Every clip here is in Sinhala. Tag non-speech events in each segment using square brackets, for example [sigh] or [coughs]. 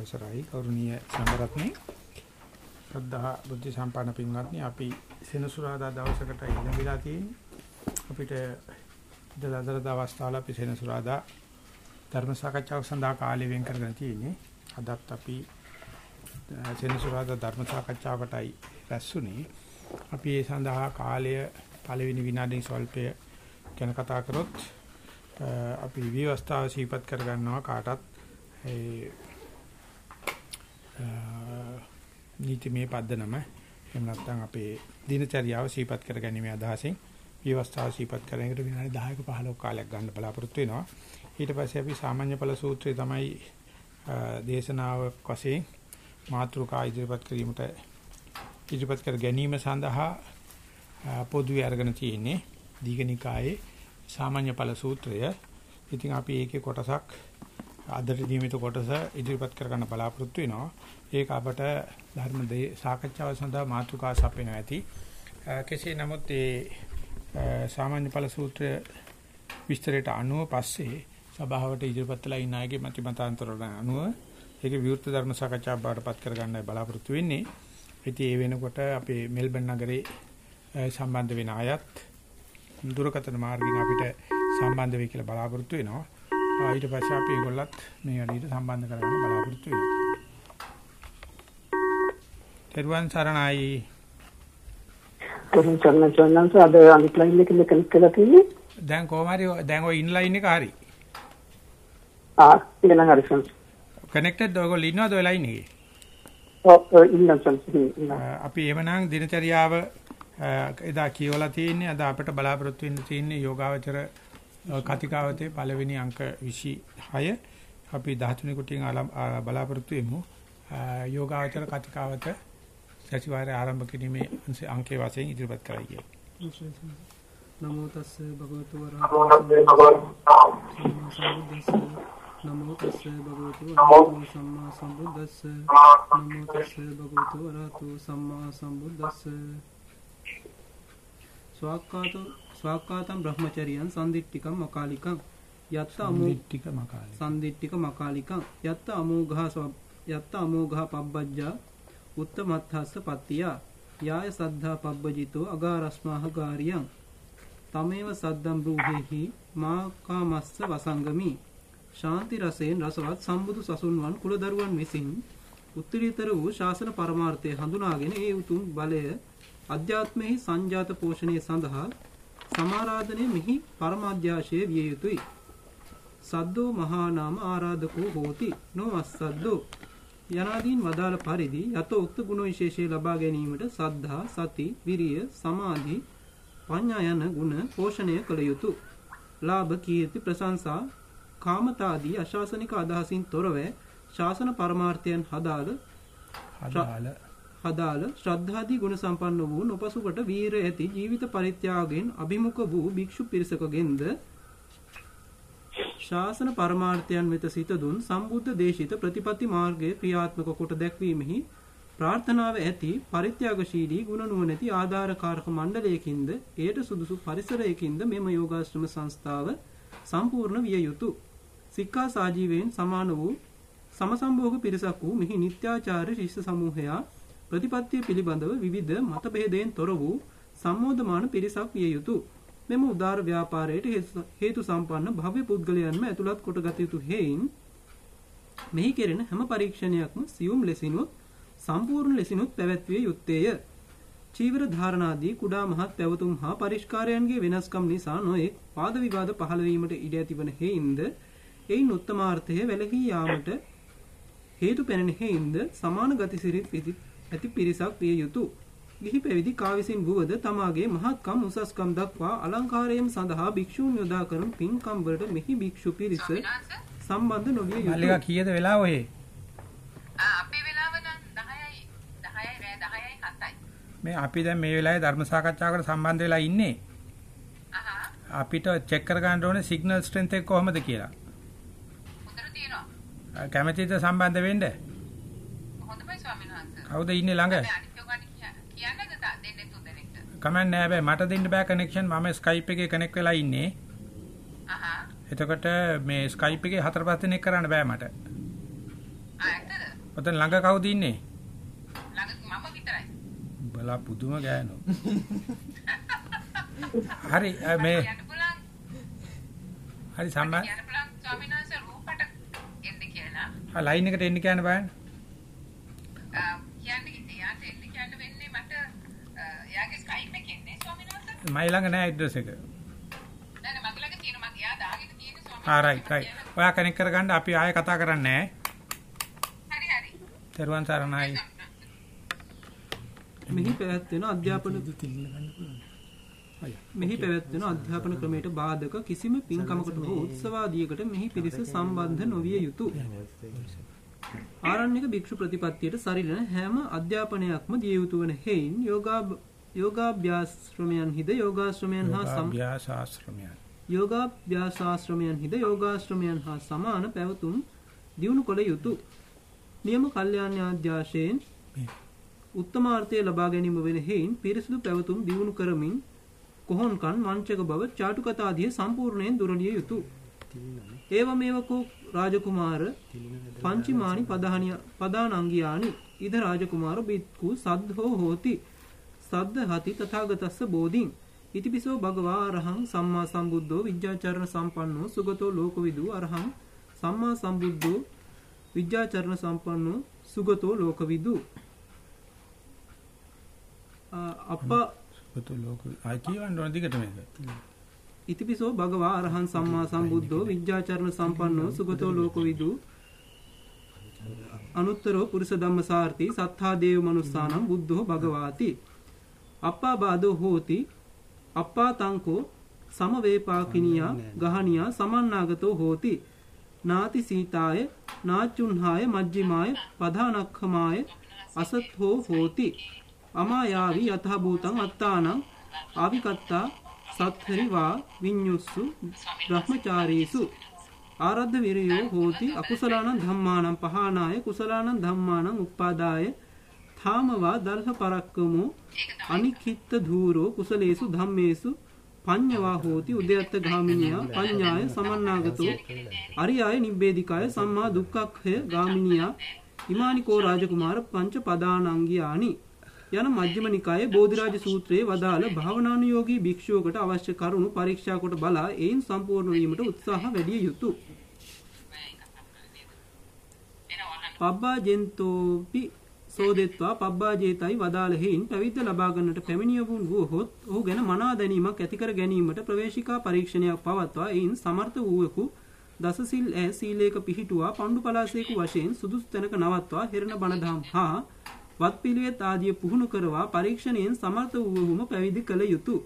අවසරයි. ගෞරවනීය සම්බරත්නි. ශ්‍රද්ධා බුද්ධ සම්පන්න පින්වත්නි අපි සෙනසුරාදා දවසකට ඉඳන් වෙලා තියෙන්නේ. අපිට දලදර දවස්තාවල අපි සෙනසුරාදා ධර්ම සාකච්ඡාවක් සඳහා කාලය වෙන් කරගෙන තියෙන්නේ. අදත් අපි සෙනසුරාදා ධර්ම සාකච්ඡාවකටයි රැස්ුනේ අපි ඒ සඳහා කාලය පළවෙනි විනාඩි ස්වල්පය ගැන කතා කරොත් අපි විවස්ථාව සීපත් කර ගන්නවා කාටත්. ඒ නීතිමය පදනම එහෙම නැත්නම් අපේ දිනචරියාව සීපත් කර ගැනීම අදහසින් විවස්ථාව සීපත් කරගෙන විනාඩි 10ක 15ක කාලයක් ගන්න බලාපොරොත්තු වෙනවා ඊට පස්සේ අපි සාමාන්‍ය ඵල සූත්‍රය තමයි දේශනාව වශයෙන් මාතෘකා ඉදිරිපත් කිරීමට ඉදිරිපත් කර ගැනීම සඳහා පොදුවේ අරගෙන තියෙන්නේ දීඝනිකායේ සාමාන්‍ය ඵල සූත්‍රය. ඉතින් අපි ඒකේ කොටසක් අදට නියමිත කොටස ඉදිරිපත් කරගන්න බලාපොරොත්තු වෙනවා. ඒක අපට ධර්ම සාකච්ඡාව සඳහා මාතෘකා සපයනවා ඇති. කෙසේ නමුත් ඒ සාමාන්‍ය ඵල සූත්‍රය විස්තරයට අනුව පස්සේ සභාවට ඉදිරිපත් වෙලා ඉන්න අයගේ මත මතාන්තරවල අනුව ඒක විවෘත ධර්ම සාකච්ඡාවක් බවට පත් කරගන්නයි බලාපොරොත්තු වෙන්නේ. ඉතින් ඒ වෙනකොට අපේ මෙල්බන් නගරේ සම්බන්ධ වෙන අයත් දුරකථන මාර්ගයෙන් අපිට සම්බන්ධ වෙයි කියලා බලාපොරොත්තු වෙනවා. ඊට පස්සේ අපි ඒගොල්ලත් මේ වැඩේට සම්බන්ධ කරගන්න බලාපොරොත්තු වෙනවා. තෙරුවන් සරණයි. තෙරුවන් සරණයි චන්නන්ස අද අනිත් ලයින් එකේ කනෙක්ට් කරලා තියෙන්නේ. දැන් කොහොම හරි දැන් ඔය ඉන්ලයින් එක හරි. ආ ඉන්න හරි සන්ස්. කනෙක්ටඩ් ඔයගොල්ලෝ ඉන්නවද ඔය ලයින් එකේ? ඔව් ඉන්න සන්ස්. අපි එවනම් දිනචරියාව එදා කියවලා තියෙන්නේ අද අපිට බලාපොරොත්තු වෙන්න තියෙන්නේ යෝගාවචර කතිකාවතේ පළවෙනි අංක 26 අපි 13 කුටියෙන් බලාපොරොත්තු වෙමු. යෝගාවචර කතිකාවත සතිವಾರයේ ආරම්භ කිරීමේ අංකයේ වශයෙන් ඉදිරිපත් කරයි කියලා. නමෝ තස්ස භගවතු නමෝ තස්ස භගවතු වරහතෝ. සම්මා සම්බුද්දස්ස. නමෝ තස්ස භගවතු වරහතෝ. සම්මා සම්බුද්දස්ස. ස්වාක්කාතෝ ස්වාක්කාතම් බ්‍රහ්මචරියං සම්දිට්ඨිකම් මකාලිකං යත්ත අමෝද්ධික මකාලිකං සම්දිට්ඨික මකාලිකං යත්ත අමෝඝා යත්ත අමෝඝා පබ්බජ්ජා උත්තමත්ථස්ස පත්තිය යාය සද්ධා පබ්බජිතෝ අගාරස්මාහ ගාරියං තමේව සද්දම් බ්‍රූහෙහි මා කාමස්ස වසංගමි ශාන්ති රසයෙන් රසවත් සම්බුදු සසුන්වන් කුලදරුවන් විසින් උත්තරීතර වූ ශාසන පරමාර්ථය හඳුනාගෙන ඒ උතුම් බලය අධ්‍යාත්මෙහි සංජාත පෝෂණය සඳහා සමාරාධනය මෙහි පරමාධ්‍යාශය විය යුතුය. සද්දෝ මහා නාම ආරාධකෝ හෝති නොවස්සද්දෝ යනාදීන් වදාළ පරිදි යතෝක්ත ගුණ විශේෂය ලබා ගැනීමට සද්ධා සති විරිය සමාධි පඤ්ඤා යන ගුණ පෝෂණය කළ යුතුය. ලාභ කීර්ති ප්‍රශංසා කාමතාදී අශාසනික අදහසින් තොරව ශාසන පරමාර්ථයන් හදාළ හදාළ හදාළ ශ්‍රද්ධාදී ගුණ සම්පන්න වූ නොපසුකට වීර ඇති ජීවිත පරිත්‍යාගයෙන් අභිමුඛ වූ භික්ෂු පිරිසකගෙන්ද ශාසන පරමාර්ථයන් වෙත සිත දුන් සම්බුද්ධ දේශිත ප්‍රතිපatti මාර්ගයේ ක්‍රියාත්මක කොට දැක්වීමෙහි ප්‍රාර්ථනාව ඇති පරිත්‍යාගශීලී ගුණ නුවණැති ආධාරකාරක මණ්ඩලයකින්ද එයට සුදුසු පරිසරයකින්ද මෙම යෝගාශ්‍රම සංස්ථාව සම්පූර්ණ විය යුතුය. සික්ඛා සාජීවයෙන් සමාන වූ සමසම්භෝග පිරිසක් වූ මෙහි නිත්‍යාචාර්ය ශිෂ්‍ය සමූහයා ප්‍රතිපත්තිය පිළිබඳව විවිධ මතභේදයෙන් තොර වූ සම්මෝධමාන පිරිසක් විය යුතුය. මෙම උදාර ව්‍යාපාරයට හේතු සම්පන්න භව්‍ය පුද්ගලයන්ම ඇතුළත් කොටගත යුතු හේයින් මෙහි කෙරෙන හැම පරීක්ෂණයක්ම සියුම් ලෙසිනුත් සම්පූර්ණ ලෙසිනුත් පැවැත්විය යුත්තේය. චීවර ධාරණාදී කුඩා මහත් පැවතුම් හා පරිස්කාරයන්ගේ වෙනස්කම් නිසා නොඑක් වාද විවාද පහළ වීමට ඉඩ ඇතිවන හේයින්ද එයින් උත්තමාර්ථය වැළකී යාමට හේතු පැනෙන හේයින්ද සමාන ගතිසිරිත් ඇති පිරිසක් විය යුතුය. ගිහි පැවිදි කා විසින් වුවද තමාගේ මහත්කම් උසස්කම් දක්වා අලංකාරයෙන් සඳහා භික්ෂූන් යොදා කරන පින්කම් වලට මෙහි භික්ෂු පිරිස සම්බන්ධ නොවිය යුතුය. මල්ලිකා කීයද වෙලාව ඔයේ? අපේ වෙලාව නම් 10යි 10යි රෑ 10යි 7යි. මේ අපි දැන් මේ වෙලාවේ ධර්ම සාකච්ඡාවකට සම්බන්ධ වෙලා ඉන්නේ. අපිට චෙක් කර ගන්න ඕනේ සිග්නල් ස්ට්‍රෙන්ත් එක කොහොමද කියලා. කැමැතිද සම්බන්ධ වෙන්න? කවුද ඉන්නේ ළඟ? කමෙන්ට් නෑ බෑ මට දෙන්න බෑ කනෙක්ෂන් මම Skype එකේ කනෙක්ට් වෙලා ඉන්නේ. අහහ. එතකොට මේ Skype එකේ හතර පහ දෙනෙක් කරන්න බෑ මට. ආ ඇත්තද? ඔතන ළඟ කවුද ඉන්නේ? ළඟ මම විතරයි. බලා පුදුම ගෑනෝ. හරි මේ. හරි සම්බන්ධ යන්න පුළුවන් ස්වාමීන් වහන්සේ රූපට එන්න කියලා. ආ ලයින් එකට එන්න කියන්න බලන්න. අ, කියන්නේ එයාට එන්න කියන්න වෙන්නේ මට අ, එයාගේ ස්කයිප් එකෙන්නේ ස්වාමීන් වහන්සේ. මයි ළඟ නෑ ඇඩ්‍රස් එක. නෑ නෑ මගේ ළඟ තියෙන මගේ එයා දාගෙන තියෙන ස්වාමීන් ආ රයිට් රයිට්. ඔයා කනෙක්ට් කරගන්න අපි ආයෙ කතා කරන්නේ නෑ. හරි හරි. තෙරුවන් සරණයි. මෙහි පැවැත්වෙන අධ්‍යාපන මෙහි පැවැත්වෙන අධ්‍යාපන ක්‍රමයට බාධක කිසිම පින්කමකට හෝ උත්සවාදියකට මෙහි පිරිස සම්බන්ධ නොවිය යුතුය. ආරණ්‍යක භික්ෂු ප්‍රතිපත්තියට සරිලන හැම අධ්‍යාපනයක්ම දිය යුතු වන හේයින් යෝගා යෝගාභ්‍යාශ්‍රමයන් හිද යෝගාශ්‍රමයන් හා සම අභ්‍යාසාශ්‍රමයන්. යෝගාභ්‍යාසාශ්‍රමයන් හිද යෝගාශ්‍රමයන් හා සමාන පැවතුම් දියුණු කළ යුතු. නියම කල්යාණ්‍යාධ්‍යාශයෙන් උත්තමාර්ථය ලබා ගැනීම වෙන හේයින් පිරිසිදු පැවතුම් දියුණු කරමින් කොහොන්කන් මංචක බව චාටුකතාදිය සම්පූර්ණයෙන් දුරලිය යුතු. ඒවමේවකෝ රාජකුමාර පංචිමානි පදානිය පදානංගියානි ඉද රාජකුමාර බිත්කු සද්ධෝ හෝති සද්ධ හති තථාගතස්ස බෝධින්. ඉතිපිසෝ භගවා අරහං සම්මා සම්බුද්ධෝ විද්‍යාචරණ සම්පන්නෝ සුගතෝ ලෝකවිදු අරහං සම්මා සම්බුද්ධෝ විද්‍යාචරණ සම්පන්නෝ සුගතෝ ලෝකවිදු. අප්පා පුතු ලෝක ආයි කියවන්න ඕන දිගට මේක. ඉතිපිසෝ භගවා අරහං සම්මා සම්බුද්ධෝ විද්‍යාචරණ සම්පන්නෝ සුගතෝ ලෝකවිදු. අනුත්තරෝ පුරුෂ ධම්මසාර්ථි සත්තා දේව මනුස්සානම් බුද්ධෝ භගවාති අප්පා බාදෝ හෝති අප්පා තංකෝ සමවේපාකිනියා ගහනියා සමන්නාගතෝ හෝති. නාති සීතාය නාචුන්හාය මජ්ජිමාය පධානක්ඛමාය අසත්හෝ හෝති. අමායාවි යතහ භූතං අත්තානං ආවිකත්තා සත්හරි වා විඤ්ඤුස්සු බ්‍රහ්මචාරීසු. ආරද්ධ විරයෝ හෝති අකුසලානං ධම්මානං පහානාය කුසලානං ධම්මානං උප්පාදාය ථාමවා දල්හ පරක්කමෝ අනික්ඛිත්ත ධූරෝ කුසලේසු ධම්මේසු පඤ්ඤවා හෝති උද්‍යත්ත ගාමිනියා පඤ්ඤාය සමන්නාගතෝ අරියාය නිබ්බේධිකාය සම්මා දුක්ඛක්ඛය ගාමිනියා ඉමානිකෝ රාජකුමාර පංච පදානංගියානි යන මජ්ක්‍ධිම නිකායේ බෝධිරාජ සූත්‍රයේ වදාළ භාවනානුයෝගී භික්ෂුවකට අවශ්‍ය කරුණු පරීක්ෂා කොට බලා ඒන් සම්පූර්ණ වීමට උත්සාහ වැඩිය යුතුය. පබ්බාජෙන්තෝපි සෝදෙත්වා පබ්බාජේතයි වදාළ හේයින් පැවිද්ද ලබා ගන්නට පැමිණිය වූහොත් ඔහු ගැන මනා දැනීමක් ඇති කර ගැනීමට ප්‍රවේශිකා පරීක්ෂණයක් පවත්වා ඒන් සමර්ථ වූවෙකු දසසිල් ඈ සීලේක පිහිටුවා පණ්ඩු පලාසේකු වශයෙන් සුදුසු තැනක නවත්වා හිරණ බණදහම් හා වත්පිළිවෙත් ආදිය පුහුණු කරවා පරීක්ෂණයෙන් සමර්ථ වූවහුම පැවිදි කළ යුතුය.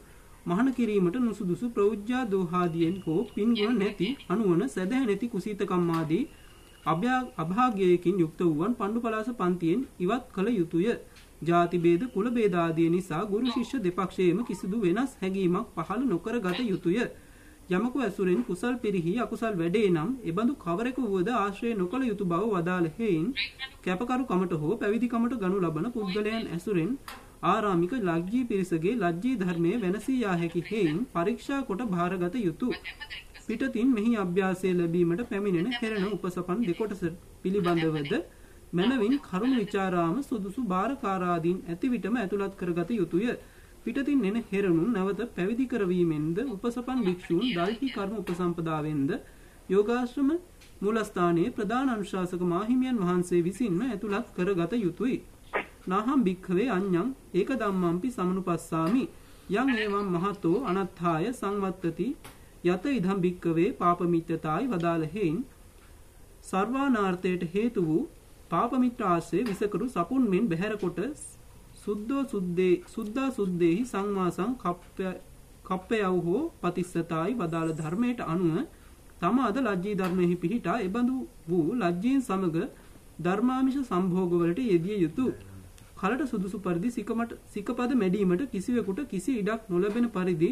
මහාන කිරීමට නුසුදුසු ප්‍රෞජ්‍යා දෝහාදියෙන් හෝ පින්ගුණ නැති අනුවන සැදැහැ නැති කුසීතකම් ආදී අභාග්‍යයකින් යුක්ත වූවන් පණ්ඩු පලාස පන්තියෙන් ඉවත් කළ යුතුය. ජාති ભેද කුල ભેද ආදී නිසා ගුරු ශිෂ්‍ය දෙපක්ෂයේම කිසිදු වෙනස් හැඟීමක් පහළ නොකර ගත යුතුය. යමකු ඇසුරෙන් කුසල් පිරිහි අකුසල් වැඩේ නම් එබඳු කවරෙකු වුවද ආශ්‍රය නොකළ යුතු බව වදාළ හේයින් කැපකරු කමට හෝ පැවිදි කමට ගනු ලබන පුද්ගලයන් ඇසුරෙන් ආරාමික ලග්ජී පිරිසගේ ලජ්ජී ධර්මයේ වෙනසී යා හැකි හේයින් පරීක්ෂා කොට භාරගත යුතුය. පිටතින් මෙහි අභ්‍යාසය ලැබීමට පැමිණෙන හෙරණ උපසපන් දෙකොටස පිළිබඳවද මනවින් කරුණු විචාරාම සුදුසු බාරකාරාදීන් ඇති විටම ඇතුළත් කරගත යුතුය. පිටතින් එන හෙරණුන් නැවත පැවිදි කරවීමෙන්ද උපසපන් භික්ෂූන් දල්හි කර්ම උපසම්පදාවෙන්ද යෝගාශ්‍රම මූලස්ථානයේ ප්‍රධාන අනුශාසක මාහිමියන් වහන්සේ විසින්ම ඇතුළත් කරගත යුතුය. නාහම් භික්ඛවේ අඤ්ඤං ඒක ධම්මම්පි සමනුපස්සාමි යං ඒවම් මහතෝ අනත්ථාය සංවත්තති යත ඉදම් භික්කවේ පාපමිත්‍යතායි වදාළ හේයින් සර්වානාර්ථයට හේතු වූ පාපමිත්‍ර ආශ්‍රය විසකරු සපුන් මෙන් බැහැර කොට සුද්ධෝ සුද්දේ සුද්දා සුද්දේහි සංවාසං කප්පයව හෝ පතිස්සතායි වදාළ ධර්මයට අනුව තමාද ලජ්ජී ධර්මෙහි පිහිටා එබඳු වූ ලජ්ජීන් සමග ධර්මාමිෂ සම්භෝගවලට යෙදිය යුතුය. කලට සුදුසු පරිදි සිකමට සිකපද මැඩීමට කිසිවෙකුට කිසි ඉඩක් නොලැබෙන පරිදි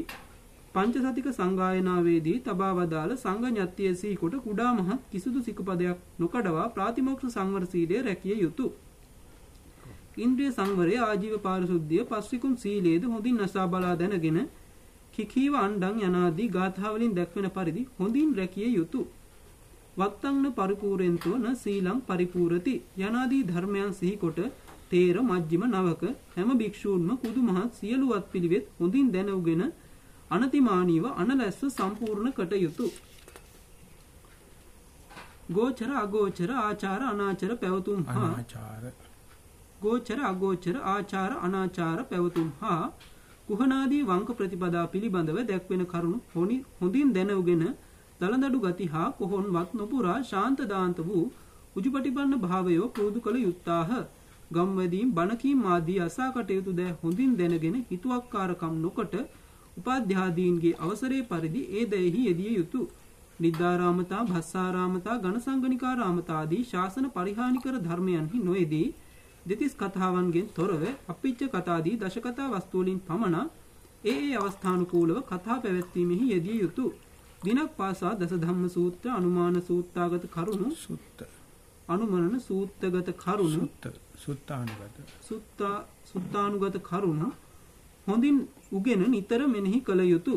පංචසතික සංගායනාවේදී තබා වදාළ සංඝඥත්තිය සීකොට කුඩා මහත් කිසිදු සිකපදයක් නොකඩවා ප්‍රාතිමෝක්ෂ සංවර සීලය රැකිය යුතුය. ඉන්ද්‍රිය සංවරය ආජීව පාරිශුද්ධිය පස්විකුම් සීලේද හොඳින් නසා බලා දැනගෙන කිකීව අණ්ඩං යනාදී ගාථාවලින් දැක්වෙන පරිදි හොඳින් රැකිය යුතුය. වත්තංන පරිපූර්ෙන්තෝ න සීලං පරිපූර්ති යනාදී ධර්මයන් සිහිකොට තේර මජ්ක්‍ධිම නවක හැම භික්ෂූන්ම කුදු මහත් සියලු වත් පිළිවෙත් හොඳින් දැනුගෙන අනතිමානීව අනලැස්ව සම්පූර්ණ කටයුතු. ගෝචර අගෝචර ආචාර අනාචර පැවතුම් හා ගෝචර අගෝචර ආචාර අනාචාර පැවතුම් හා කුහනාදී වංක ප්‍රතිපදා පිළිබඳව දැක්වෙන කරුණු හොනි හොඳින් දැනවගෙන දලදඩු ගති හා කොහොන්වත් නොපුරා ශාන්ත දාන්ත වූ උජුපටිපන්න භාවයෝ පුරුදු කළ යුත්තාහ. ගම්වැදීම් බණකීම් ආදී අසා කටයුතු දැ හොඳින් දැනගෙන හිතුවක්කාරකම් නොකොට උපාධ්‍යාදීන්ගේ අවසරේ පරිදි ඒ දැයෙහි යෙදිය යුතු. නිද්දාරාමතා භස්සාරාමතා ගණසංගනිකාරාමතාදී ශාසන පරිහානිකර ධර්මයන්හි නොයේදී දෙතිස් කතාවන්ගෙන් තොරව අපිච්ච කතාදී දශකතා වස්තුවලින් පමණ ඒ ඒ අවස්ථානුකූලව කතා පැවැත්වීමෙහි යෙදිය යුතු. දිනක් පාසා දස ධම්ම සූත්‍ර අනුමාන සූත්‍රාගත කරුණු සුත්ත අනුමනන සූත්‍රගත කරුණු සුත්ත සුත්තානුගත. සුත්තා සුත්තානුගත කරුණු හොඳින් උගෙන නිතර මෙනෙහි කළ යුතු.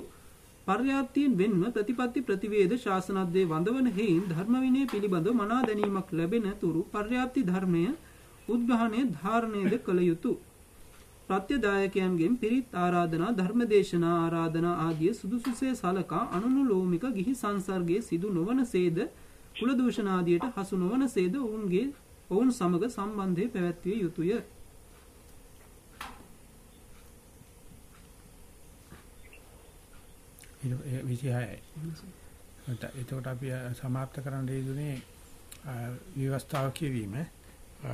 පර්යාප්තියෙන් වෙන්ව ප්‍රතිපත්ති ප්‍රතිවේද ශාසනද්දේ වඳවන හේයින් ධර්ම විනය පිළිබඳව මනා දැනීමක් ලැබෙන තුරු පර්යාප්ති ධර්මය උද්ඝාණය ධාරණයද කළ යුතු. ප්‍රත්‍යදායකයන්ගෙන් පිරිත් ආරාධනා ධර්මදේශනා ආරාධනා ආදිය සුදුසුසේ සලකා අනුනුලෝමික ගිහි සංසර්ගයේ සිදු නොවන සේද කුල දූෂණ ආදියට හසු නොවන සේද ඔවුන්ගේ ඔවුන් සමග සම්බන්ධය පැවැත්විය යුතුය. 26යි. එතකොට අපි સમાપ્ત කරන්න යෙදුනේ විවස්ථාව කියවීම.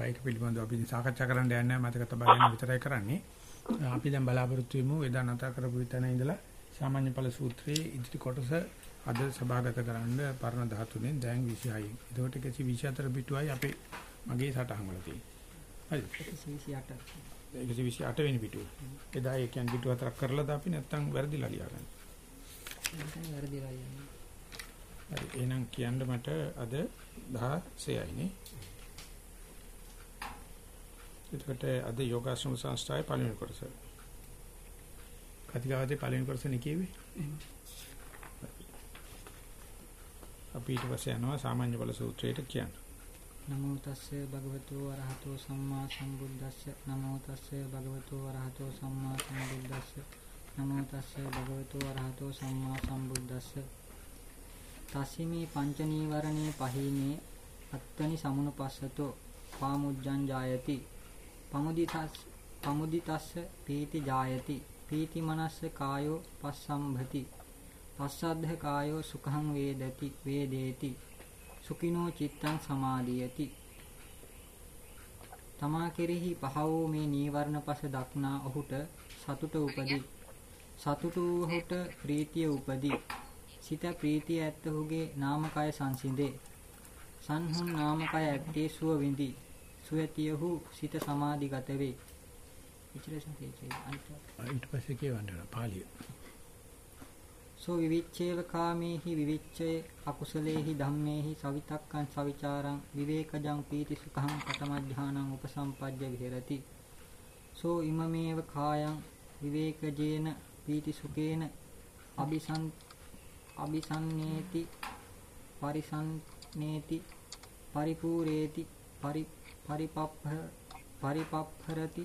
ඒක පිළිබඳව අපි සාකච්ඡා කරන්න යන්නේ මතක තබා ගැනීම විතරයි කරන්නේ. අපි දැන් බලාපොරොත්තු වෙමු එදා නැත කරපු විතන ඉඳලා සාමාන්‍ය ඵල සූත්‍රයේ ඉදිරි කොටස අද සභාගත කරන්න පරණ 13න් දැන් 26යි. එතකොට 124 පිටුවයි අපේ මගේ සටහන් වල තියෙන්නේ. හරිද? 128 වෙනි පිටුව. එදා ඒ කියන්නේ පිටුව හතරක් කරලාද අපි නැත්තම් වැරදිලා ලියාගන්නේ. හරි එහෙනම් කියන්න මට අද 16යි නේ. එතකොට අද යෝගාශ්‍රම සංස්ථාවේ පළවෙනි කොටස. කතිකාවතේ පළවෙනි කොටසනේ කිව්වේ. අපි ඊට පස්සේ යනවා සාමාන්‍ය බල සූත්‍රයට කියන්න. නමෝ තස්සේ භගවතු වරහතෝ සම්මා සම්බුද්දස්ස නමෝ තස්සේ භගවතු වරහතෝ සම්මා සම්බුද්දස්ස නමෝ තස්සේ භගවතු වරහතෝ සම්මා සම්බුද්දස්ස. තස්සිමේ පංච නීවරණේ පහීනේ අත්තනි සමුනපස්සතෝ පාමුජ්ජං ජායති. පමුදිතස් පමුදිතස්ස පීති ජායති. පීති මනස්ස කායෝ පස්සම්භති. පස්සද්ධ කායෝ සුඛං වේදති වේදේති. සුඛිනෝ චිත්තං සමාධියති තමා කෙරෙහි පහ වූ මේ නීවරණ පස දක්නා ඔහුට සතුට උපදී. සතුටු ඔහුට ප්‍රීතිය උපදී. සිත ප්‍රීතිය ඇත්තහුගේ නාමකය සංසිඳේ. සංහුන් නාමකය ඇත්තේ සුව විඳි. සුවතියහු සිත සමාධිගත වේ. ඉතිරසන් ඊට පස්සේ කියවන්න පාලිය. සෝ විවිච්ඡේව කාමේහි විවිච්ඡේ අකුසලේහි ධම්මේහි සවිතක්කං සවිචාරං විවේකජං පීති සුඛං පතමඥානං උපසම්පජ්ජ විහෙරති. සෝ ඉමමේව කායං විවේකජේන පීති සුඛේන අபிසං අபிසන්නේති පරිසන්නේති පරිපූරේති පරි පරිපප්ප පරිපප්පරති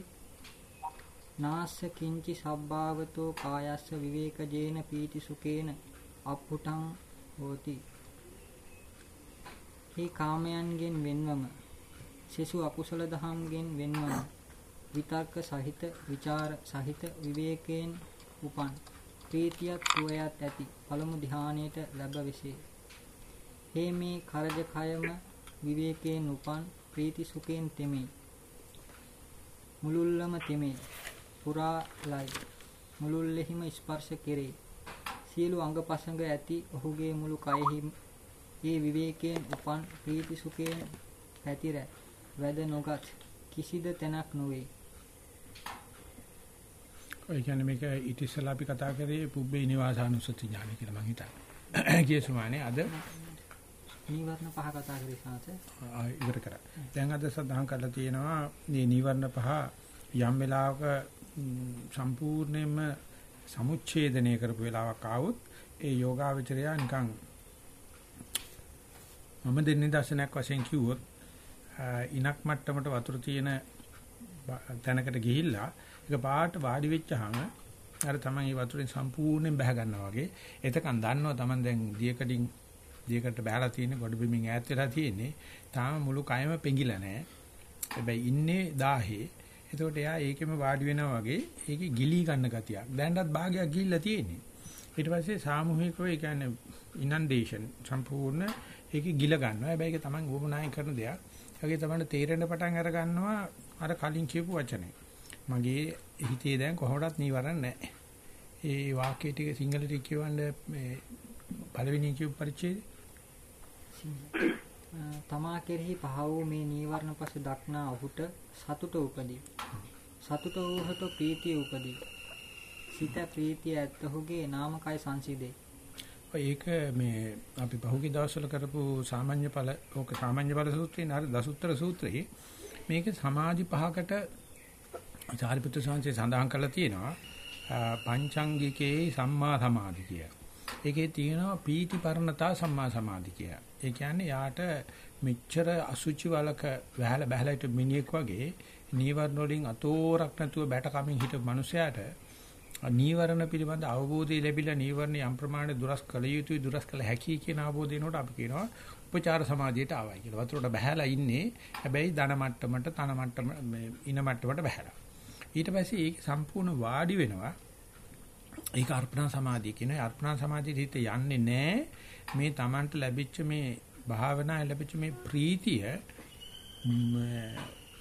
නාස්ස කිංචි සබ්බාවතෝ කායස්ස විවේකජේන පීති සුකේන අප්පුටං හෝති. මේ කාමයන්ගෙන් වෙන්වම සෙසු අකුසල දහම්ගෙන් වෙන්වම විතර්ක සහිත විචාර සහිත විවේකයෙන් උපන් ප්‍රීතියක් සුවයත් ඇති පළමු ධානයට ලැබ විසේ. හේ මේ කරජ කයම විවේකයෙන් උපන් ප්‍රීති සුඛයෙන් තෙමේ. මුලුල්ලම තෙමේ. පුරාලයි. මුලුල්ලෙහිම ස්පර්ශ කෙරේ. සියලු අංගපසංග ඇති ඔහුගේ මුළු කයෙහි ඒ විවේකයෙන් උපන් ප්‍රීති සුඛයෙන් පැතිර වැද නොගත් කිසිද තැනක් නොවේ. ඒ කියන්නේ මේක ඊට ඉස්සෙල්ලා අපි කතා කරේ පුබ්බේ නිවාසානුසති ඥාන කියලා මම හිතන්නේ. [coughs] කියසුමානේ අද නීවරණ පහ කතා කරේ සාත. ඉවර කරා. දැන් අද සඳහන් කරලා තියෙනවා මේ නීවරණ පහ යම් වෙලාවක සම්පූර්ණයෙන්ම සමුච්ඡේදනය කරපු වෙලාවක් ආවොත් ඒ යෝගාවචරය නිකන් මම දෙන්නේ දර්ශනයක් වශයෙන් කිව්වොත් ඉනක් මට්ටමට වතුර තියෙන තැනකට ගිහිල්ලා ඒක පාට වාඩි වෙච්චහම අර තමයි මේ වතුරෙන් සම්පූර්ණයෙන් බහ ගන්නවා වගේ. එතකන් දන්නවා Taman දැන් දියකඩින් දියකට බහලා තියෙන ගොඩ බිමින් ඈත් වෙලා තියෙන්නේ. තාම මුළු කයම පෙඟිලා නැහැ හැබැයි ඉන්නේ 1000 එතකොට එයා ඒකෙම වාඩි වෙනවා වගේ ඒකේ ගිලී ගන්න ගතියක්. දැන්වත් භාගයක් ගිහිල්ලා තියෙන්නේ. ඊට පස්සේ සාමූහිකව ඒ කියන්නේ ඉනන්ඩේෂන් සම්පූර්ණ ඒකේ ගිල ගන්නවා. හැබැයි ඒක Taman උවමනායෙන් කරන දෙයක්. ඒකේ තමයි තේරෙන්න පටන් අර ගන්නවා අර කලින් කියපු වචනේ. මගේ හිතේ දැන් කොහොමදත් නීවරණ නැහැ. ඒ වාක්‍ය ටික සිංහලට කියවන්න මේ පළවෙනි කියපු පරිච්ඡේදය තමා කෙරෙහි පහ වූ මේ නීවරණ පස දක්නා ඔහුට සතුට උපදී. සතුට වූහට ප්‍රීතිය උපදී. සිත ප්‍රීතිය ඇත්තහුගේ නාමකය සංසිදේ. ඒක මේ අපි පහුගිය දවස්වල කරපු සාමාන්‍ය ඵල ඕක සාමාන්‍ය ඵල සූත්‍රයේ නාර දසුත්තර සූත්‍රයේ මේක සමාධි පහකට චාරිපුත්‍ර සංසේ සඳහන් කරලා තියෙනවා පංචාංගිකේ සම්මා සමාධි කිය. ඒකේ තියෙනවා පීති පරණතා සම්මා සමාධි කිය. ඒ කියන්නේ යාට මෙච්චර අසුචි වලක වැහලා බහැලා හිට මිනිහෙක් වගේ නීවරණ වලින් අතෝරක් නැතුව බැට කමින් හිටපු මිනිසයාට නීවරණ පිළිබඳ අවබෝධය ලැබිලා නීවරණ යම් ප්‍රමාණයට දුරස් කළ යුතුයි දුරස් කළ හැකි කියන අවබෝධය එනකොට අපි කියනවා උපචාර සමාධියට ආවයි කියලා. වතුරට බහැලා ඉන්නේ හැබැයි ධන මට්ටමට තන මට්ටම ඉන මට්ටමට බහැලා. ඊට පස්සේ ඒක සම්පූර්ණ වාඩි වෙනවා. ඒක අර්පණා සමාධිය කියන අර්පණා සමාධියට හිත යන්නේ නැහැ මේ Tamanට ලැබිච්ච මේ භාවනා ලැබිච්ච මේ ප්‍රීතිය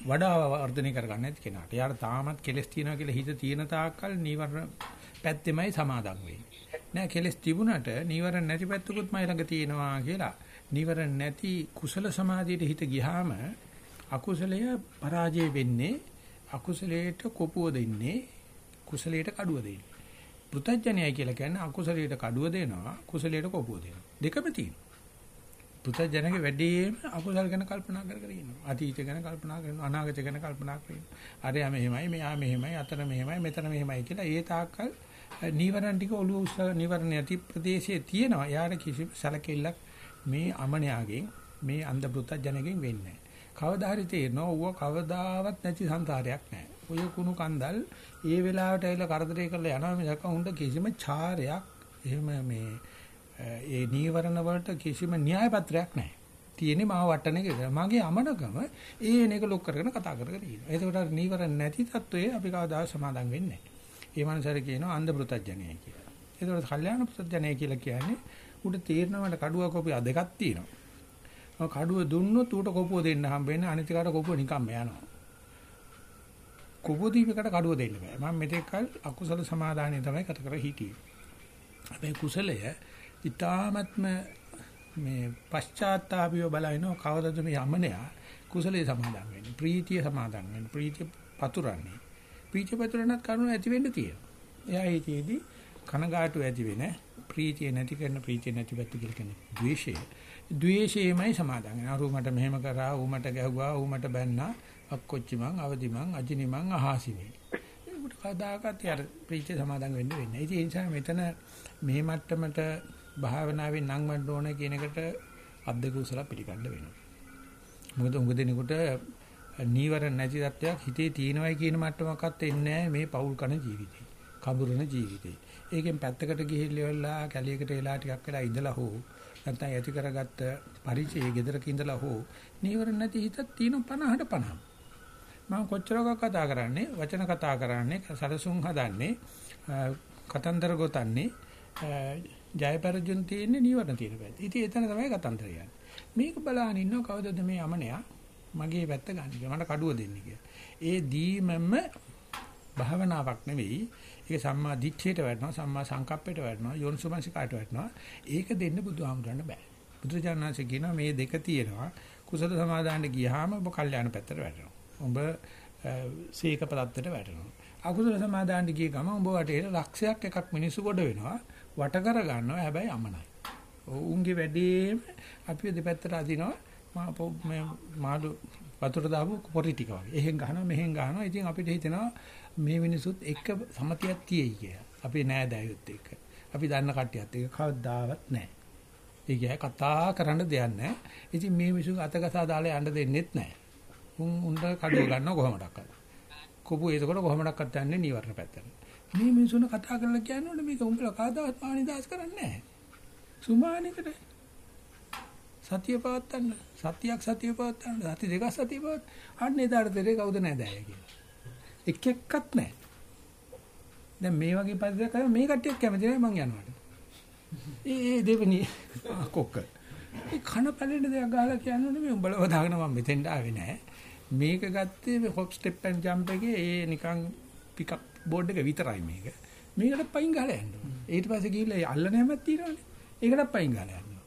වඩා වර්ධනය කරගන්න නැති කෙනාට. යාට තාමත් කෙලස් තියනවා කියලා හිත තියෙන තාක්කල් නීවරණ පැත්තෙමයි සමාදම් වෙන්නේ. නෑ කෙලස් තිබුණට නීවරණ නැති පැත්තකුත් මයි ළඟ තියෙනවා කියලා. නීවරණ නැති කුසල සමාධියට හිත ගියාම අකුසලය පරාජය වෙන්නේ අකුසලයට කොපුව දෙන්නේ කුසලයට කඩුව දෙන්නේ. පෘතජ්ජනයයි කියලා කියන්නේ අකුසලයට කඩුව දෙනවා කුසලයට කොපුව දෙනවා. දෙකම තියෙනවා. පෘතජ්ජනගේ වැඩිම අකුසල ගැන කල්පනා කර කර ඉන්නවා. අතීත ගැන කල්පනා කරනවා අනාගත ගැන කල්පනා කරනවා. අරයා මෙහෙමයි මෙයා මෙහෙමයි අතන මෙහෙමයි මෙතන මෙහෙමයි කියලා ඒ තාක්කල් නීවරණ ටික ඔළුව උස්ස නීවරණ නැති ප්‍රදේශයේ තියෙනවා. යාර කිසි සැලකිල්ලක් මේ අමනයාගෙන් මේ අන්ධ පෘතජ්ජනගෙන් වෙන්නේ නැහැ. කවදා හරි තේරෙනවා ඌව කවදාවත් නැති සංසාරයක් නැහැ. ඔය කුණු කන්දල් ඒ වෙලාවට ඇවිල්ලා කරදරේ කරලා යනවා මිසක උන්ට කිසිම චාරයක් එහෙම මේ ඒ නීවරණ වලට කිසිම න්‍යාය පත්‍රයක් නැහැ. තියෙන්නේ මාව වටන එක. මගේ අමනකම ඒන එක ලොක් කරගෙන කතා කර කර ඉන්නවා. ඒකට අර නීවරණ නැති තත්වයේ අපි කවදා සමාදම් වෙන්නේ නැහැ. ඒ මනසට කියනවා අන්ධ පෘතජ්ජනය කියලා. ඒකට කල්යාණ පෘතජ්ජනය කියලා කියන්නේ උඩ තීරණවට කඩුවක් කොපි දෙකක් තියෙනවා. කඩුව දුන්නොත් ඌට කොපුව දෙන්න හම්බෙන්නේ අනිත් කාට කොපුව නිකම්ම යනවා. කොපුව දීපකට කඩුව දෙන්න බෑ. මම මෙතෙක් කල අකුසල සමාදානිය තමයි කත කර හිටියේ. හැබැයි කුසලය ඊ타ත්ම මේ පශ්චාත්තාපිය බලනෝ කවදද මේ යමනයා කුසලයේ සමාදන් වෙන්නේ. ප්‍රීතිය සමාදන් වෙන්නේ. ප්‍රීතිය පතුරන්නේ. ප්‍රීතිය පතුරනත් කරුණ ඇති වෙන්න තියෙනවා. එයා හිතේදී කනගාටු ඇති වෙන ප්‍රීතිය නැති කරන ප්‍රීතිය නැති පැත්ත කියලා කියන්නේ ද්වේෂය. ද්වේෂයමයි සමාදන් වෙනවා. ඌ මට මෙහෙම කරා, ඌ මට ගැහුවා, ඌ මට බැන්නා, අක්කොච්චි මං, අවදි මං, අජිනි මං, අහාසිනේ. ඒකට කදාකත් යාර ප්‍රීතිය සමාදන් වෙන්න වෙන්නේ. ඒ නිසා මෙතන මේ මට්ටමට භාවනාවෙන් නම් වන්න ඕන කියන එකට අද්දක උසල පිළිගන්න වෙනවා. මොකද උඟ දෙනකොට නීවරණ නැති තත්වයක් හිතේ තියෙනවයි කියන මට්ටමකත් එන්නේ මේ පෞල් කන ජීවිතේ. කඹුරන ජීවිතේ. ඒකෙන් පැත්තකට ගිහිල්ලා කැලියකට වෙලා ටිකක් වෙලා ඉඳලා හෝ නැත්නම් ඇති කරගත්ත පරිචයේ ගෙදරක ඉඳලා හෝ නීවරණ නැති හිතක් තියෙන 50ට 50. මම කොච්චරක කතා කරන්නේ වචන කතා කරන්නේ සරසුන් හදන්නේ කතන්දර ගොතන්නේ ජයපරජුන් තියෙන්නේ නීවරණ තියෙන පැත්ත. ඉතින් එතන තමයි කතන්දර යන්නේ. මේක බලන ඉන්නව කවදද මේ යමනයා මගේ පැත්ත ගන්න කියලා මට කඩුව දෙන්න කියලා. ඒ දීමම භාවනාවක් නෙවෙයි. ඒක සම්මා දිට්ඨියට වැටෙනවා, සම්මා සංකප්පයට වැටෙනවා, යෝනිසෝමනසිකාට වැටෙනවා. ඒක දෙන්න බුදුහාමුදුරන්න බෑ. බුදුචානන්සේ කියනවා මේ දෙක තියෙනවා. කුසල සමාදානට ගියාම ඔබ කල්යාණ පැත්තට වැටෙනවා. ඔබ සීක පදත්තට වැටෙනවා. අකුසල සමාදානට ගිය ගම ඔබ වටේ ලක්ෂයක් එකක් මිනිස්සු කොට වෙනවා. වට කර ගන්නවා හැබැයි අමනයි. උන්ගේ වැඩේම අපි දෙපැත්තට අදිනවා මා මාළු වතුර දාපු පොරි ටික වගේ. එහෙන් ගහනවා මෙහෙන් ගහනවා. ඉතින් අපිට හිතෙනවා මේ මිනිසුත් එක්ක සමතියක් තියෙයි කියලා. අපි නෑ දැයුත් එක්ක. අපි දන්න කට්ටියත් එක්ක කවදාවත් නෑ. ඒ කිය කතා කරන්න දෙයක් නැහැ. ඉතින් මේ මිනිස්සු අතකසා දාලා යන්න දෙන්නෙත් නැහැ. උන් උන්ට කඩුව ගන්නව කොහොමඩක්වත්. කොපු ඒකකොට කොහොමඩක්වත් යන්නේ නීවරණ පැත්තට. මේ මිනිස්සුන කතා කරලා කියන්නේ මේක උඹලා කාදාවත් පාණිදාස් කරන්නේ නැහැ. සුමානිකට සතිය පවත්තන්න සතියක් සතිය පවත්තන්න සති දෙකක් සතිය පවත්ත අන්න එදාට දෙරේ කවුද නැදෑය කියලා. එක එක්කත් නැහැ. දැන් මේ වගේ පරිදි කරා මේ කට්ටියක් කැමති නැහැ මං යනවාට. ඒ ඒ දෙවෙනි [laughs] කොක්ක. ඒ කන පැලෙන දෙයක් ගහලා කියන්නේ මේ උඹලව දාගෙන මම මෙතෙන්ට ආවේ නැහැ. මේක ගත්තේ මේ හොප් ස්ටෙප් ඇන් ජම්ප් එකේ ඒ නිකන් පිකප් බෝඩ් එක විතරයි මේක. මේකට පයින් ගහලා යන්න ඕනේ. ඊට පස්සේ ගිහිල්ලා අල්ල නැමක් තියෙනවනේ. ඒකට පයින් ගහලා යන්න.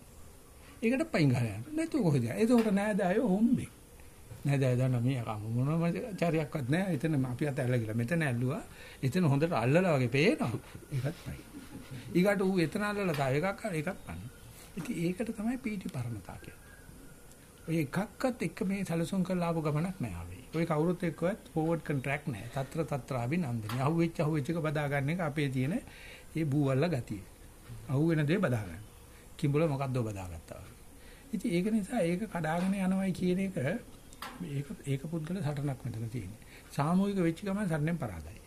ඒකට පයින් ගහලා යන්න. නැතු කොහෙද? ඒකට නෑද අය හොම්බේ. නෑද අය දන්න මේ අකම මොනම චාරියක්වත් නෑ. එතන අපි අත ඇල්ලගිලා මෙතන ඇල්ලුවා. එතන හොඳට අල්ලලා වගේ පේනවා. ඒකත් පයින්. ඊකට ඌ එතන අල්ලලා තාව එකක් එකක් පන්න. ඉතින් ඒකට තමයි පීටි පරණතා කියන්නේ. ඔය එකක්වත් එක්ක මේ සැලසුම් කරලා ආපු ගමනක් නෑ ආවේ. ඔය කවුරුත් එක්කවත් ෆෝවර්ඩ් කොන්ට්‍රැක්ට් නෑ. తත්‍ර తත්‍රාබිනන්දනි. අහුවෙච්ච අහුවෙච්ච එක බදා ගන්න එක අපේ තියෙන ඒ බූවල්ල ගතිය. අහුවෙන දේ බදා ගන්න. කිඹුල මොකද්ද බදාගත්තා. ඉතින් ඒක නිසා ඒක කඩාගෙන යනවයි කියන එක ඒක ඒක පුද්ගල සටනක් මෙතන තියෙන්නේ. සාමූහික වෙච්ච ගමන් සටනෙන් පරාදයි.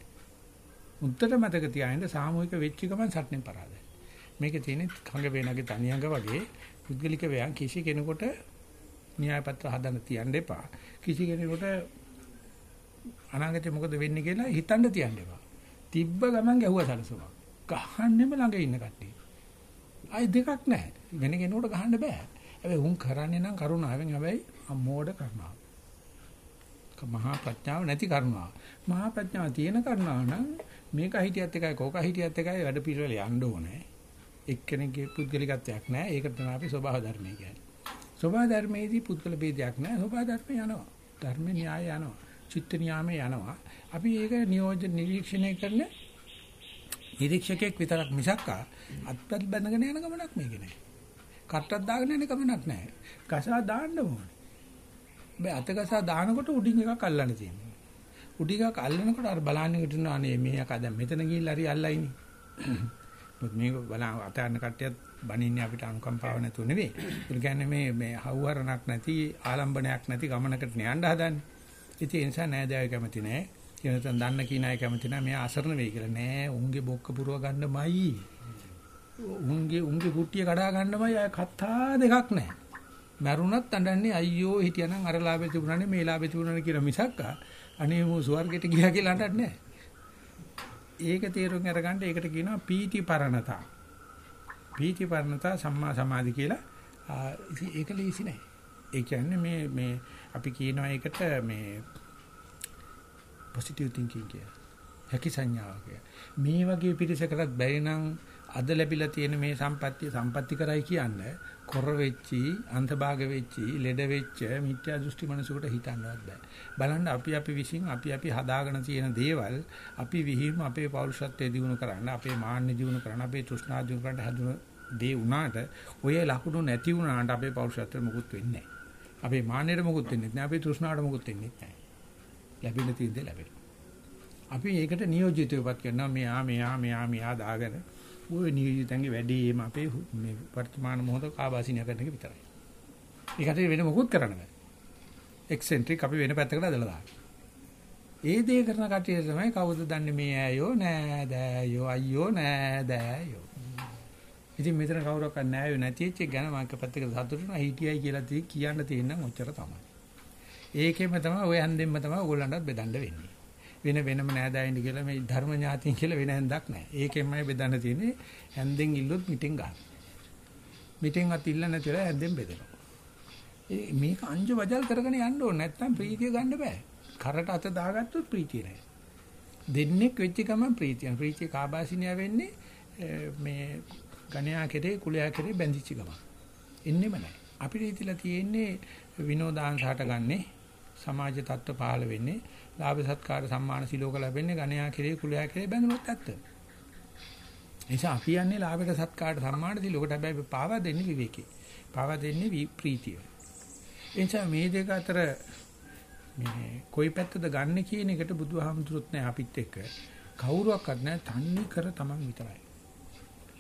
උත්තර මතක තියාගෙන සාමූහික වෙච්ච ගමන් සටනෙන් පරාදයි. මේකේ තියෙන්නේ කංග වේනගේ තනියඟ වගේ පුද්ගලික වේයන් කිසි කෙනෙකුට න්‍යාය පත්‍ර හදන්න තියන්න එපා. කිසි කෙනෙකුට අනාගතේ මොකද වෙන්නේ කියලා හිතන්න තියන්න එපා. තිබ්බ ගමන් ගැහුවා සලසුමක්. ගහන්නෙම ළඟ ඉන්න කට්ටිය. ආයි දෙකක් නැහැ. වෙන කෙනෙකුට ගහන්න බෑ. හැබැයි උන් කරන්නේ නම් කරුණාවෙන් හැබැයි අමෝඩ කරනවා. මහා ප්‍රඥාව නැති කරනවා. මහා ප්‍රඥාව තියෙන කරනවා නම් මේක හිටියත් එකයි කෝක හිටියත් එකයි වැඩ පිළිවෙල යන්න ඕනේ. එක්කෙනෙක්ගේ පුද්ගලිකත්වයක් නැහැ. ඒක තමයි අපි ස්වභාව ධර්මය කියන්නේ. ස්වභාව ධර්මයේදී පුද්ගල ભેදයක් නැහැ. ස්වභාව ධර්මය යනවා. ධර්ම න්‍යාය යනවා. චිත්ත නියාමයේ යනවා. අපි ඒක නියෝජන නිරීක්ෂණය කරන නිරීක්ෂකෙක් විතරක් මිසක් අත්පත් බැඳගෙන යන ගමනක් මේක නෑ. කට්ටක් දාගෙන යන ගමනක් නෑ. ගසා දාන්න ඕනේ. බෑ අත ගසා දානකොට උඩින් එකක් අල්ලන්න තියෙනවා. උඩින් එකක් අල්ලනකොට අර බලන්නේ හිටිනවා අනේ මේ එකා දැන් මෙතන ගිහිල්ලා හරි අල්ලයිනේ. මොකද මේක බලන්න අතයන් කට්ටියත් බනින්නේ අපිට අනුකම්පාව නැතුව නෙවෙයි. ඒ කියන්නේ මේ මේ හවුහරණක් නැති ආලම්බනයක් නැති ගමනකට යන්න හදන්නේ. ඉතින් ඒ නිසා නෑදෑය කැමති නෑ. ඒ නැත්නම් දන්න කීන අය කැමති නෑ මෙයා අසරණ වෙයි කියලා. නෑ උන්ගේ බොක්ක පුරව ගන්නමයි. උන්ගේ උන්ගේ කුට්ටිය කඩා ගන්නමයි අය කතා දෙකක් නෑ. මරුණත් අඬන්නේ අයියෝ හිටියනම් අර ලාභෙ තිබුණානේ මේ ලාභෙ තිබුණානේ කියලා මිසක් අනේ මෝ ස්වර්ගයට ගියා කියලා අඬන්නේ නෑ. ඒක තේරුම් අරගන්න ඒකට කියනවා පීති පරණතා. පීති පරණතා සම්මා සමාධි කියලා. ඒක ලීසි නෑ. ඒ කියන්නේ මේ මේ අපි කියනවා ඒකට මේ positive thinking කියලා. හැකි සංඥාව කියලා. මේ වගේ පිරිසකටත් බැරි නම් අද ලැබිලා තියෙන මේ සම්පත්තිය සම්පatti කරයි කියන්නේ කොර වෙච්චි, අන්තභාග වෙච්චි, ලෙඩ වෙච්ච මිත්‍යා දෘෂ්ටි මනසකට හිතන්නවත් බෑ. බලන්න අපි අපි විසින් අපි අපි හදාගෙන තියෙන දේවල් අපි විහිම අපේ පෞරුෂත්වයේ දිනු කරන්න, අපේ මාන්නේ දිනු කරන්න, අපේ තෘෂ්ණා දිනු කරන්න හදුන දේ උනාට ඔය ලකුණු නැති වුණාට අපේ පෞරුෂත්වෙ මොකුත් වෙන්නේ නැහැ. අපේ මාන්නයට මොකුත් වෙන්නේ නැහැ. අපේ තෘෂ්ණාවට මොකුත් වෙන්නේ නැහැ. ලැබෙන තීන්දුව ලැබෙනවා. අපි ඒකට නියෝජිතවපත් කරනවා මෙයා මෙයා මෙයා මෙයා දාගෙන ওই නියෝජිතන්ගේ වැඩේම අපේ මේ වර්තමාන මොහොත කාබාසිනිය කරන එක විතරයි. ඒකට වෙන මොකුත් කරන්න බෑ. එක්සෙන්ට්‍රික් අපි වෙන පැත්තකට ඇදලා දානවා. ඒ දේ කරන කටිය තමයි කවුද දන්නේ මේ ඇයෝ නෑ දෑයෝ අයියෝ නෑ දෑයෝ. ඉතින් මෙතන කවුරක්වත් නෑයෝ නැති එච්ච ගැන මම එක පැත්තකට සතුටුනා හිටියයි කියලා කියන්න තියෙන නම් ඔච්චර තමයි. ඒකෙම තමයි ඔය හන්දෙන්න තමයි ඕගොල්ලන්ටත් බෙදන්න වෙන්නේ. වෙන වෙනම නෑදෑයින්ද කියලා මේ ධර්ම ඥාතින් කියලා වෙන හැන්දක් නැහැ. ඒකෙන්මයි බෙදන්න තියෙන්නේ හැන්දෙන් ඉල්ලුත් මිටෙන් ගන්න. මිටෙන් අත් ඉල්ල නැතිලා හැන්දෙන් බෙදෙනවා. මේක අංජ වජල් කරගෙන යන්න ඕනේ නැත්නම් ප්‍රීතිය ගන්න බෑ. කරට අත දාගත්තොත් ප්‍රීතිය නැහැ. දෙන්නෙක් වෙච්ච ගමන් ප්‍රීතිය. ප්‍රීතිය කාබාසිනිය වෙන්නේ මේ ගණයා කෙරේ කුලයා කෙරේ බැඳිච්ච ගමන්. එන්නෙම නැහැ. අපිට හිතලා තියෙන්නේ විනෝදාංශහට ගන්නේ සමාජ තත්ත්ව පහළ වෙන්නේ ලාභ සත්කාර සම්මාන සිලෝක ලැබෙන්නේ ගණයා කෙරේ කුලයා කෙරේ බැඳුනොත් ඇත්ත. නිසා අපි යන්නේ ලාභයට සත්කාරට සම්මාන සිලෝකට හැබැයි පාවා දෙන්නේ විවේකී. පාවා දෙන්නේ ප්‍රීතිය. එනිසා මේ දෙක අතර මේ කොයි පැත්තද ගන්න කියන එකට බුදුහාමුදුරුත් නැහැ අපිත් එක්ක. කවුරුවක්වත් නැහැ තන්නේ කර තමන් විතරයි.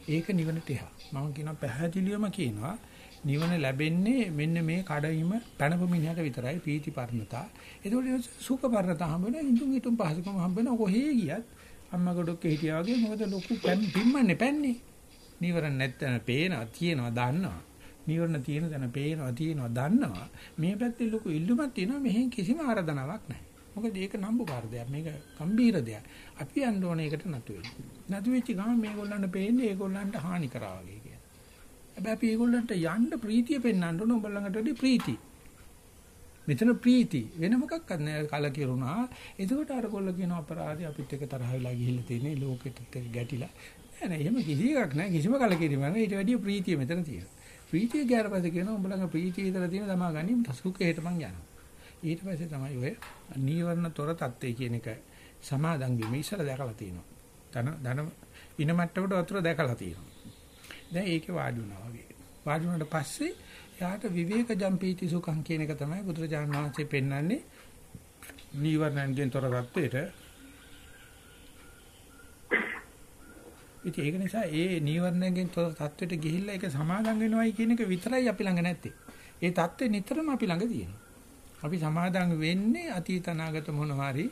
ඒක නිවනට එහා. මම කියනවා පැහැදිලිවම කියනවා නිවන ලැබෙන්නේ මෙන්න මේ කඩවීම පැනපු මිනිහට විතරයි පීති පර්ණතා. ඒකෝට සුඛ පර්ණතා හම්බ වෙන ඉඳුන් හිටුම් පහසුකම හම්බ වෙන කොහේ ගියත් අම්මා ගොඩක් හිටියා වගේ මොකද ලොකු පිම්මන්නේ පැන්නේ. නිවරණ නැත්තන පේනවා තියෙනවා දන්නවා. නිවරණ තියෙන තැන පේනවා තියෙනවා දන්නවා. මේ පැත්තේ ලොකු ඉල්ලුමක් තියෙනවා මෙහෙන් කිසිම ආරාධනාවක් නැහැ. මොකද ඒක නම්බුකාර දෙයක්. මේක ගම්බීර දෙයක්. අපි යන්න ඕනේ ඒකට නතු වෙන්න. නතු වෙච්ච ගමන් මේගොල්ලන්ට පේන්නේ ඒගොල්ලන්ට හානි කරා වගේ කියලා. හැබැයි අපි ඒගොල්ලන්ට යන්න ප්‍රීතිය පෙන්වන්න ඕනේ. උඹ ළඟට වැඩි ප්‍රීති. මෙතන ප්‍රීති වෙන මොකක්වත් නෑ කලකිරුණා. එතකොට අර කොල්ල කියන අපරාධي අපිත් එක තරහ වෙලා ගිහිල්ලා තියෙන්නේ ලෝකෙට එක්ක ගැටිලා. නෑ නෑ එහෙම කිසි එකක් නෑ කිසිම කලකිරීමක් නෑ. ඊට වැඩිය ප්‍රීතිය මෙතන තියෙනවා. ප්‍රීතිය ගෑරපස්සේ කියනවා උඹ ළඟ ප්‍රීතිය විතර තියෙන තමා ගනි සුඛයට මං යනවා. ඊට පස්සේ තමයි ඔය නීවරණ තොර தත්ත්වය කියන එක සමාදන් වීම ඉස්සලා දැකලා තියෙනවා. ධන ධන ඉන මට්ටමට වතුර දැකලා තියෙනවා. දැන් ඒකේ වාඩි වුණා වගේ. වාඩි වුණාට පස්සේ යාට විවේක ජම්පීති සුඛං කියන එක තමයි බුදුරජාණන් වහන්සේ පෙන්වන්නේ නීවරණයෙන් තොර තත්වයට. ඉතින් ඒක නිසා ඒ නීවරණයෙන් තොර තත්වයට ගිහිල්ලා ඒක සමාදන් වෙනවයි කියන එක විතරයි අපි ළඟ නැත්තේ. ඒ தත්ත්වේ නිතරම අපි ළඟ තියෙනවා. අපි සමාදන් වෙන්නේ අතීත අනාගත මොනවා හරි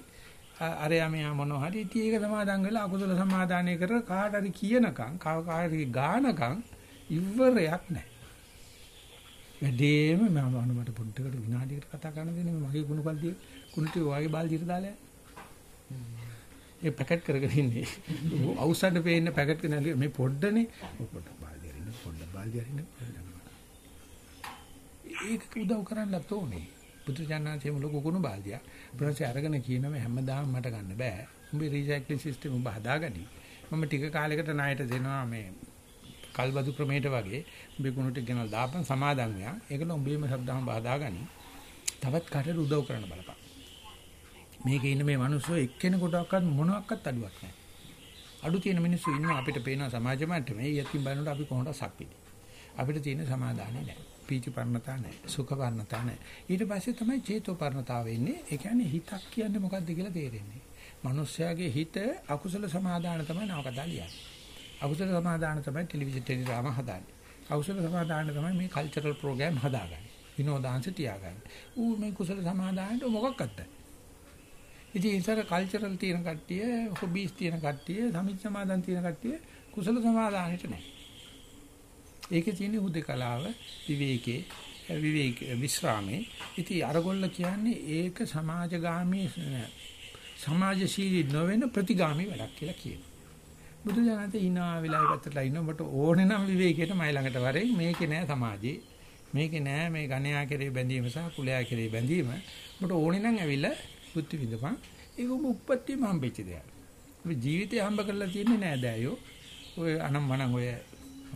අරයා මෙයා මොනවා හරි ඉතින් ඒක සමාදන් වෙලා අකුසල සමාදානය කර කාට හරි කියනකම් කාට ගානකම් ඉවරයක් නැහැ. වැඩිම මම අනුමත පොඩ්ඩකට විනාඩියකට කතා කරන්න දෙන්නේ මගේ කුණු කල්දිය කුණු ටික වගේ බාල්දියට දාලා ඒ පැකට් කරගෙන ඉන්නේ. අවුස්සන්න පේන්න පැකට් කරන මේ පොඩ්ඩනේ. පොඩ්ඩක් බාල්දිය අරින්න පොඩ්ඩක් බාල්දිය අරින්න ඒක උදව් කරන්නත් ඕනේ. පුදුජානනාචේම ලොකු කුණු බාල්දිය. ප්‍රොසෙස් අරගෙන කියනවා හැමදාම මට ගන්න බෑ. උඹේ රීසයික්ලින් සිස්ටම් උඹ හදාගනි. මම ටික කාලයකට ණයට දෙනවා මේ කල්බදු ක්‍රමයට වගේ. උඹේ කුණු ටික ගෙනල් දාපන් සමාදන් වෙනවා ඒකල උඹේම සබ්දාම බහදාගනි තවත් කාටද උදව් කරන්න බලපන්. මේකේ ඉන්න මේ මිනිස්සු එක්කෙනෙකුටවත් මොනවත් අඩුවක් නැහැ අඩු තියෙන මිනිස්සු ඉන්නවා අපිට පේන සමාජ මට්ටමේ යකින් බලනකොට අපි කොහොමද සක්විති? අපිට තියෙන සමාදානෙ නැහැ පීති පර්ණතා නැහැ සුඛ පර්ණතා නැහැ. ඊට පස්සේ තමයි චේතෝ පර්ණතාව එන්නේ. ඒ කියන්නේ හිතක් කියන්නේ මොකද්ද කියලා තේරෙන්නේ. මිනිස්යාගේ හිත අකුසල සමාදාන තමයි නවකතා ලියන්නේ. අකුසල සමාදාන තමයි ටෙලිවිෂන් ටෙලිග්‍රාම හදාන්නේ. අකුසල සමාදාන තමයි මේ කල්චරල් ප්‍රෝග්‍රෑම් හදාගන්නේ. විනෝදාංශ තියාගන්නේ. ඌ මේ කුසල සමාදානට මොකක්වත් නැහැ. ඉතින් ඉතර කල්චරල් තියෙන කට්ටිය, හොබීස් තියෙන කට්ටිය, සමිච්ච සමාදන් තියෙන කට්ටිය කුසල සමාදානෙට නැහැ. ඒකේ තියෙන හුදකලාව විවේකේ විවේක විස්රාමේ. ඉතින් අරගොල්ල කියන්නේ ඒක සමාජගාමී සමාජශීලී නොවන ප්‍රතිගාමී වැඩක් කියලා කියනවා. බුදු දහමේ hina වෙලා ඉවත්තලා ඉන්න මට ඕනේ නම් විවේකයට මයි ළඟට වරෙන් මේකේ නෑ සමාජේ. මේකේ නෑ මේ ගණයා කෙරේ බැඳීම සහ කුලයා කෙරේ බැඳීම. මට ඕනේ නම් ඇවිල්ලා බුද්ධ විඳපන්. ඒක ඔබ උප්පත්තියම හම්බෙච්ච දෙයක්. ඔබ ජීවිතේ හම්බ කරලා තියන්නේ නෑ දෑයෝ. ඔය අනම් මනම් ඔය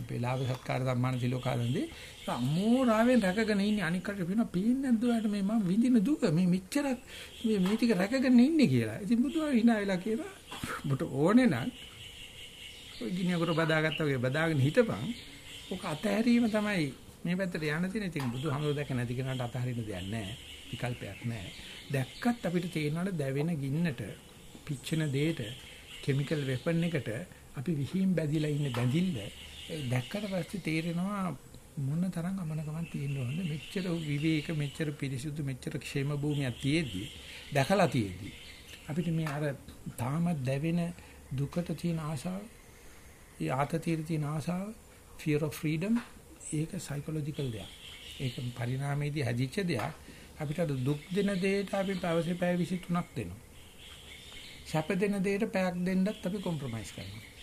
අපේ ලාභ සත්කාර සම්මාන සිලෝකාරන්දී අමෝරාවෙන් රැකගෙන ඉන්නේ අනික් කටට පින පේන්නේ නැද්ද ඔයාලට මේ මම විඳින දුක මේ මෙච්චරක් මේ මේ ටික රැකගෙන ඉන්නේ කියලා. ඉතින් බුදුහාම hina වෙලා කියනවා ඔබට ඕනේ නම් ඔය ගිනියකට බදාගත්තා වගේ බදාගෙන හිටපන්. ඔක අතහැරීම තමයි මේ පැත්තට යන්න තියෙන. ඉතින් බුදුහාමෝ දැක නැති කෙනාට අතහරින්න දෙයක් නැහැ. විකල්පයක් නැහැ. දැක්කත් අපිට තේරෙනවලු දැවෙන ගින්නට පිච්චෙන දෙයට කිමිකල් වෙපන් එකට අපි විහිම් බැදිලා ඉන්න බැඳිල්ල දැක්කට පස්සේ තේරෙනවා මොන තරම් අමනකමක් තියෙනවද මෙච්චර විවේක මෙච්චර පිරිසුදු මෙච්චර ക്ഷേම භූමියක් තියෙද්දි දැකලා තියෙද්දි අපිට මේ අර තාමත් දැවෙන දුකට තියෙන ආශාව ඒ ආතතියට තියෙන ආශාව fear of freedom ඒක psychological දෙයක් ඒක පරිණාමයේදී හැදිච්ච දෙයක් අපිට දුක් දෙන දෙයට අපි පැවසේ පැය 23ක් දෙනවා. සැප දෙන දෙයට පැයක් දෙන්නත් අපි කොම්ප්‍රොමයිස් කරනවා.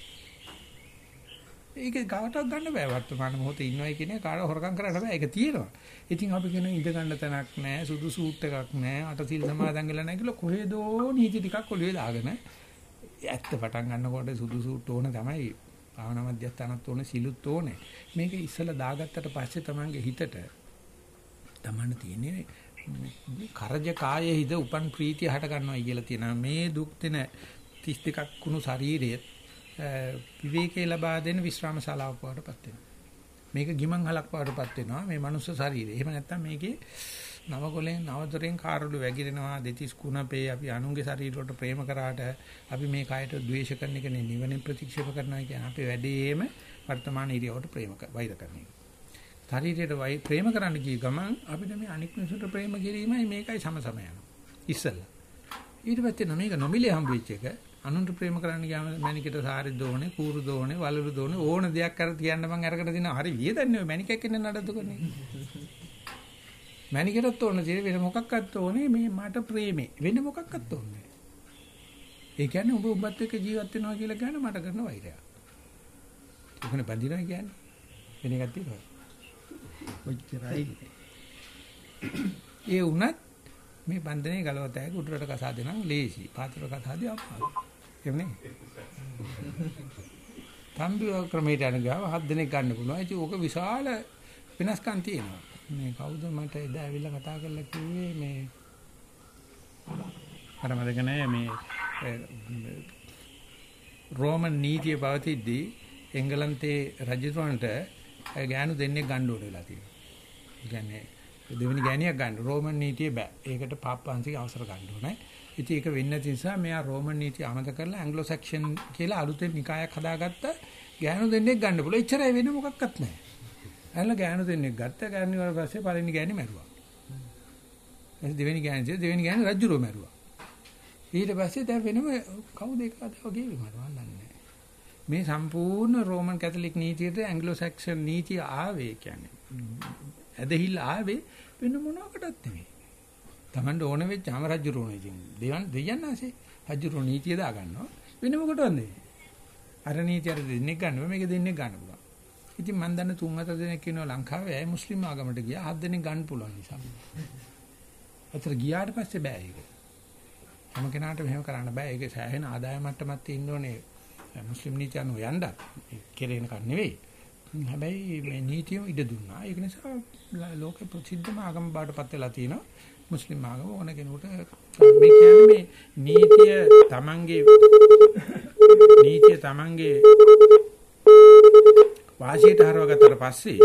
ඒක ගාටක් ගන්න බෑ වර්තමාන මොහොතේ ඉන්නවයි කියන කාට හොරකම් කරන්න බෑ ඒක තියෙනවා. ඉතින් අපි කියන ඉඳ ගන්න තැනක් නැහැ, සුදු සූට් එකක් නැහැ, අටසිල් සමාදන් වෙලා නැහැ කියලා කොහෙදෝ නීති ටිකක් ඔළුවේ දාගෙන ඇත්ත පටන් ගන්නකොට සුදු සූට් ඕන තමයි. භාවනා මධ්‍යස්ථානත් ඕනේ, සිලුත් ඕනේ. මේක ඉස්සලා දාගත්තට පස්සේ තමන්ගේ හිතට තමන්න තියෙන්නේ කරජ කායේ හිද උපන් ප්‍රීතිය හට ගන්නවයි කියලා තියෙනවා. මේ දුක් දෙන 32ක් කුණු ශරීරයේ විවේකේ ලබා දෙන විශ්‍රාම ශාලාවක් වඩපත් වෙනවා. මේක ගිමන් හලක් වඩපත් වෙනවා මේ මනුස්ස ශරීරය. එහෙම නැත්නම් මේකේ නවකොලෙන් නවදොරෙන් කාරළු වැగిරෙනවා දෙතිස් කුණපේ අපි අනුන්ගේ ශරීර වලට ප්‍රේම කරාට අපි මේ කයට ද්වේෂ කරන එක නිවන ප්‍රතික්ෂේප කරනවා කියන්නේ අපේ වැඩේම වර්තමාන ඉරියවට ප්‍රේම වෛර කරන එක. ශරීරයට වෛ ප්‍රේම කරන්න ගිය ගමන් අපිට මේ අනික් මිනිසුන්ට ප්‍රේම කිරීමයි මේකයි සමසම යනවා. ඉස්සල්ලා. ඊට පස්සේ නම් මේක නොමිලේ හම්බ වෙච්ච එක අනුන්ට ප්‍රේම කරන්න ගියාම මැනිකට සාරි දෝනේ, කූරු දෝනේ, වලලු දෝනේ ඕන දෙයක් කර තියන්න මං අරකට දිනවා. හරි වියදන්නේ මැනිකක් එන්න නඩත්තු කරන්නේ. මැනිකටත් ඕන දේ වෙන මොකක්වත් ඕනේ මේ මට ප්‍රේමේ. වෙන මොකක්වත් ඕනේ. ඒ කියන්නේ ඔබ ඔබත් එක්ක ජීවත් වෙනවා කියලා කියන්නේ මට කරන වෛරයක්. ඒකනේ බඳිනවා කියන්නේ. වෙන එකක් තියෙනවා. ඔච්චරයි. ඒ උනත් මේ බන්ධනේ ගලවතෑක උඩරට කසා දෙනම් ලේසි. පාතර කසා දිය අපහසු. එන්නේ. තම්බිය ක්‍රමයට යන ගාව හත් දිනක් ගන්න පුළුවන්. ඉතින් ඕක විශාල වෙනස්කම් තියෙනවා. මේ කවුද මට එදා ඇවිල්ලා කතා කරලා කිව්වේ මේ අර මතක නැහැ මේ රෝමන් නීතිය පවතිද්දී එංගලන්තේ රජතුමන්ට ගෑනු දෙන්නේ ගන්න ඕන වෙලා තියෙනවා. ඒ කියන්නේ දෙවෙනි ගෑණියක් ගන්න රෝමන් නීතිය බෑ. ඒකට පාප්පංශික අවසර ගන්න ඕනේ. ඉතින් ඒක වෙන්නේ නැති නිසා මෙයා රෝමන් නීතිය අමතක කරලා ඇන්ග්ලෝ සැක්ෂන් කියලා අලුතෙන් නිකායක් හදාගත්ත ගෑනු දෙන්නෙක් ගන්න පුළුවන්. එච්චරයි වෙන මොකක්වත් නැහැ. ඇල්ල ගෑනු දෙන්නෙක් ගත්ත ගෑනු වල පස්සේ පළවෙනි ගෑණි මැරුවා. එතන දෙවෙනි ගෑණි දෙවෙනි ගෑණි රජුරෝ මැරුවා. ඊට පස්සේ දැන් වෙනම කවුද ඒක වගේ මරවන්න නැහැ. මේ සම්පූර්ණ රෝමන් කැතලික් නීතියට ඇන්ග්ලෝ සැක්සන් නීතිය ආවේ කියන්නේ. ඇදහිල්ල ආවේ වෙන මොනකටත් නෙමෙයි. Tamanට ඕන වෙච්චාම රජුරෝනේ ඉතින් දෙයන් දෙයයන් ආසේ රජුරෝ නීතිය දා ගන්නවා වෙන මොකටවත් නෙමෙයි. අර නීතිය අර දෙන්නේ ගන්නවා මේක දෙන්නේ ගන්න පුළුවන්. ඉතින් මම දන්න තුන් හතර දෙනෙක් ඉන්නවා ලංකාවේ ඇයි මුස්ලිම් ආගමට ගියා හත් දෙනෙක් ගන්න පුළුවන් නිසා. අතර ගියාට පස්සේ බෑ ඒක. හැම කෙනාට මෙහෙම කරන්න බෑ. ඒක සෑහෙන ආදාය මට්ටමක් තියෙන්න ඕනේ. මුස්ලිම් නීතිය අනුව යන්නත් කෙරෙන කක් නෙවෙයි. හැබැයි මේ නීතිය ඉඩ දුන්නා. ඒක නිසා ලෝක ප්‍රසිද්ධම ආගම බාටපත් වෙලා තිනවා. මුස්ලිම් ආගම ඕන කෙනෙකුට මේ කියන්නේ මේ නීතිය තමන්ගේ නීතිය තමන්ගේ වාසියට හරවගත්තට පස්සේ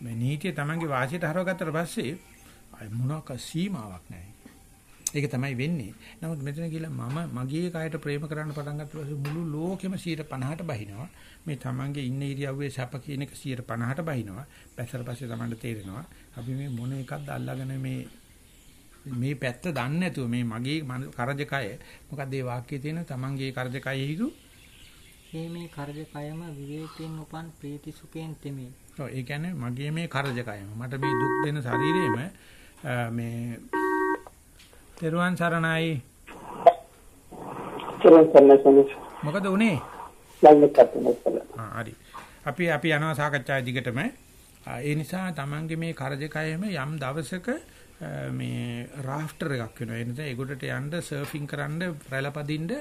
මේ නීතිය තමන්ගේ වාසියට හරවගත්තට පස්සේ අය මොනක සීමාවක් නැහැ. ඒක තමයි වෙන්නේ. නමුත් මෙතන කියලා මම මගේ කායට ප්‍රේම කරන්න පටන් ගත්ත පස්සේ මුළු ලෝකෙම 150ට බහිනවා. මේ තමන්ගේ ඉන්න ඉරියව්වේ සැප කියන එක 150ට බහිනවා. පැසර පස්සේ තමන්ට තේරෙනවා. අපි මේ මොන එකක්ද අල්ලගෙන මේ මේ පැත්ත දන්නේ නැතුව මේ මගේ කරජකය මොකද මේ වාක්‍යයේ තියෙන තමන්ගේ කරජකයෙ හිතු මේ මේ කරජකයම විවේකයෙන් උපන් ප්‍රීති සුඛයෙන් තෙමේ. ඔව් ඒ කියන්නේ මගේ මේ කරජකයම මට මේ දුක් දෙන ශරීරෙම මේ තෙරුවන් සරණයි තෙරුවන් සරණයි මොකද උනේ හරි අපි අපි යනවා සාකච්ඡා දිගටම ඒ නිසා තමන්ගේ මේ කරජකයම යම් දවසක මේ රාෆ්ටර් එකක් වෙනවා. ඒ නිසා ඒගොඩට යන්න සර්ෆින් කරන්න රැළපදින්න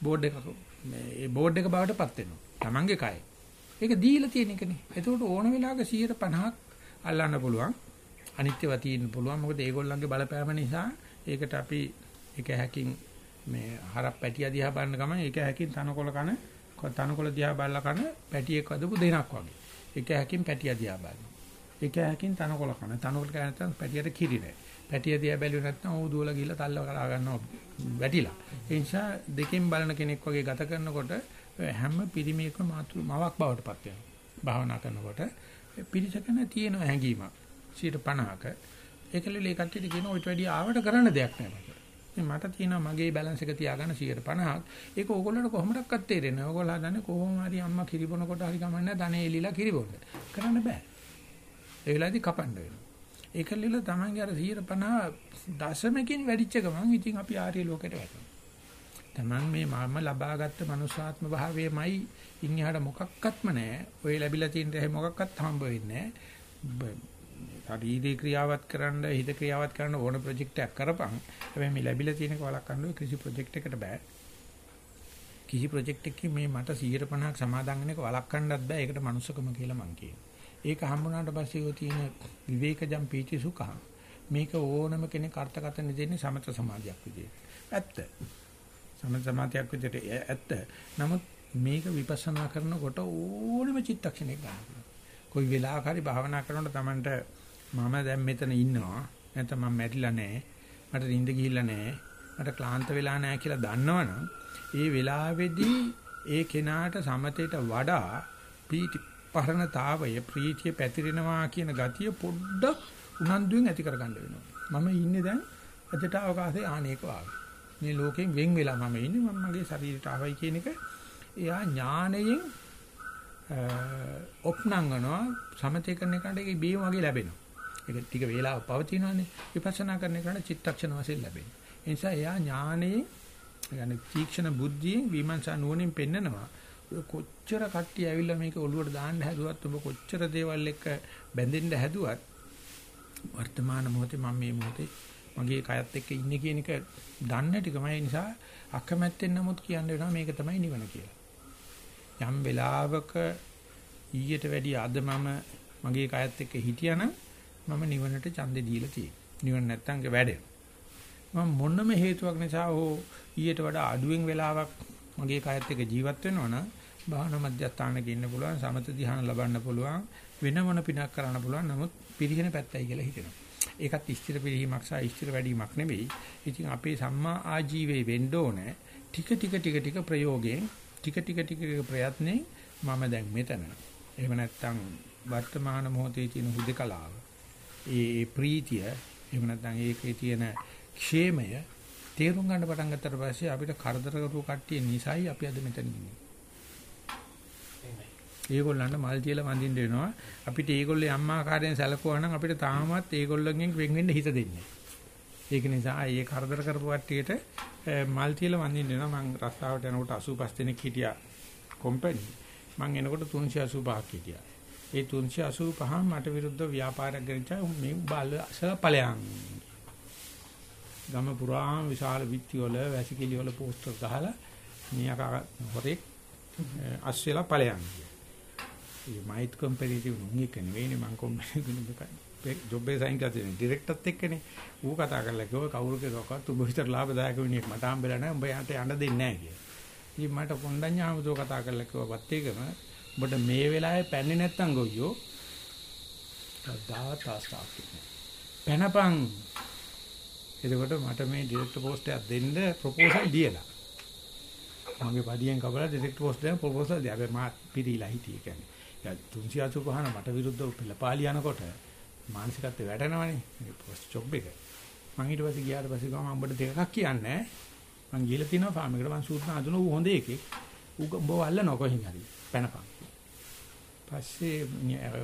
බෝඩ් එකක් මේ ඒ බෝඩ් එක බවටපත් වෙනවා. Tamange කය. ඒක දීලා තියෙන එකනේ. ඒකට ඕන වෙලාවක 150ක් අල්ලන්න පුළුවන්. අනිත්‍යව තියෙන්න පුළුවන්. මොකද ඒගොල්ලන්ගේ බලපෑම නිසා ඒකට අපි එක හැකින් මේ හරක් පැටිය දිහා බලන ගමන් එක හැකින් තනකොළ කන තනකොළ දිහා බලලා කන පැටියෙක් වදපු දෙනක් වගේ. එක හැකින් පැටිය දිහා බලන. එක හැකින් තනකොළ කන. තනකොළ කන නැත්නම් පැටියට කිරි නැහැ. පැටිය දිහා බැලුවේ නැත්නම් ඌ දුවලා ගිහලා තල්ල කරා ගන්නවා වැටිලා. ඒ නිසා දෙකෙන් බලන කෙනෙක් වගේ ගත කරනකොට හැම පිරිමියෙක්ම මාතෘ මවක් බවට පත් වෙනවා. භාවනා කරනකොට පිරිසකන තියෙන හැඟීමක් 50ක ඒකලෙල ඒ කට්ටියට කියන ඔයිට වැඩි ආවට කරන්න දෙයක් නැහැ මට. මට තියෙනවා මගේ බැලන්ස් එක තියාගන්න 150ක්. ඒක ඕගොල්ලන්ට කොහොමඩක්වත් තේරෙන්නේ නැහැ. ඕගොල්ලෝ හදන්නේ කොහොම හරි අම්මා කිරිබොනකොට හරි කමන්නේ ධනෙ එලිලා කිරිබොන්න. කරන්න බෑ. ඒ වෙලාවේදී කපන්න වෙනවා. ඒකලෙල තමන්ගේ අර 150 දශමකින් වැඩිච්ච ගමන් ඉතින් අපි ආර්ය ලෝකයට වැටෙනවා. තමන් මේ මම ලබාගත්ත මනුෂ්‍යාත්ම භාවයේමයි ඉන් එහාට මොකක්වත්ම නැහැ. ඔය ලැබිලා තියෙන දේ මොකක්වත් හම්බ වෙන්නේ නැහැ. ශරීරී ක්‍රියාවත් කරන්න, හිත ක්‍රියාවත් කරන්න ඕන ප්‍රොජෙක්ට් එකක් කරපන්. හැබැයි මේ ලැබිලා තියෙනක වළක්වන්න කිසි ප්‍රොජෙක්ට් එකකට බෑ. කිසි ප්‍රොජෙක්ට් එකකින් මේ මට 150ක් සමාදන් වෙන එක වළක්වන්නත් බෑ. ඒකට මනුස්සකම කියලා මං කියනවා. ඒක හම්බුනාට පස්සේ ඔය තියෙන විවේකජම් පීති සුඛං මේක ඕනම කෙනෙක් අර්ථකථන දෙන්නේ සමත සමාධියක් විදියට. ඇත්ත. සමත සමාධියක් විදියට ඇත්ත. නමුත් මේක විපස්සනා කරනකොට ඕනම චිත්තක්ෂණයක් ගන්න පුළුවන්. කොයි වෙලාවක හරි භාවනා කරනකොට Tamanට මම දැන් මෙතන ඉන්නවා. නැත්නම් මම මැරිලා නැහැ. මට නිින්ද ගිහිල්ලා නැහැ. මට ක්ලාන්ත වෙලා නැහැ කියලා දන්නවනම් ඒ වෙලාවේදී ඒ කෙනාට සමතේට වඩා පීටි පරණතාවය ප්‍රීතිය පැතිරෙනවා කියන ගතිය පොඩ්ඩක් උනන්දුවෙන් ඇති කරගන්න වෙනවා. මම ඉන්නේ දැන් අදට අවකාශයේ ආනේක වාගේ. මේ ලෝකෙන් වෙන් වෙලා මම ඉන්නේ මම මගේ ශරීරයට ආවයි කියන එක එයා ඥාණයෙන් ඔප්නංගනවා සමතේ කරන එකට ඒක බීම වගේ ලැබෙනවා. ඒක ටික වේලාවක් පවතිනවානේ. විපස්සනා කරන එකට චිත්තක්ෂණ වශයෙන් ලැබෙනවා. ඒ නිසා එයා ඥාණයෙන් يعني තීක්ෂණ බුද්ධියෙන් විමර්ශන නුවණින් පෙන්නනවා. කොච්චර කට්ටිය ඇවිල්ලා මේක ඔලුවට දාන්න හැදුවත් ඔබ කොච්චර දේවල් එක්ක බැඳෙන්න හැදුවත් වර්තමාන මොහොතේ මම මේ මොහොතේ මගේ කයත් එක්ක ඉන්නේ කියන එක දන්න ටිකමයි නිසා අකමැත්තෙන් නමුත් කියන්න වෙනවා මේක තමයි නිවන කියලා. යම් වෙලාවක ඊට වැඩිය අද මම මගේ කයත් එක්ක හිටියානම් මම නිවනට ඡන්දෙ දීලා තියෙනවා. නිවන නැත්තම් ඒක වැඩෙනවා. මම මොනම හේතුවක් නිසා හෝ ඊට වඩා අඩුවෙන් වෙලාවක් මගේ කයත් එක්ක ජීවත් වෙනවනම් භාවනා මධ්‍යස්ථානක ඉන්න පුළුවන් සමත ධ්‍යාන ලබන්න පුළුවන් වෙන මොන පිනක් කරන්න පුළුවන් නමුත් පිරිහෙන පැත්තයි කියලා හිතෙනවා. ඒකත් ස්ථිර පිළිහිමක් සහ ස්ථිර වැඩිමක් නෙවෙයි. ඉතින් අපේ සම්මා ආජීවයේ වෙන්න ඕනේ ටික ටික ටික ටික ප්‍රයෝගයෙන් ටික ටික ටික ප්‍රයත්නේ මම දැන් මෙතන. එහෙම නැත්නම් වර්තමාන මොහොතේ තියෙන හුදකලාව. ඒ ප්‍රීතිය එහෙම නැත්නම් ඒකේ තියෙන ക്ഷേමය තේරුම් ගන්න පටන් ගත්තට පස්සේ අපිට කරදර කරු කට්ටිය නිසායි අපි අද මෙතන ඉන්නේ. ඒගොල්ලන්ට මල් තියලා වඳින්න වෙනවා. අපිට ඒගොල්ලෝ යම් ආකාරයෙන් සැලකුවා නම් අපිට තාමත් ඒගොල්ලන්ගෙන් වෙන් වෙන්න හිත දෙන්නේ. ඒක නිසා ඒ කරදර කරපු කට්ටියට මල් තියලා වඳින්න වෙනවා. මම රස්සාවට යනකොට 85 දෙනෙක් හිටියා කොම්පැනි. මම එනකොට 385ක් හිටියා. ඒ 385 මට විරුද්ධ ව්‍යාපාරයක් කරච්චා මේ බාල අසල ඵලයන්. ගම පුරාම විශාල විත්ති වල වැසිකිලි වල පෝස්ටර් ගහලා මියා හොරේ අස්සෙලා ඵලයන්. මේ මයිට් කම්පැරිටිව් නුංගික නෙවෙයිනේ මං කොම්පැනි ජොබ් එක සයින් කරලා තියෙන ඩිරෙක්ටර්ත් එක්කනේ ඌ කතා කරලා කිව්වා කවුරු කෙරුවක්වත් උඹ විතර ලාභදායක වෙන්නේ මට හම්බෙලා නැහැ උඹ යන්න දෙන්නේ නැහැ කියලා. ඉතින් මට කොණ්ඩඤ්ඤාමතුව කතා කරලා කිව්වා වත් එකම උඹට මේ වෙලාවේ පැන්නේ නැත්තම් ගොයියෝ කවදා තාස්තාක් පැනපන්. එතකොට මට මේ ඩිරෙක්ටර් පෝස්ට් එකක් දෙන්න ප්‍රොපෝසල් දීලා. මගේ පඩියෙන් කවලා ඩිරෙක්ටර් පෝස්ට් එකක් ප්‍රොපෝසල් දීලා. හැබැයි මා පිරීලා හිටියේ කියන්නේ. 385 මට විරුද්ධව පෙළපාලි යනකොට මානසිකත්වයට වැටෙනවනේ. මේ පොස්ට් ජොබ් එක. මම ඊට පස්සේ ගියාට පස්සේ ගම උඹට දෙකක් කියන්නේ. මං ගිහලා තිනවා ෆාම් එකට මං සූත්‍රණ අඳුන ඌ හොඳ එකෙක්. ඌ උඹ වල්ල නොකොහින් හරි. පැනපන්. පස්සේ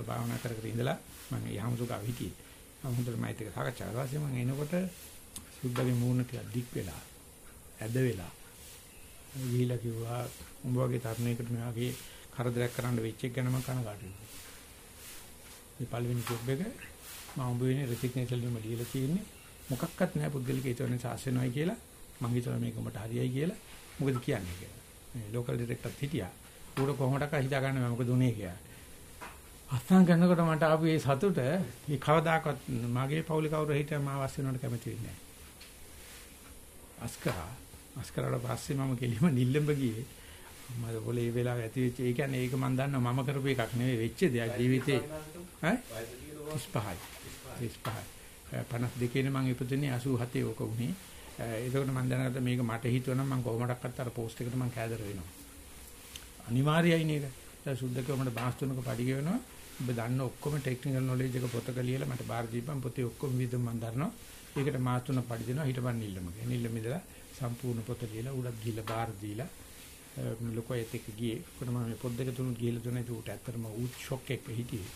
භාවනා කර කර ඉඳලා මම යහමසු ගාව හිටියේ. මම හොඳට මයිත් එක සාකච්ඡා කරලා පස්සේ මම එනකොට සුද්ධගේ මූණ ටිකක් දික් වෙලා ඇද වෙලා ගිහිලා කිව්වා උඹ වගේ තරුණයෙකුට මේ වගේ කරදරයක් කරන්න වෙච්ච එක ගැන මම කනගාටුයි. මේ පළවෙනි ජොබ් එක මම උඹ වෙන්නේ රෙසිග්නේෂන් එකම ලියලා තියෙන්නේ මොකක්වත් නැහැ පුද්ගලික හිතවන්නේ සාසනවයි කියලා මම හිතනවා මේක උඹට හරියයි කියලා මොකද කියන්නේ කියලා. මේ ලෝකල් ඩිරෙක්ටර් හිටියා. ඌට කොහොමඩක් හිතා ගන්න මම මොකද උනේ කියලා. අස්සන් කරනකොට මට ආපු මේ සතුට මේ කවදාකවත් මගේ පවුලේ කවුරු හිටියා මාව අස් වෙනවට කැමති වෙන්නේ නැහැ. අස්කරා අස්කරාට පස්සේ මම කෙලිම නිල්ලඹ ගියේ. මම පොලේ මේ වෙලාව ඇති වෙච්ච ඒ කියන්නේ ඒක මම දන්නවා මම කරපු එකක් නෙවෙයි වෙච්ච දෙයක් ජීවිතේ. ඈ? 35යි 35යි 52 නේ මම ඉපදුනේ 87 ඕක උනේ ඒකෝට මම දැනගත්තා මේක මට හිතුවනම් මම කොහොමඩක්වත් අර පෝස්ට් එකට මම කෑදර වෙනවා. අනිවාර්යයි නේද දැන් සුද්ධකව මට බාස් තුනක පඩි ගෙවනවා ඔබ දන්න ඔක්කොම ටෙක්නිකල් නොලෙජ් එක පොතක ලියලා මට බාර දීපන් පොතේ ඔක්කොම විදිහ මම දන්නවා ඒකට මාස් තුනක් පඩි දෙනවා හිටපන් නිල්ලම නිල්ලම ඉඳලා සම්පූර්ණ පොත ලියලා උඩක් ගිහලා බාර දීලා ලොකෝයත් එක්ක ගියේ. කොහොම මම පොත් දෙක තුනක් ගිහලා දුන්නා ඒක උට ඇත්තටම ඌත් ෂොක් එකක හිටියේ.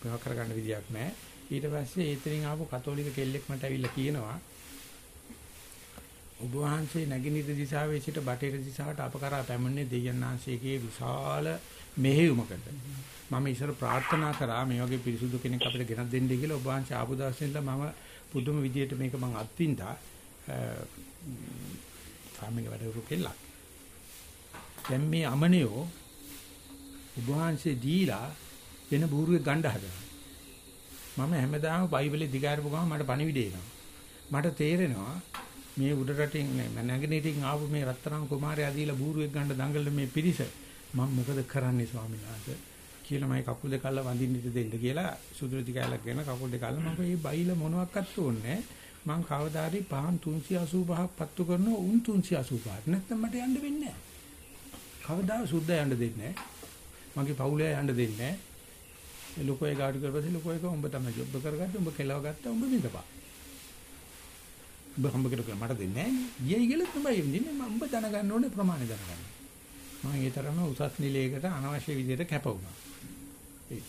මේවා කරගන්න විදියක් නැහැ. ඊට පස්සේ ඒතරින් ආපු කතෝලික කෙල්ලෙක් මට ඇවිල්ලා කියනවා ඔබ වහන්සේ නැගිනිර දිශාවේ සිට බටහිර දිශාවට අප කරා පැමිණෙන්නේ දෙයයන් ආංශයේ විශාල මෙහෙයුමකට. මම ඉස්සර ප්‍රාර්ථනා කරා මේ වගේ පිරිසුදු කෙනෙක් අපිට ගෙනත් දෙන්න කියලා ඔබ වහන්සේ ආපු දවසේ ඉඳලා මම පුදුම විදියට මේක මම අත්විඳා ෆාමිලි වැඩ කරුකෙල්ලක්. දැන් මේ අමනියෝ උභාංශේ දීලා වෙන බూరుවේ ගණ්ඩ හදනවා. මම හැමදාම බයිබලේ දිගාරපු ගමන් මට පණිවිඩ එනවා. මට තේරෙනවා මේ උඩ රටින් නැගණිටින් ආපු මේ රත්තරන් කුමාරයා දීලා බూరుවෙක් ගන්න දඟලන මේ පිරිස මම මොකද කරන්නේ ස්වාමීන් වහන්සේ කියලා මම කකුල් දෙක අල්ල වඳින්න ඉඳ දෙන්න කියලා සුදුරිති කැලක් ගෙන කකුල් දෙක අල්ල මම මේ බයිල මොනවත් ඕනේ මං කවදාරි පහන් 385ක් පත්තු කරනවා උන් 385ක් නැත්නම් මට යන්න වෙන්නේ නැහැ. කවදා සුද්ධ යන්න දෙන්නේ නැහැ. මගේ පවුලේ යන්න දෙන්නේ නැහැ. ඒ ලොකෝ එක ආඩු කරපස්සේ ලොකෝ එක උඹ තමයි ජොබ් කරගත්ත උඹ කෙලව ගත්ත උඹ විඳපා. උඹ හම්බ කරලා මට දෙන්නේ නැහැ. ගියයි කියලා තමයි දෙන්නේ. මම උඹ දැනගන්න ඕනේ ප්‍රමාණය දැනගන්න. මම ඒ තරම උසස් නිලයකට අනවශ්‍ය විදිහට කැප වුණා. ඒ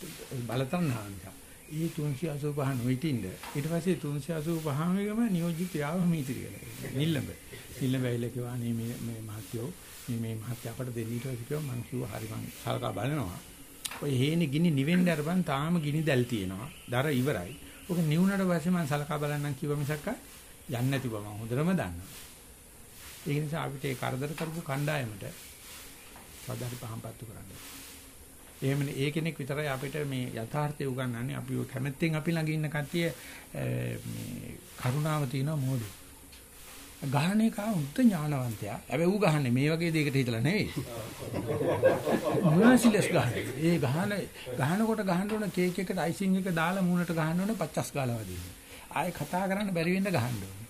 බලතන්හා නිසා. ඒ 385 නොහිටින්ද ඊට පස්සේ 385 ගම නියෝජිත යාව මීතිරි කියලා. නිල්ලඹ. නිල්ලඹ ඇවිල්ලා කිව්වා මේ මේ මහත්යෝ මේ මේ මහත්ය අපට දෙන්න ඊට පස්සේ කිව්වා මං කිව්වා හරි මං සලකා බලනවා. ඔය හේනේ ගිනි නිවෙන්න අරපන් තාම ගිනි දැල් තියෙනවා. දර ඉවරයි. ඔක නිවුනට පස්සේ මං සලකා බලන්නම් කිව්වා මිසක් යන්නේ නැති බව මම හොඳටම දන්නවා. ඒ නිසා අපිට ඒ කරදර කරපු කණ්ඩායමට සදාරි පහම්පත්තු කරන්න. එහෙමනේ ඒ කෙනෙක් විතරයි අපිට මේ යථාර්ථය උගන්වන්නේ. අපි ඔය කැමැත්තෙන් අපි ළඟ ඉන්න කට්ටිය මේ කරුණාව තියෙන මොඩු. ගහන එක උත්ත ඥානවන්තයා. හැබැයි ඌ ගහන්නේ මේ වගේ දෙයකට හිතලා නෙවෙයි. මොනසිලස් ගහන්නේ. ඒ ගහන ගහනකොට ගහන්න ඕන කේක් එකට අයිසිං එක දාලා මූණට ගහන්න ඕන 50 ගාලා වදින්න. ආයේ කතා කරන්න බැරි වෙන්න ගහන්න ඕන.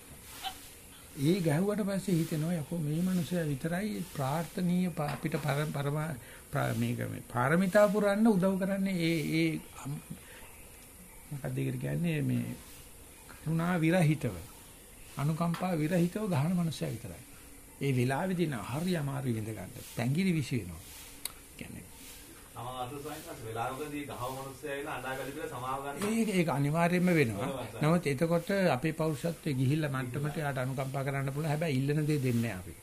ඒ ගැහුවට පස්සේ හිතෙනවා යකෝ මේ මිනිස්සයා විතරයි ප්‍රාර්ථනීය අපිට පරම මේක මේ පාරමිතා පුරන්න උදව් කරන්නේ ඒ ඒ මොකක්ද ඒකට කියන්නේ මේ කරුණා විරහිතව අනුකම්පා විරහිතව ගහන මනුස්සයා විතරයි. ඒ වෙලාවේදී න හරි අමාරු විඳ ගන්න. පැංගිරි විශ් වෙනවා. ඒක අනිවාර්යයෙන්ම වෙනවා. නමුත් එතකොට අපේ පෞරුෂත්වයේ ගිහිල්ලා මට්ටමට යාට අනුකම්පා කරන්න පුළුවන්. හැබැයි ඉල්ලන දේ දෙන්නේ අපි.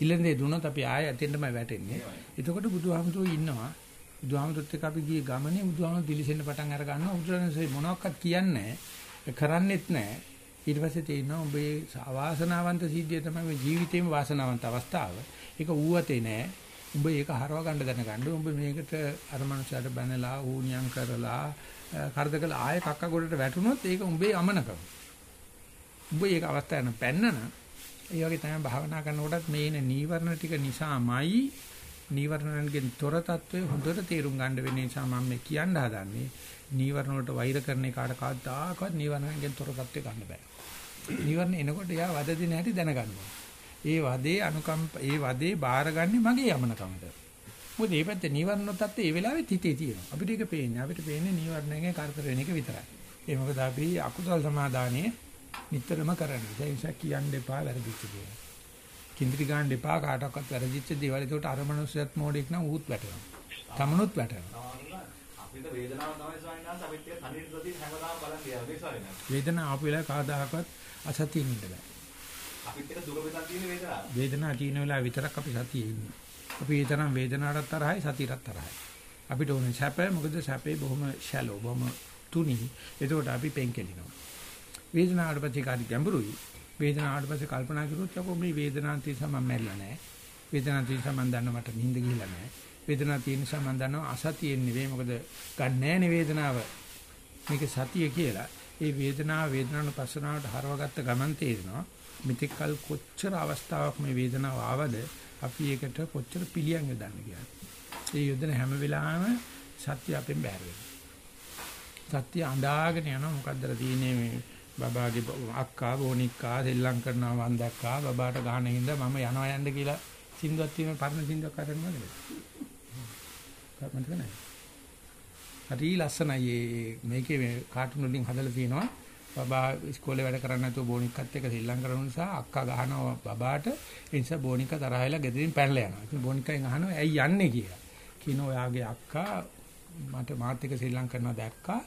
ඉල්ලන දේ දුන්නොත් අපි ආයෙ අතෙන්ටමයි වැටෙන්නේ. එතකොට බුදුහාමුදුරුවෝ ඉන්නවා. බුදුහාමුදුරුත් එක්ක අපි ගියේ ගමනේ බුදුහාමුදුරුවෝ දිලිසෙන්න පටන් අර ගන්නවා. බුදුරජාණන්සේ මොනවක්වත් කියන්නේ කරන්නේත් නැහැ. ඊට පස්සේ තේිනවා ඔබේ අවාසනාවන්ත සිද්ධිය තමයි මේ ජීවිතේම වාසනාවන්ත අවස්ථාව. ඒක ඌවතේ නෑ. උඹ ඒක හරව ගන්න දැනගන්න. උඹ මේකට අර මනුස්සයාට බැනලා ඌණියම් කරලා කරදකල ආයෙ කක්ක ගොඩට වැටුනොත් ඒක උඹේ අමනකම. උඹ ඒක අවස්ථාවන පැන්නන ඒ වගේ තමයි භාවනා කරනකොටත් මේන නීවරණ ටික නිසාමයි නීවරණන්ගෙන් තොර තත්වයේ හොඳට තේරුම් ගන්න වෙන නිසා මම මේ කියන්න හදන්නේ නීවරණ වලට වෛර කරන එකට කවදාකවත් නීවරණයෙන් තොර තත්ත්වෙ ගන්න බෑ. නීවරණ එනකොට යා වද දින හැටි දැනගන්නවා. ඒ වදේ අනුකම්ප ඒ වදේ බාරගන්නේ මගේ යමනකමට. මොකද මේ පැත්තේ නීවරණ තත්ත්වය ඒ වෙලාවෙත් හිතේ තියෙනවා. අපිට ඒක පේන්නේ. අපිට පේන්නේ නීවරණයෙන් කරදර වෙන එක විතරයි. ඒ මොකද අපි අකුසල් සමාදානයේ නිතරම කරන්නේ. ඒ නිසා කියන්න එපා වැරදිච්ච දේ. කිඳිරි ගන්න එපා කාටවත් වැරදිච්ච දේවල්. ඒකට අර මනුස්සයත් මොඩෙක් නම් ඌත් වැටෙනවා. තමනුත් වැටෙනවා. අපිට වේදනාව තමයි ස්වාමීන් වහන්සේ අපිට ටික තනියට ප්‍රති හැමදාම බලන් ගියා ස්වාමීන් වහන්සේ. වේදනාව ආපු වෙලාව කවදාකවත් අසතියින් ඉන්න බෑ. අපිට ටික දුක පිටක් තියෙන වේදනාව. වේදනාව තියෙන වෙලාව විතරක් අපි සතියේ ඉන්නේ. අපි ඒ තරම් වේදනාවටත් තරහයි සතියටත් තරහයි. අපිට ඕනේ සැප මොකද සැපේ බොහොම ෂැලෝ බොහොම තුනි. ඒකට අපි පෙන්කෙලිනවා. වේදනාවට පස්සේ කාටි ගැඹුරුයි. වේදනාවට පස්සේ කල්පනා කරුවොත් අපෝ මේ වේදනාව නිසා මම මැරිලා නැහැ. වේදනාව නිසා මම දන්නවා මට නිින්ද ගිහිල්ලා නැහැ. වේදනාව තියෙන නිසා මම දන්නවා අසතියෙන් නෙවෙයි මොකද ගන්න නැහැ වේදනාව. මේක සතිය කියලා. ඒ වේදනාව වේදනාවන පස්සනාවට හරවගත්ත ගමන් තේරෙනවා. මෙතෙක්කල් කොච්චර අවස්ථාවක් මේ වේදනාව ආවද අපි ඒකට කොච්චර පිළියම් යොදන්න කියලා. ඒ යොදන හැම වෙලාවෙම සත්‍ය අපෙන් බැහැර වෙනවා. සත්‍ය අඳාගෙන යනවා මොකද්දර තියෙන්නේ මේ බබාගේ අක්කා බෝනික්කා සෙල්ලම් කරනවා මන් දැක්කා බබාට ගහන හින්දා මම යනවා යන්න කියලා සින්දුවක් තියෙන පරණ සින්දුවක් කරනවද? මතක නැහැ. හරි ලස්සනයි මේකේ මේ කාටුන් වලින් හදලා තියෙනවා. බබා ඉස්කෝලේ වැඩ කරන්නේ නැතුව බෝනික්කත් එක්ක ලංකා කරන නිසා අක්කා ගහනවා බබාට ඒ නිසා බෝනික්ක තරහ වෙලා ගෙදරින් පැනලා යනවා. ඉතින් බෝනික්කෙන් අහනවා ඇයි යන්නේ කියලා. කියනවා ඔයාගේ අක්කා මට මාත් එක්ක ලංකා කරනවා දැක්කා.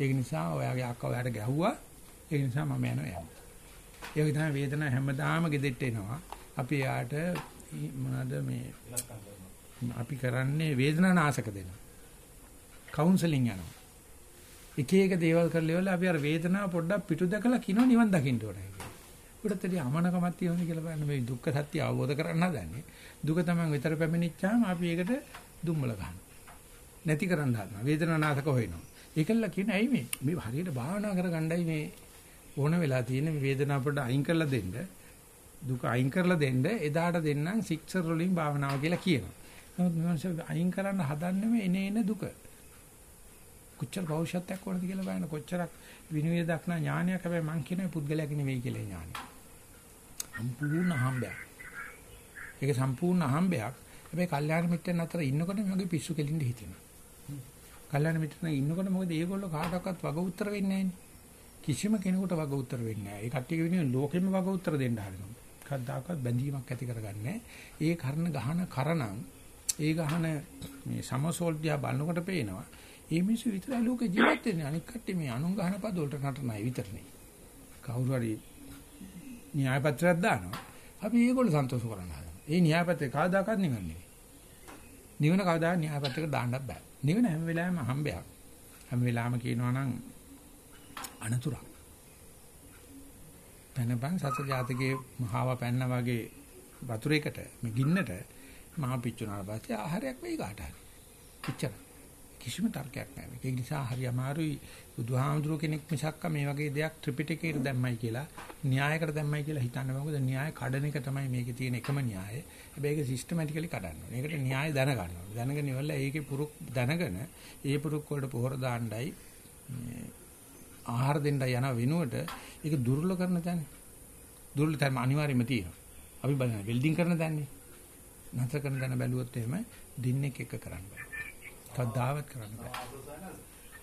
ඒක නිසා ඔයාගේ අක්කා ඔයාට ගැහුවා. ඒ නිසා මම යනවා යනවා. ඒ තමයි වේදනාව හැමදාම ගෙදෙට්ට එනවා. අපි යාට මොනවාද මේ අපි කරන්නේ වේදනා නාශක දෙනවා. කවුන්සලින් යනවා. එක එක දේවල් කරලා ඉවරලා අපි අර වේදනාව පොඩ්ඩක් පිටු දැකලා කිනෝ නිවන් දකින්න ඕනේ කියලා. උඩට තේ අමනකමක් තියෙනවා කියලා බලන්න මේ දුක්ඛ සත්‍ය අවබෝධ කරගන්න හදන්නේ. දුක තමයි විතර පැමිණිච්චාම අපි ඒකට දුම්බල ගන්නවා. නැති කරන්න හදනවා. වේදනා නාශක හොයනවා. ඒකල්ල කියන ඇයි මේ මේ හරියට භාවනා කරගන්නයි මේ ඕන වෙලා තියෙන මේ වේදනාව පොඩ්ඩ අයින් කරලා දෙන්න. දුක අයින් කරලා දෙන්න එදාට දෙන්නම් සික්සර් වලින් භාවනාව කියලා කියනවා. නමුත් මනස අයින් කරන්න හදන්නේ මේ එන එන දුක. කොච්චර පෞරුෂත්වයක් ඕනද කියලා බලන්න කොච්චරක් විනෝය දක්නා ඥානයක් හැබැයි මං කියන්නේ පුද්ගලයාගේ නෙවෙයි කියලා ඥානය. සම්පූර්ණ අහම්බයක්. ඒක සම්පූර්ණ අහම්බයක්. හැබැයි කල්යාණ මිත්‍රයන් අතර ඉන්නකොට මගේ පිස්සු කෙලින්න හිතෙනවා. කල්යාණ මිත්‍රයන් ඉන්නකොට මොකද ඒගොල්ලෝ කාටවත් වග උත්තර වෙන්නේ කිසිම කෙනෙකුට වග උත්තර වෙන්නේ නැහැ. ඒ කට්ටිය වෙනුවෙන් ලෝකෙම වග උත්තර දෙන්න හදනවා. කවදාකවත් බැඳීමක් ඇති කරගන්නේ ඒ කරන ගහන කරණම් ඒ ගහන මේ සමසෝල් දිහා බලනකොට පේනවා. මේ මිනිස්සු විතරයි ලෝකේ ජීවත් වෙන්නේ. අනික කට්ටිය මේ අනුන් ගහන පද වලට නටනයි විතරනේ. කවුරු හරි න්‍යාය පත්‍රයක් දානවා. අපි ඒගොල්ලෝ සන්තෝෂ කරන්න හදනවා. ඒ න්‍යාය පත්‍රේ කවදාකවත් නිවන්නේ නෙවෙයි. නිවන කවදාවත් න්‍යාය පත්‍රයක දාන්නත් බෑ. නිවන හැම වෙලාවෙම හම්බයක්. හැම වෙලාවෙම කියනවා නම් අනතුරක්. පැනපන් සත ජාතකයේ මහාව පැන්න වගේ වතුරයකට මේ ගින්නට මහා පිච්චුනාට පස්සේ ආහාරයක් වෙයි කාට හරි. පිච්චන. කිසිම තර්කයක් නැහැ. ඒක නිසා හරි අමාරුයි බුදුහාමුදුරුව කෙනෙක් මිසක්ක මේ වගේ දෙයක් ත්‍රිපිටකයට දැම්මයි කියලා න්‍යායකට දැම්මයි කියලා හිතන්න බෑ. මොකද න්‍යාය කඩන එක තමයි මේකේ තියෙන එකම න්‍යාය. හැබැයි ඒක සිස්ටමැටිකලි කඩන්න ඕනේ. ඒකට න්‍යාය දැනගන්න ඕනේ. දැනගෙන ඉවරලා ඒකේ පුරුක් දැනගෙන ඒ පුරුක් වලට පොහොර දාන්නයි ආහාර දෙන්න යන වෙනුවට ඒක දුර්වල කරන තැන. දුර්වල තැන අනිවාර්යයෙන්ම තියෙනවා. අපි බලන්න වෙල්ඩින් කරන තැනනේ. නතර කරන තැන බැලුවොත් එහෙම දින්නෙක් එක කරන්න බෑ. කවදාවත් කරන්න බෑ.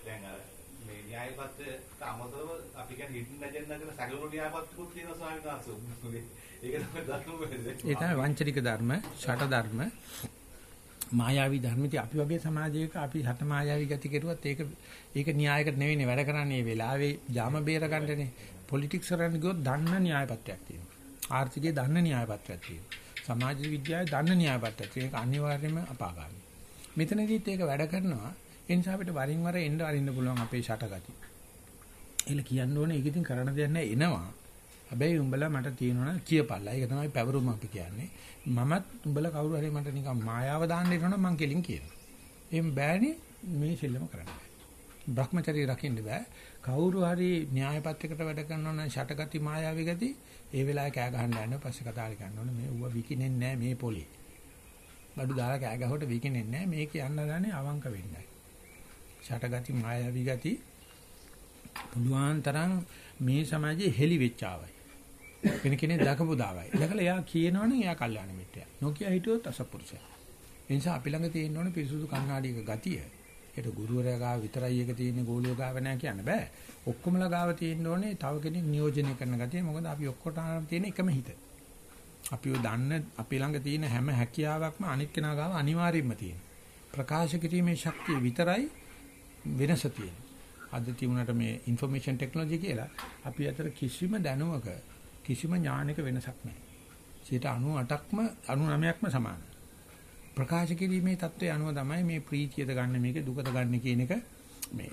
දැන් අර මේ න්‍යාය පත්‍රයට අමතරව අපි කියන්නේ හිටින් නැජෙන්න කරන සැකලු න්‍යාය පත්‍රකුත් තියෙනවා ස්වාමීන් වහන්සේ. ඒක තමයි ධර්ම වෙන්නේ. ඒ තමයි වංචනික ධර්ම, ෂට ධර්ම, මායාවී ධර්ම. ඉතින් අපි වගේ සමාජයක අපි හත මායාවී ගති කෙරුවත් ඒක ඒක න්‍යායකට නෙවෙයිනේ වැඩ කරන්නේ මේ වෙලාවේ ජාම බේර ගන්නනේ. පොලිටික්ස් කරන්න ගියොත් දන්න න්‍යාය පත්‍රයක් තියෙනවා. ආර්ථිකයේ දන්න න්‍යාය පත්‍රයක් තියෙනවා. සමාජ විද්‍යාවේ දන්න න්‍යාය පත්‍රයක් තියෙනවා. ඒක අනිවාර්යයෙන්ම අපාගාමී. මෙතනදීත් ඒක වැඩ කරනවා. ඒ නිසා අපිට වරින් වර එන්න අරින්න පුළුවන් අපේ ෂටගති. ඒල කියන්න ඕනේ ඒක ඉතින් කරන්න දෙයක් නැහැ එනවා. හැබැයි උඹලා මට තියෙනවා කියපල්ලා. ඒක තමයි පැවරුම අපි කියන්නේ. මමත් උඹලා කවුරු හරි මට නිකන් මායාව දාන්න දෙනවනම් මං කෙලින් කියනවා. එහෙම බෑනේ මේ සෙල්ලම කරන්න. Brahmacharya රකින්න බෑ. කවුරු හරි න්‍යාය පත්‍රයකට වැඩ කරනවා නම් ෂටගති මායාවී ගති ඒ වෙලාවේ කෑ ගහන්න යනවා පස්සේ කතා කරන්න ඕනේ මේ ඌව විකිනෙන්නේ නැහැ මේ පොලේ. බඩු දාලා කෑ ගහවට විකිනෙන්නේ නැහැ මේක යන්න ගන්නේ අවංක වෙන්නයි. ෂටගති මායාවී ගති පුළුවන් තරම් මේ සමාජයේ හෙලි වෙච්චාවයි. වෙන කෙනෙක් දකපු දාවයි. දැකලා එයා කියනවනේ එයා කල්යාණ මිත්‍රයා. නොකිය හිටියොත් අසපුරුෂයා. ඒ නිසා අපි ළඟ තියෙන්න ඕනේ පිරිසුදු කණ්ණාඩියක ගතිය. ඒක ගුරුවරයා ගාව විතරයි එක තියෙන්නේ ගෝලියෝ ගාව නැහැ කියන්න බෑ. ඔක්කොමලා ගාව තියෙන්න ඕනේ තව කෙනෙක් නියෝජනය කරන ගතිය. මොකද අපි ඔක්කොටම තියෙන එකම හිත. අපිව දන්න අපේ ළඟ තියෙන හැම හැකියාවක්ම අනිත් කෙනා ගාව අනිවාර්යයෙන්ම තියෙන. ප්‍රකාශ කිරීමේ ශක්තිය විතරයි වෙනස තියෙන්නේ. අද තිබුණාට මේ ইনফরমේෂන් ටෙක්නොලොජි කියලා අපි අතර කිසිම දැනුමක කිසිම ඥානයක වෙනසක් නැහැ. 98%ක්ම 99%ක්ම සමානයි. ප්‍රකාශ කිරීමේ தত্ত্বය අනුව තමයි මේ ප්‍රීතියද ගන්න මේක දුකද ගන්න කියන එක මේ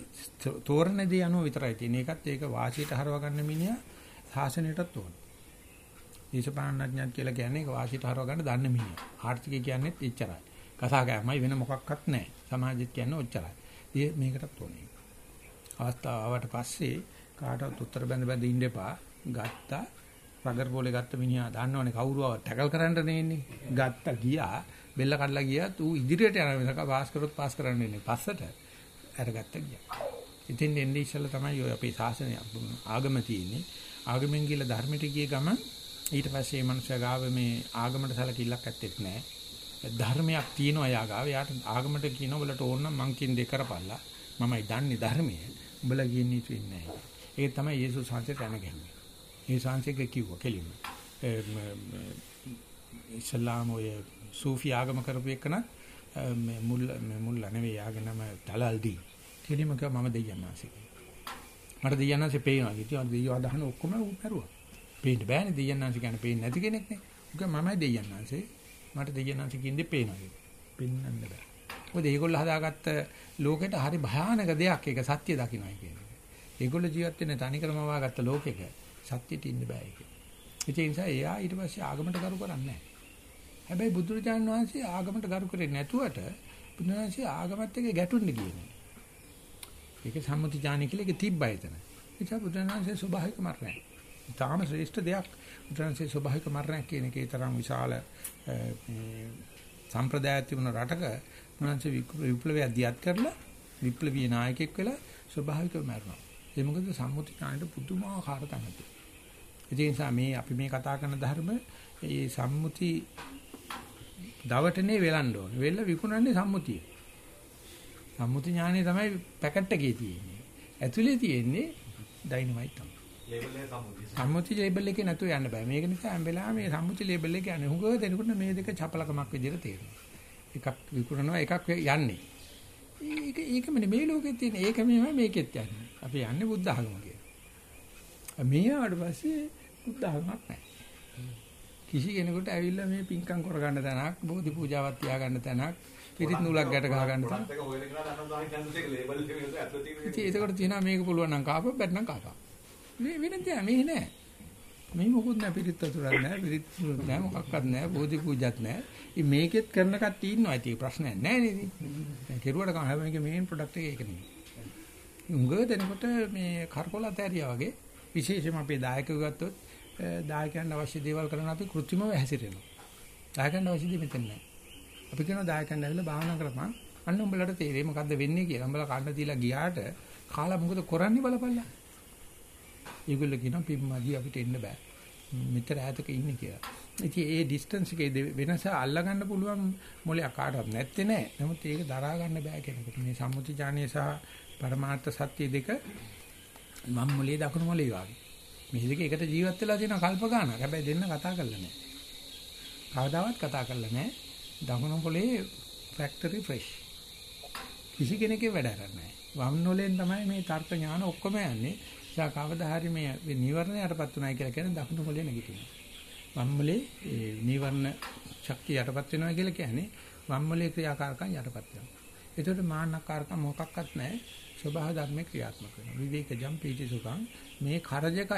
තෝරන දේ අනුව විතරයි තියෙන්නේ. ඒකත් ඒක වාසියට හරව ගන්න මිනිහා සාසනයටත් ඕනේ. දේශපාලනඥයන් කියලා කියන්නේ ඒක වාසියට හරව ගන්න දන්න මිනිහා. ආර්ථිකය කියන්නේත් එච්චරයි. කසාගෑමයි වෙන මොකක්වත් නැහැ. සමාජෙත් කියන්නේ ඔච්චරයි. ඒ මේකටත් ඕනේ. අවස්ථාව ආවට පස්සේ කාටවත් උත්තර බඳ බඳ ඉන්න එපා. ගත්තා රගර් බෝලේ ගත්ත මිනිහා දන්නවනේ කවුරුව ටැකල් කරන්න නෙන්නේ. ගත්තා ගියා බෙල්ල කඩලා ගියත් ඌ ඉදිරියට යන මිසක පාස් කරොත් පාස් කරන්න ඉන්නේ. පස්සට අරගත්ත ගියා. ඉතින් එන්නේ ඉස්සෙල්ලා තමයි ඔය අපේ ශාසනය ආගම තියෙන්නේ. ආගමෙන් ගිහලා ධර්මයට ගිය ගමන් ඊට පස්සේ මේ මනුස්සයා ගාව මේ ආගමට සැලකිල්ලක් ඇත්තෙත් නැහැ. ධර්මයක් තියෙනවා යා ගාව. යාට ආගමට කියන ඔබලට ඕන නම් මං කියන දේ කරපල්ලා. මමයි දන්නේ ධර්මයේ. උඹලා කියන්නේ ඉතින්නේ නැහැ. ඒක තමයි යේසුස් වහන්සේ දැනගන්නේ. ඒ ශාන්තික කිව්වා කෙලින්ම. ඉස්ලාම ඔය සූෆි ආගම කරපු එකන මේ මුල් මේ මුල් නෙවෙයි ආගම නම තලල්දී. කෙලින්ම කිව්වා මම දෙයයන්ාසි. මට දෙයයන්ාසි පේනවා. ඉතින් දෙයියෝ අදහන ඔක්කොම ඌ මරුවා. පේන්න බෑනේ දෙයයන්ාසි කියන්නේ පේන්නේ නැති කෙනෙක් නේ. උග මමයි දෙයයන්ාසි. මට දෙයයන්ාසි කියන්නේ පේනවා. පෙන්වන්න බෑ. මොකද මේගොල්ලෝ හදාගත්ත ලෝකෙට හරි භයානක දෙයක් ඒක සත්‍ය දකින්නයි කියන්නේ. ඒගොල්ලෝ ජීවත් වෙන තනිකරම වාගත්ත ලෝකෙක සත්‍යෙට ඉන්න බෑ ඒක. ඒ නිසා එයා ඊට පස්සේ ආගමට කරු කරන්නේ නැහැ. හැබැයි බුදුරජාණන් වහන්සේ ආගමට කරු කරේ නැතුවට බුදුරජාණන්සේ ආගමත් එක්ක ගැටුන්නේ කියන්නේ. ඒක සම්මුති ඥානය කියලා ඒක තිබ්බා එතන. ඒ නිසා බුදුරජාණන්සේ ස්වභාවික මරණය. තාම ශ්‍රේෂ්ඨ දෙයක් බුදුරජාණන්සේ ස්වභාවික මරණයක් කියන එකේ තරම් විශාල සම්ප්‍රදායක් තිබුණ රටක උන්වහන්සේ විප්ලවය දියත් කරලා විප්ලවීය නායකයෙක් වෙලා ස්වභාවිකව මැරෙනවා. ඒ මොකද සම්මුති ඥානෙට පුදුමාකාර තැනක් ඒ නිසා මේ අපි මේ කතා කරන ධර්ම ඒ සම්මුති දවටනේ වෙලන්න ඕනේ. වෙල්ල විකුණන්නේ සම්මුතිය. සම්මුති ඥානෙ තමයි පැකට් එකේ තියෙන්නේ. ඇතුලේ තියෙන්නේ ඩයිනමයිට් තමයි. සම්මුති ලේබල් එකේ නැතුව යන්න බෑ. මේක නිසා හැම වෙලාවෙම මේ සම්මුති ලේබල් එක යන්නේ. හුඟව දෙනකොට මේ දෙක චපලකමක් විදිහට තේරෙනවා. එකක් විකුණනවා එකක් යන්නේ. ඒක ඒකම මේ ලෝකෙත් තියෙන ඒකමයි මේකෙත් යන්නේ. අපි යන්නේ බුද්ධ ආගම කියලා. මේ ආවට පස්සේ බුද්ධ ආගමක් නැහැ. කිසි කෙනෙකුට ඇවිල්ලා මේ පින්කම් කරගන්න තැනක්, බෝධි පූජාවක් තියාගන්න තැනක්, පිරිත් නූලක් ගැට ගහ ගන්න තැනක්. ඒක කියන්නේ ලේබල් එකේ ඇතුළත තියෙන ඉතින් ඒකට තියෙනවා මේක පුළුවන් නම් කාපම් බැත්නම් කාපම්. මේ වෙන දෙයක් මේ නෑ. මේ මොකුත් නෑ පිරිත් අතුරක් නෑ පිරිත් නූලක් නෑ මොකක්වත් නෑ බෝධි පූජාත් නෑ. ඉතින් මේකෙත් කරන කට්ටිය ඉන්නවා. ඉතින් ප්‍රශ්නයක් නෑ නේද? දැන් කෙරුවට කම හැබැයි මේකේ මේන් ප්‍රොඩක්ට් එක ඒක නෙමෙයි. උංගව දෙනකොට මේ කරකොල ඇතරියා වගේ විශේෂයෙන්ම අපේ දායකයෝ ගත්තොත් දායකයන් අවශ්‍ය දේවල් කරන අපි કૃත්‍රිමව හැසිරෙනවා. දායකයන් අවශ්‍ය දේ මෙතන නෑ. අපි කියනවා දායකයන් ඇවිල්ලා භාවනා කරපන්. අන්න උඹලට තේරෙයි මොකද්ද වෙන්නේ කියලා. උඹලා කන්න දීලා ගියාට කාලා මොකද කරන්නේ බලපල්ලා. ඒගොල්ලෝ කියනවා පිම්මදී අපිට එන්න බෑ. මෙතර ඈතක ඉන්නේ කියලා. ඉතින් ඒ ඩිස්ටන්ස් එකේ වෙනස අල්ලගන්න පුළුවන් මොලේ කාටවත් නැත්තේ නෑ. නමුත් ඒක දරා ගන්න බෑ කෙනෙකුට. මේ සම්මුති ඥානය සහ පරමාර්ථ සත්‍ය දෙක මම් මොලේ දකුණු මොලේ වගේ. මේ දෙක එකට ජීවත් වෙලා තියෙන කල්ප ගානක්. හැබැයි දෙන්න කතා කරලා නෑ. කවදාවත් කතා කරලා නෑ. දකුණු මොලේ ෆැක්ටරි ෆ්‍රෙෂ්. කිසි කෙනෙක්ගේ වැඩ කරන්නේ නෑ. වම් නොලෙන් තමයි මේ තර්ක ඥාන ඔක්කොම යන්නේ. ඒ කවදා හරි මේ නිවර්ණයටපත් උනායි කියලා කියන්නේ දකුණු මොලේ නැගිටිනවා. වම් මොලේ ඒ නිවර්ණ ශක්තිය යටපත් වෙනවා කියලා කියන්නේ වම් මොලේ ක්‍රියාකාරකම් යටපත් වෙනවා. ඒකට මාන්නකාරකම් මොකක්වත් නැහැ. ස්වභාව ධර්මේ ක්‍රියාත්මක වෙනවා. විවේකජම් පීති සුඛං මේ කරජකයත්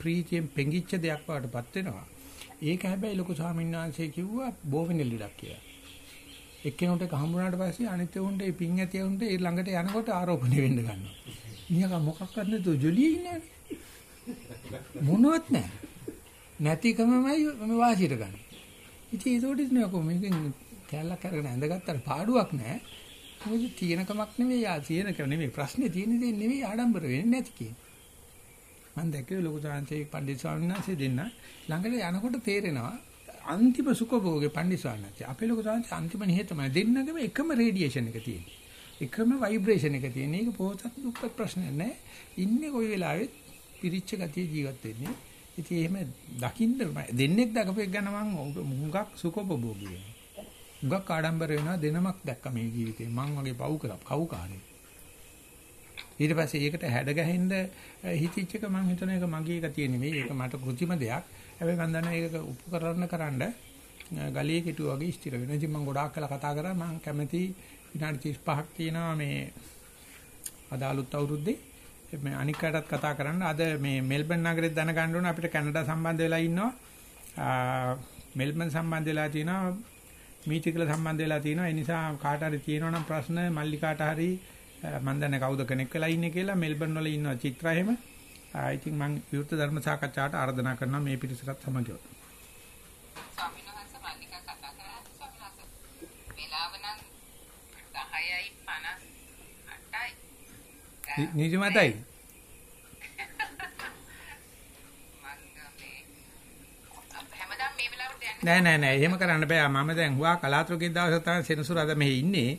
ප්‍රීතියෙන් පෙඟිච්ච දෙයක් වඩටපත් වෙනවා. ඒක හැබැයි ලොකු ස්වාමීන් වහන්සේ කිව්වා බෝවෙන ලෙඩක් කියලා. එක්කෙනෙකුට එක හම්බුනාට පස්සේ අනිත් උන්ට ඒ පිං ඇති උන්ට ඒ ළඟට යනකොට ආරෝපණය වෙන්න ගන්නවා. මිනිහා මොකක්වත් නැතුව ජොලියේ ඉන්නේ මොනවත් නැහැ. නැතිකමමයි මේ වාසියට ගන්න. ඉතින් ඒකට ඉන්නේ කොහොම මේකෙන් කැලලක් අරගෙන ඇඳගත්තට පාඩුවක් නැහැ. මොකද තියෙනකමක් නෙවෙයි ආ තියෙනක නෙවෙයි ප්‍රශ්නේ තියෙන දේ නෙවෙයි ආඩම්බර වෙන්නේ නැති කියන්නේ. මම දැක්කේ ලොකු සාංශේ පණ්ඩිත ස්වාමීන් වහන්සේ දෙන්න ළඟට යනකොට තේරෙනවා අන්තිම සුඛභෝගේ පණ්ඩිත ස්වාමීන් වහන්සේ අපේ ලොකු සාංශේ අන්තිම නිහතමයි දෙන්නගම එකම රේඩියේෂන් එක තියෙන්නේ. එකම ভাইබ්‍රේෂන් එක තියෙන. ඒක පොහොසත් දුක්ක ප්‍රශ්නයක් නෑ. ඉන්නේ කොයි වෙලාවෙත් පිරිච්ච ගතිය ජීවත් වෙන්නේ. ඉතින් එහෙම දකින්න දෙන්නෙක් දකපෙක් ගන්න මං මුඟක් සුකොබෝගී වෙනවා. මුඟක් ආඩම්බර වෙනවා දෙනමක් දැක්ක මේ ජීවිතේ. මං වගේ පව් කරා කව් කාරේ. ඊට පස්සේ ඒකට හැඩ ගැහෙන්න හිතිච්ච එක මං හිතන එක මගේ එක තියෙන නෙවෙයි. ඒක මට કૃතිම දෙයක්. හැබැයි මං දන්නවා ඒක උපකරණ කරන්න ගලියේ කෙටුවා වගේ ස්ථිර වෙනවා. ඉතින් මම ගොඩාක් කළා කතා කරා මං කැමති විනාඩි 35ක් තියෙනවා මේ අදාළුත් අවුරුද්දේ. මේ අනිකටත් කතා කරන්න. අද මේ මෙල්බන් නගරෙත් දැනගන්න ඕන. අපිට කැනඩා සම්බන්ධ වෙලා ඉන්නවා. මෙල්බන් සම්බන්ධ වෙලා තිනවා මීටිකල සම්බන්ධ වෙලා තිනවා ඒ නිසා කාට හරි තියෙනවා නම් ප්‍රශ්න මල්ලිකාට හරි මම දන්නේ කවුද කෙනෙක් වෙලා ඉන්නේ කියලා. මෙල්බන් වල ඉන්නවා චිත්‍රා එහෙම. I think මම විවෘත ධර්ම සාකච්ඡාවට ආරාධනා කරනවා මේ පිටසටත් සමගිව ස්වාමීන් වහන්සේ මල්ලිකා කතා කරා ස්වාමීන් වහන්සේ වෙලාව නම් 10යි 58යි නිදිමතයි [laughs] නෑ නෑ නෑ එහෙම කරන්න බෑ. මම දැන් හුවා කලාතුරකින් දවසක් තමයි සෙනසුරාදා මෙහි ඉන්නේ.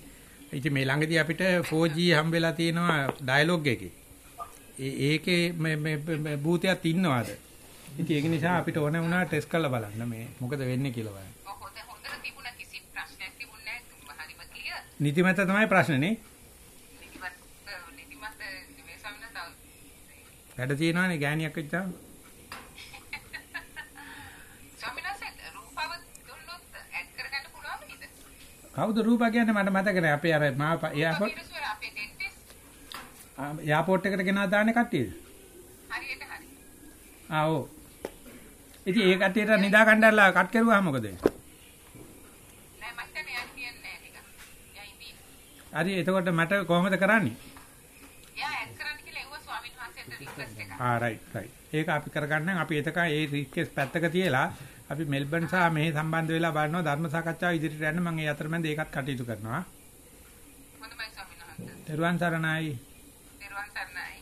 ඉතින් මේ ළඟදී අපිට 4G හම්බෙලා තියෙනවා ඩයලොග් එකේ. ඒ ඒකේ මේ මේ භූතයක් ඉන්නවාද? ඉතින් ඒක නිසා අපිට ඕන වුණා ටෙස්ට් කරලා බලන්න මේ මොකද වෙන්නේ කියලා බලන්න. හොඳ හොඳට තිබුණා කිසි ප්‍රශ්නයක් තිබුණේ නැහැ හරිම කිය නිදිමත තමයි ප්‍රශ්නේ නේ නිදිමත නිදිමත මේ ස්වාමීන් වහන්සේ වැඩ තියෙනවානේ ගෑණියක් වෙච්චාම? කවුද රූපා කියන්නේ මට මතක නෑ අපේ අර මා එයාපෝට් එයාපෝට් එකට ගෙනා දාන්නේ කට්ටියද හරියට හරි. ආ ඔව් ඉතින් ඒ කට්ටියට නිදා ගන්නදලා කට් කරුවා මොකද නෑ මම හිතන්නේ යා කියන්නේ නෑ ටික. යා ඉඳී. හරි එතකොට මට කොහොමද කරන්නේ යා ඇඩ් කරන්න කියලා එව්වා ස්වාමීන් වහන්සේට රයිට් රයිට් ඒක අපි කරගන්නම් අපි එතක ඒ රික්වෙස්ට් පැත්තක තියලා අපි මෙල්බන් සහ මෙහි සම්බන්ධ වෙලා බලනවා ධර්ම සාකච්ඡාව ඉදිරියට යන්න මම ඒ අතරමැද ඒකත් කටයුතු කරනවා හොඳයි ස්වාමීන් වහන්සේ. දරුවන් සරණයි. නිර්වාණ සරණයි.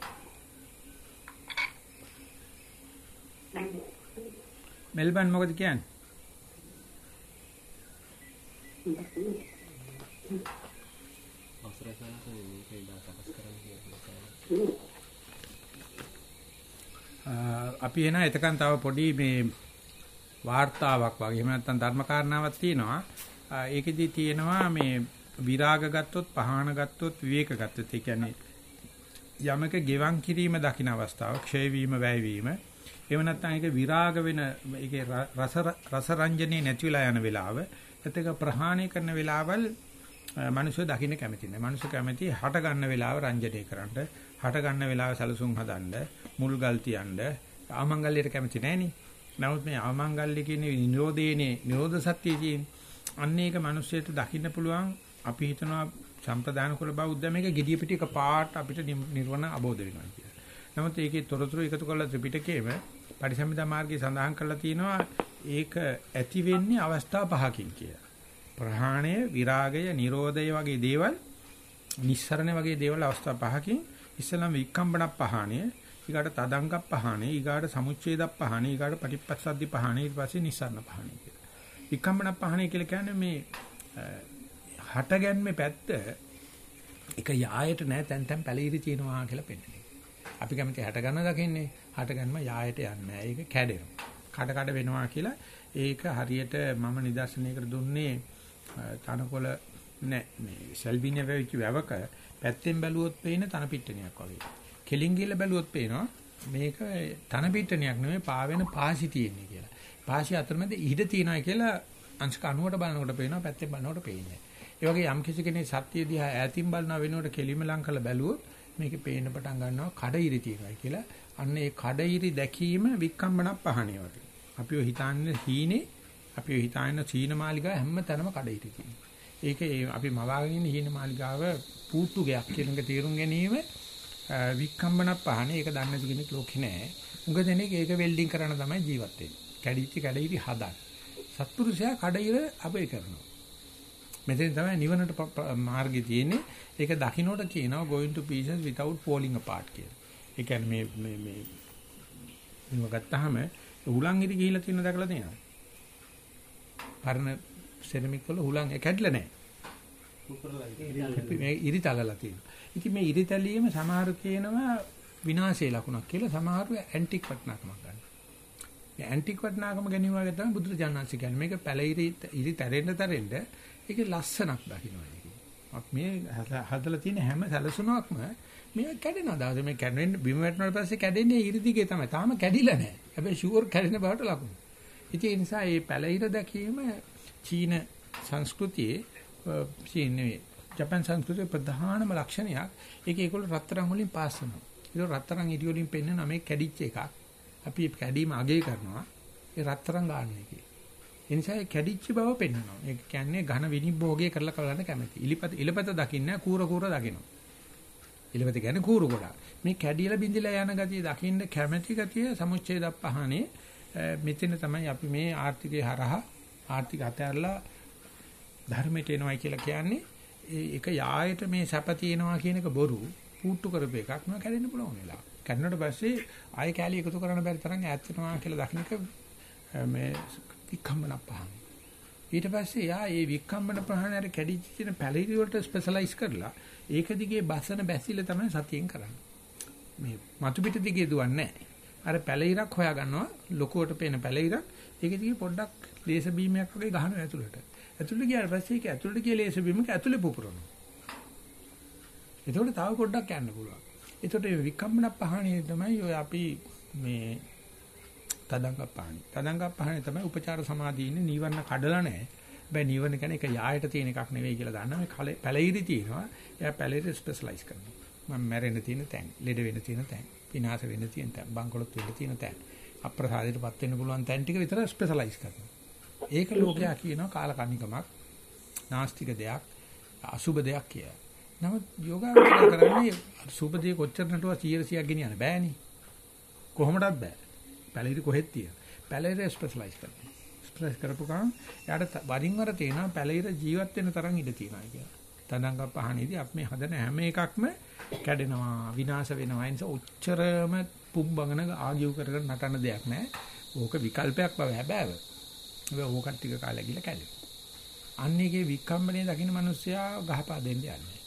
මෙල්බන් මොකද කියන්නේ? අ, අපි එන එතකන් තව පොඩි මේ වාර්තාවක් වගේ එහෙම නැත්නම් ධර්ම කාරණාවක් තියෙනවා. අ, ඒකෙදි තියෙනවා මේ විරාග ගත්තොත්, පහාන ගත්තොත්, විවේක ගත්තොත් ඒ කියන්නේ යමක ගෙවන් කිරීම දකින්න අවස්ථාව, ක්ෂය වීම, වැය වීම. එහෙම නැත්නම් ඒක විරාග වෙන ඒකේ රස රස රංජනේ නැති වෙලා යන වෙලාව, එතක ප්‍රහාණය කරන වෙලාවල් මිනිස්සු දකින්න කැමති නැහැ. මිනිස්සු කැමති හට ගන්න වෙලාව රංජනය කරන්න, හට ගන්න වෙලාව සැලසුම් හදන්න, මුල් ගල් තියන්න, ආමංගල්‍යයට කැමති නැහෙනි. නමුත් මේ ආමංගල්‍ය කියන්නේ නිරෝධේනේ, නිරෝධ සත්‍යය කියන්නේ. අන්න ඒක මිනිස්සුන්ට දකින්න පුළුවන්. අපි හිතනවා සම්ප්‍රදාන කුල බෞද්ධ මේක gediya piti එක පාට අපිට නිර්වණ අවබෝධ වෙනවා කියලා. නමුත් ඒකේ තොරතුරු එකතු කරලා ත්‍රිපිටකයේම පරිසම්පදා මාර්ගයේ සඳහන් කරලා තියෙනවා ඒක ඇති වෙන්නේ අවස්ථා පහකින් කියලා. ප්‍රහාණය, විරාගය, නිරෝධය වගේ දේවල්, නිස්සරණ වගේ දේවල් අවස්ථා පහකින් ඉස්සලම් වික්කම්බන පහණය, ඊගාට තදංග පහණය, ඊගාට සමුච්ඡේද පහණය, ඊගාට පටිපස්සද්දි පහණය, ඊට පස්සේ නිස්සරණ පහණය කියලා. වික්කම්බන පහණය කියලා කියන්නේ මේ හටගැන්මේ පැත්ත එක යායට නෑ තැන් තැන් පැලිරි තියෙනවා කියලා පෙන්නන්නේ. අපි කැමති හට ගන්න දකින්නේ හට ගන්නම යායට යන්නේ නෑ. ඒක කැඩෙනවා. කඩ කඩ වෙනවා කියලා ඒක හරියට මම නිදර්ශනයකට දුන්නේ තනකොළ නෑ මේ සෙල්විනිය වෙච්ච වැවක පැත්තෙන් බැලුවොත් පේන තන පිට්ටනියක් වගේ. කෙලින් ගිහලා බැලුවොත් පේනවා මේක තන පිට්ටනියක් නෙමෙයි පාවෙන පාසි තියෙන්නේ කියලා. පාසි අතරමැද ඉහිඩ තියනවා කියලා අංශක 90ට බලනකොට පේනවා පැත්තෙන් බලනකොට පේන්නේ. ඒ වගේ යම් කිසි කෙනෙක් සත්‍ය දිහා ඈතින් බලන වෙනකොට කෙලිම ලං කරලා බැලුවොත් මේකේ පේන්න පටන් ගන්නවා කඩිරි තියෙනවා කියලා. අන්න ඒ කඩිරි දැකීම වික්කම්බන පහණේ වගේ. අපිව හිතන්නේ හීනේ අපිව හිතන්නේ සීන මාලිගාව හැම තැනම කඩිරි තියෙනවා. ඒක අපි මවාගෙන ඉන්න හීන මාලිගාව පූට්ටු ගයක් කියන එක තේරුම් ගැනීම වික්කම්බන පහණේ ඒක දන්නේ නැති කෙනෙක් ලෝකේ නැහැ. උඟ දෙනෙක් ඒක වෙල්ඩින් කරන්න තමයි ජීවත් වෙන්නේ. කැඩිච්ච කඩිරි හදන්න. සත්පුරුෂයා කඩිර අපේ කරනවා. මෙතෙන් තමයි නිවනට මාර්ගය තියෙන්නේ. ඒක දකින්නට කියනවා going to pieces without falling apart කියලා. ඒ කියන්නේ මේ මේ මේ මේව ගත්තාම හුලං ඉරි ගිහිලා තියෙන දැකලා තියෙනවා. පරණ සෙරමික් වල හුලං කැඩිලා නැහැ. ඉරි තලලා තියෙනවා. ඉතින් මේ ඉරි තැලීම සමහරු කියනවා විනාශයේ ලකුණක් කියලා සමහරු ඇන්ටික් වටනකමක් ගන්නවා. මේ ඇන්ටික් වටනකම ගැනීම වගේ තමයි බුදුරජාණන්සේ කියන්නේ. මේක පැලිරි ඉරි තැරෙන්න තැරෙන්න ඒකේ ලස්සනක් දකින්නවා මේ හදලා තියෙන හැම සැලසුමක්ම මේ කැඩෙනවා. දවසේ මේ කැඩෙන්න බිම වැටුණාට පස්සේ කැඩෙන්නේ ඉරි දිගේ තමයි. තාම කැඩිලා නැහැ. හැබැයි ෂුවර් කැඩෙන බවට ලකුණු. ඉතින් ඒ නිසා මේ පැලිර දැකීම චීන සංස්කෘතියේ චීන නෙවෙයි ජපාන් සංස්කෘතියේ ප්‍රධානම ලක්ෂණයක්. ඒක ඒගොල්ලෝ රත්තරන් වලින් පාස් කරනවා. ඒක රත්තරන් ඉරි වලින් පෙන්වන මේ කැඩිච්ච එකක්. අපි කැඩීම අගය කරනවා. ඒ රත්තරන් ගන්න එකේ. ඒ නිසා ඒ කැඩිච්ච බව පෙන්වනවා. ඒ කියන්නේ ඝන විනිභෝගය කරලා කරන්න කැමති. ඉලිපත ඉලපත දකින්න කූර කූර දකිනවා. ඉලපත කියන්නේ කූරු ගොඩක්. මේ කැඩියලා බින්දිලා යන ගතිය දකින්න කැමැති ගතිය සමුච්ඡේද පහනේ මෙතන තමයි අපි මේ ආර්ථිකේ හරහා ආර්ථික අතහැරලා ධර්මයට එනවයි කියලා කියන්නේ ඒක යායට මේ සැප තියෙනවා කියන එක බොරු පුට්ටු කරපු එකක් නෝ කැඩෙන්න පුළුවන් වෙලා. කැඩුණාට පස්සේ ආයෙ කැලිය එකතු කරන්න බැරි තරම් ඈත් වෙනවා කියලා දකින්න එක මේ වික්කම්බන පහන. ඊට පස්සේ යා ඒ වික්කම්බන පහන අර කැඩිච්ච තියෙන පැලිරි වලට ස්පෙෂලායිස් කරලා ඒක දිගේ බසන බැසිල තමයි සතියෙන් කරන්නේ. මේ මතු පිට දිගේ දුවන්නේ නැහැ. අර පැලිරක් හොයා ගන්නවා ලොකුවට පේන පැලිරක් ඒක දිගේ පොඩ්ඩක් ලේස බීමයක් වගේ ගහනවා ඇතුළට. ඇතුළට ගියාට පස්සේ ඒක ඇතුළට ගිය ලේස බීමක ඇතුළේ පුපුරනවා. ඒතකොට තව පොඩ්ඩක් යන්න පුළුවන්. ඒතකොට මේ විකම්බන පහණේ තමයි ඔය අපි මේ තදංග පහණේ. තදංග පහණේ තමයි උපචාර සමාධිය ඉන්නේ නීවරණ කඩලා නැහැ. හැබැයි නීවරණ කියන්නේ ඒක යායට තියෙන එකක් නෙවෙයි කියලා දන්නා මේ පැලිරි තියෙනවා. එයා පැලිරි ස්පෙෂලායිස් කරනවා. මම මැරෙන්න තියෙන තැන්, ලෙඩ වෙන්න තියෙන තැන්, විනාශ වෙන්න තියෙන තැන්, බංකොලොත් වෙන්න තියෙන තැන්, අප්‍රසාදයටපත් වෙන්න පුළුවන් තැන් ටික විතර ස්පෙෂලායිස් කරනවා. ඒක ලෝකයා කියනවා කාලකන්නිකමක්, නාස්තික දෙයක්, අසුබ දෙයක් කියලා. නමුත් යෝගාවචර කරන්නේ සුබදී කොච්චර නටුවා 100ක් ගෙනියන්න බෑනේ. කොහොමදත් බෑ. පැලිරි කොහෙද තියෙන? පැලිරි ස්පෙෂලායිස් කරනවා. ස්පෙෂලායිස් කරපු ගමන් යාට වරින් වර තේනවා පැලිරි ජීවත් වෙන තරම් ඉඩ තියෙනවා කියලා. තදංග පහනේදී අපි මේ හදන හැම එකක්ම කැඩෙනවා විනාශ වෙනවා ඒ නිසා උච්චරම පුම්බගෙන ආගියු කරගෙන නටන දෙයක් නෑ ඕක විකල්පයක් බව හැබෑව ඒක ඕකත් ටික කාලය ගිහලා කැඩෙනවා අන්න එකේ විකම්බනේ දකින්න මිනිස්සයා ගහපා දෙන්න යන්නේ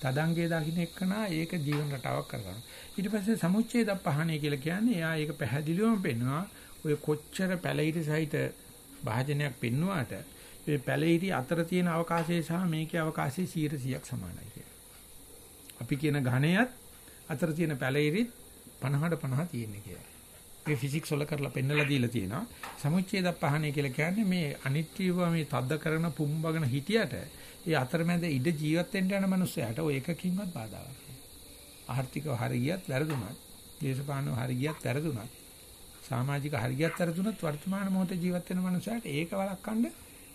තදංගේ දකින්න එක්කනා ඒක ජීවන රටාවක් කරගන්නවා ඊට පස්සේ සමුච්ඡේද පහණේ කියලා කියන්නේ එයා ඒක පැහැදිලිවම පෙන්නවා ඔය කොච්චර පැලිරි සහිත භාජනයක් පෙන්නුවාට මේ පැලිරි අතර තියෙන අවකාශය සහ මේකේ අවකාශය 100ක් සමානයි කියලා. අපි කියන ඝණයත් අතර තියෙන පැලිරිත් 50ට 50 තියෙන්නේ කියලා. මේ ෆිසික්ස් වල කරලා පෙන්නලා දීලා තියෙනවා. සමුච්ඡේද පහණේ කියලා කියන්නේ මේ අනිත්‍යව මේ තද්ද කරන පුම්බගෙන හිටියට ඒ අතරමැද ඉඩ ජීවත් වෙන්න යන මනුස්සයාට ඔය එකකින්වත් බාධාවක් නෑ. ආර්ථිකව හරියට වැරදුනත්, දේශපාලනව හරියට වැරදුනත්, සමාජික හරියට වැරදුනත් වර්තමාන මොහොතේ ජීවත් වෙන මනුස්සයාට ඒක වළක්වන්න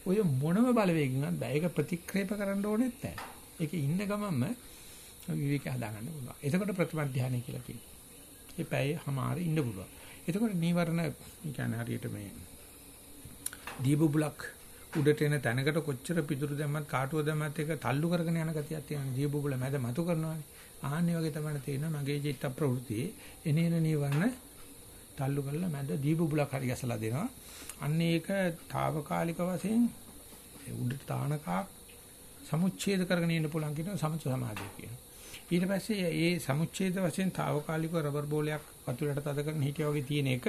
ඔය මොනම බලවේගකින්වත් බෑ. ඒක ප්‍රතික්‍රියාප කරන්න ඕනෙත් නෑ. ඒකේ ඉන්න ගමන්ම විවේක හදාගන්න පුළුවන්. එතකොට ප්‍රතිම ධානය කියලා කියනවා. ඒ පැය හමාර ඉන්න පුළුවන්. එතකොට නීවරණ කියන්නේ හරියට මේ දීබුබුලක් උඩට එන තැනකට කොච්චර පිටුරු දැම්මත් කාටුව දැම්මත් ඒක තල්ලු කරගෙන යන ගතියක් තියෙනවා. දීබුබුල මැද මතු කරනවානේ. ආන්නේ වගේ තමයි තේරෙනවා මගේ චිත්ත ප්‍රවෘත්තියේ එනේන නීවරණ තල්ලු කරලා මැද දීබුබුලක් හරි ගැසලා දෙනවා. අන්න ඒක తాවකාලික වශයෙන් උඩට තානකා සමුච්ඡේද කරගෙන ඉන්න පුළුවන් කියන සමුච්ච සමාධිය කියනවා. ඊට පස්සේ ඒ සමුච්ඡේද වශයෙන් తాවකාලිකව රබර් බෝලයක් වතුරට තද කරන හිටියා වගේ තියෙන එක